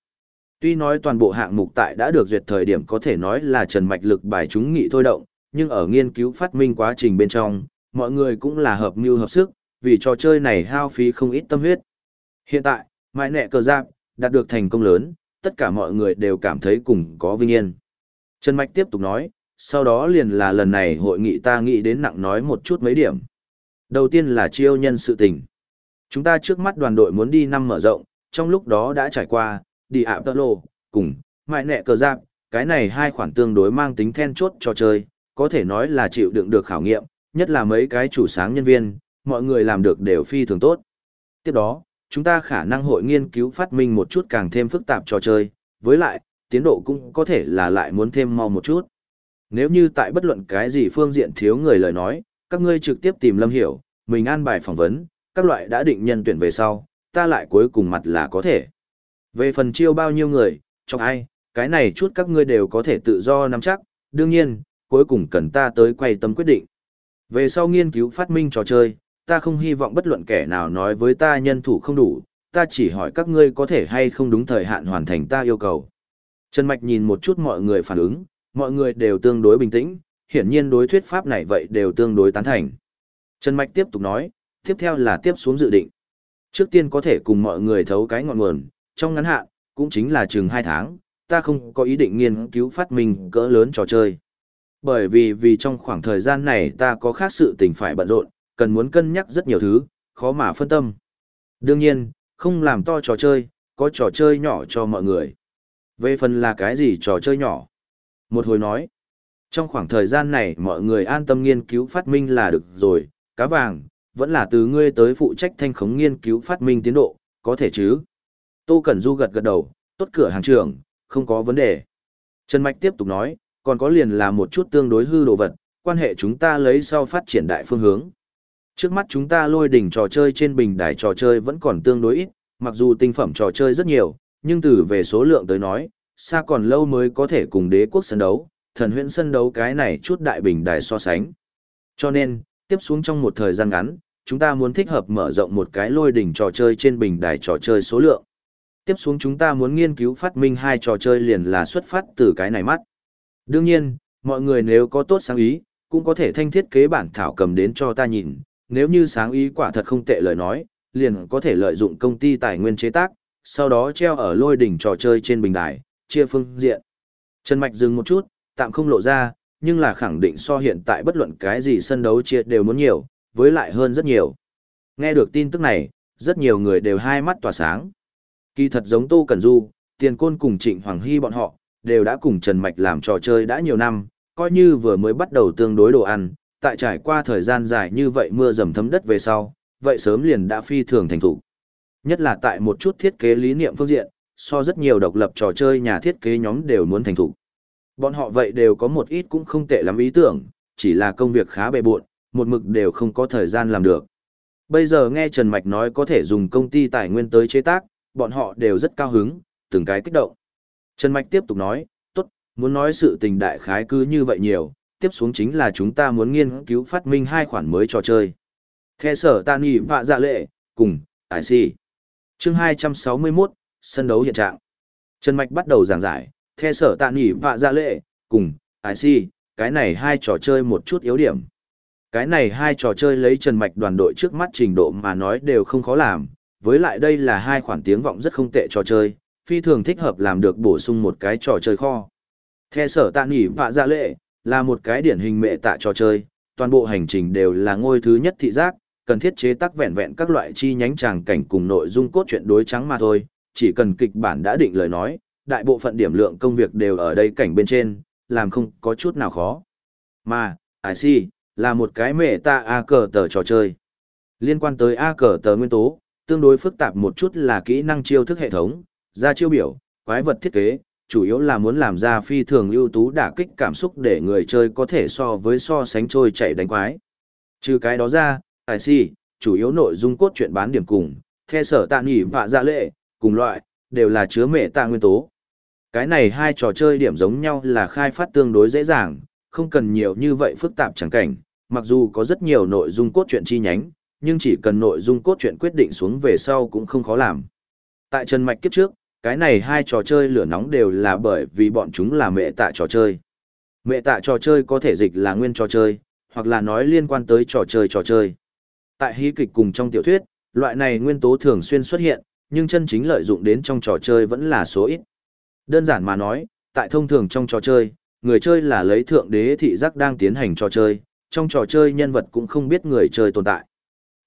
Tuy nói toàn bộ hạng mục tại đã được duyệt thời điểm có thể nói là Trần Mạch lực bài chúng nghị thôi động, nhưng ở nghiên cứu phát minh quá trình bên trong, mọi người cũng là hợp mưu hợp sức, vì trò chơi này hao phí không ít tâm huyết. Hiện tại, Mãi nẹ cờ giáp, đạt được thành công lớn, tất cả mọi người đều cảm thấy cùng có vinh yên. Trần Mạch tiếp tục nói, sau đó liền là lần này hội nghị ta nghĩ đến nặng nói một chút mấy điểm. Đầu tiên là chiêu nhân sự tình. Chúng ta trước mắt đoàn đội muốn đi năm mở rộng, trong lúc đó đã trải qua, đi ạ tơ lô, cùng, mại nẹ cờ giáp, cái này hai khoản tương đối mang tính then chốt cho chơi, có thể nói là chịu đựng được khảo nghiệm, nhất là mấy cái chủ sáng nhân viên, mọi người làm được đều phi thường tốt. Tiếp đó, chúng ta khả năng hội nghiên cứu phát minh một chút càng thêm phức tạp trò chơi, với lại, tiến độ cũng có thể là lại muốn thêm mau một chút. Nếu như tại bất luận cái gì phương diện thiếu người lời nói, các ngươi trực tiếp tìm Lâm Hiểu, mình an bài phỏng vấn, các loại đã định nhân tuyển về sau, ta lại cuối cùng mặt là có thể. Về phần chiêu bao nhiêu người, cho ai, Cái này chút các ngươi đều có thể tự do nắm chắc, đương nhiên, cuối cùng cần ta tới quay tâm quyết định. Về sau nghiên cứu phát minh trò chơi, ta không hy vọng bất luận kẻ nào nói với ta nhân thủ không đủ, ta chỉ hỏi các ngươi có thể hay không đúng thời hạn hoàn thành ta yêu cầu. Trần Mạch nhìn một chút mọi người phản ứng, mọi người đều tương đối bình tĩnh, hiển nhiên đối thuyết pháp này vậy đều tương đối tán thành. Trần Mạch tiếp tục nói, tiếp theo là tiếp xuống dự định. Trước tiên có thể cùng mọi người thấu cái ngọn nguồn, trong ngắn hạn, cũng chính là chừng 2 tháng, ta không có ý định nghiên cứu phát minh cỡ lớn trò chơi. Bởi vì vì trong khoảng thời gian này ta có khác sự tình phải bận rộn, cần muốn cân nhắc rất nhiều thứ, khó mà phân tâm. Đương nhiên, không làm to trò chơi, có trò chơi nhỏ cho mọi người. Về phần là cái gì trò chơi nhỏ? Một hồi nói, trong khoảng thời gian này mọi người an tâm nghiên cứu phát minh là được rồi, cá vàng, vẫn là từ ngươi tới phụ trách thanh khống nghiên cứu phát minh tiến độ, có thể chứ? Tô Cẩn Du gật gật đầu, tốt cửa hàng trưởng, không có vấn đề. Trần Mạch tiếp tục nói, còn có liền là một chút tương đối hư đồ vật, quan hệ chúng ta lấy sau phát triển đại phương hướng. Trước mắt chúng ta lôi đỉnh trò chơi trên bình đài trò chơi vẫn còn tương đối ít, mặc dù tinh phẩm trò chơi rất nhiều, nhưng từ về số lượng tới nói, xa còn lâu mới có thể cùng đế quốc sân đấu, thần huyện sân đấu cái này chút đại bình đài so sánh. Cho nên, tiếp xuống trong một thời gian ngắn, chúng ta muốn thích hợp mở rộng một cái lôi đỉnh trò chơi trên bình đài trò chơi số lượng. Tiếp xuống chúng ta muốn nghiên cứu phát minh hai trò chơi liền là xuất phát từ cái này mắt. Đương nhiên, mọi người nếu có tốt sáng ý, cũng có thể thanh thiết kế bản thảo cầm đến cho ta nhìn, nếu như sáng ý quả thật không tệ lời nói, liền có thể lợi dụng công ty tài nguyên chế tác, sau đó treo ở lôi đỉnh trò chơi trên bình đài, chia phương diện. Trần Mạch dừng một chút, tạm không lộ ra, nhưng là khẳng định so hiện tại bất luận cái gì sân đấu chia đều muốn nhiều, với lại hơn rất nhiều. Nghe được tin tức này, rất nhiều người đều hai mắt tỏa sáng. Kỳ thật giống Tô Cẩn Du, Tiền Côn cùng Trịnh Hoàng Hy bọn họ, đều đã cùng Trần Mạch làm trò chơi đã nhiều năm, coi như vừa mới bắt đầu tương đối đồ ăn, tại trải qua thời gian dài như vậy mưa dầm thấm đất về sau, vậy sớm liền đã phi thường thành thủ. Nhất là tại một chút thiết kế lý niệm phương diện, so rất nhiều độc lập trò chơi nhà thiết kế nhóm đều muốn thành thủ. Bọn họ vậy đều có một ít cũng không tệ lắm ý tưởng, chỉ là công việc khá bề bộn, một mực đều không có thời gian làm được. Bây giờ nghe Trần Mạch nói có thể dùng công ty tài nguyên tới chế tác, bọn họ đều rất cao hứng, từng cái kích động. Trần Mạch tiếp tục nói, tốt, muốn nói sự tình đại khái cứ như vậy nhiều, tiếp xuống chính là chúng ta muốn nghiên cứu phát minh hai khoản mới trò chơi. The sở ta nhị vạ dạ lệ, cùng, ải si. chương 261, sân đấu hiện trạng. Trần Mạch bắt đầu giảng giải, The sở tạ nghỉ vạ dạ lệ, cùng, ải si, cái này hai trò chơi một chút yếu điểm. Cái này hai trò chơi lấy Trần Mạch đoàn đội trước mắt trình độ mà nói đều không khó làm, với lại đây là hai khoản tiếng vọng rất không tệ trò chơi, phi thường thích hợp làm được bổ sung một cái trò chơi kho. theo sở tạ nghỉ vạ dạ lệ, là một cái điển hình mệ tạ trò chơi, toàn bộ hành trình đều là ngôi thứ nhất thị giác, cần thiết chế tác vẹn vẹn các loại chi nhánh tràng cảnh cùng nội dung cốt truyện đối trắng mà thôi, chỉ cần kịch bản đã định lời nói, đại bộ phận điểm lượng công việc đều ở đây cảnh bên trên, làm không có chút nào khó. Mà, I see, là một cái mệ tạ A cờ tờ trò chơi. Liên quan tới A cờ tờ nguyên tố, tương đối phức tạp một chút là kỹ năng chiêu thức hệ thống, ra chiêu biểu, quái vật thiết kế, chủ yếu là muốn làm ra phi thường ưu tú đả kích cảm xúc để người chơi có thể so với so sánh trôi chạy đánh quái. Trừ cái đó ra, IC, chủ yếu nội dung cốt truyện bán điểm cùng, theo sở tạ nghỉ và dạ lệ, cùng loại, đều là chứa mệ tạ nguyên tố. Cái này hai trò chơi điểm giống nhau là khai phát tương đối dễ dàng, không cần nhiều như vậy phức tạp chẳng cảnh, mặc dù có rất nhiều nội dung cốt truyện chi nhánh, nhưng chỉ cần nội dung cốt truyện quyết định xuống về sau cũng không khó làm. Tại Trần Mạch kiếp trước, cái này hai trò chơi lửa nóng đều là bởi vì bọn chúng là mẹ tạ trò chơi. Mẹ tạ trò chơi có thể dịch là nguyên trò chơi, hoặc là nói liên quan tới trò chơi trò chơi. Tại hí kịch cùng trong tiểu thuyết, loại này nguyên tố thường xuyên xuất hiện, nhưng chân chính lợi dụng đến trong trò chơi vẫn là số ít. Đơn giản mà nói, tại thông thường trong trò chơi, người chơi là lấy thượng đế thị giác đang tiến hành trò chơi, trong trò chơi nhân vật cũng không biết người chơi tồn tại.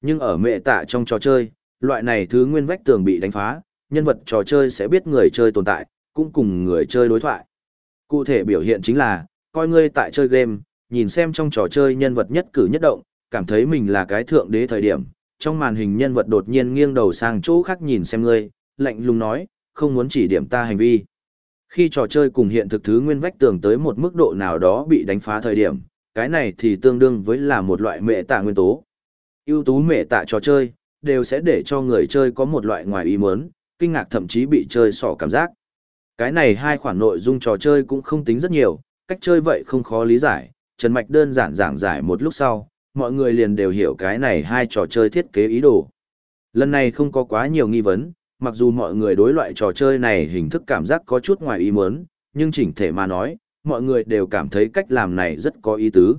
Nhưng ở mẹ tạ trong trò chơi, loại này thứ nguyên vách tường bị đánh phá, nhân vật trò chơi sẽ biết người chơi tồn tại, cũng cùng người chơi đối thoại. Cụ thể biểu hiện chính là, coi ngươi tại chơi game, nhìn xem trong trò chơi nhân vật nhất cử nhất động, cảm thấy mình là cái thượng đế thời điểm, trong màn hình nhân vật đột nhiên nghiêng đầu sang chỗ khác nhìn xem ngươi, lạnh lùng nói, không muốn chỉ điểm ta hành vi. Khi trò chơi cùng hiện thực thứ nguyên vách tường tới một mức độ nào đó bị đánh phá thời điểm, cái này thì tương đương với là một loại mệ tạ nguyên tố. ưu tú mệ tạ trò chơi, đều sẽ để cho người chơi có một loại ngoài ý muốn, kinh ngạc thậm chí bị chơi sỏ cảm giác. Cái này hai khoản nội dung trò chơi cũng không tính rất nhiều, cách chơi vậy không khó lý giải, Trần Mạch đơn giản giảng giải một lúc sau, mọi người liền đều hiểu cái này hai trò chơi thiết kế ý đồ. Lần này không có quá nhiều nghi vấn, mặc dù mọi người đối loại trò chơi này hình thức cảm giác có chút ngoài ý muốn, nhưng chỉnh thể mà nói, mọi người đều cảm thấy cách làm này rất có ý tứ.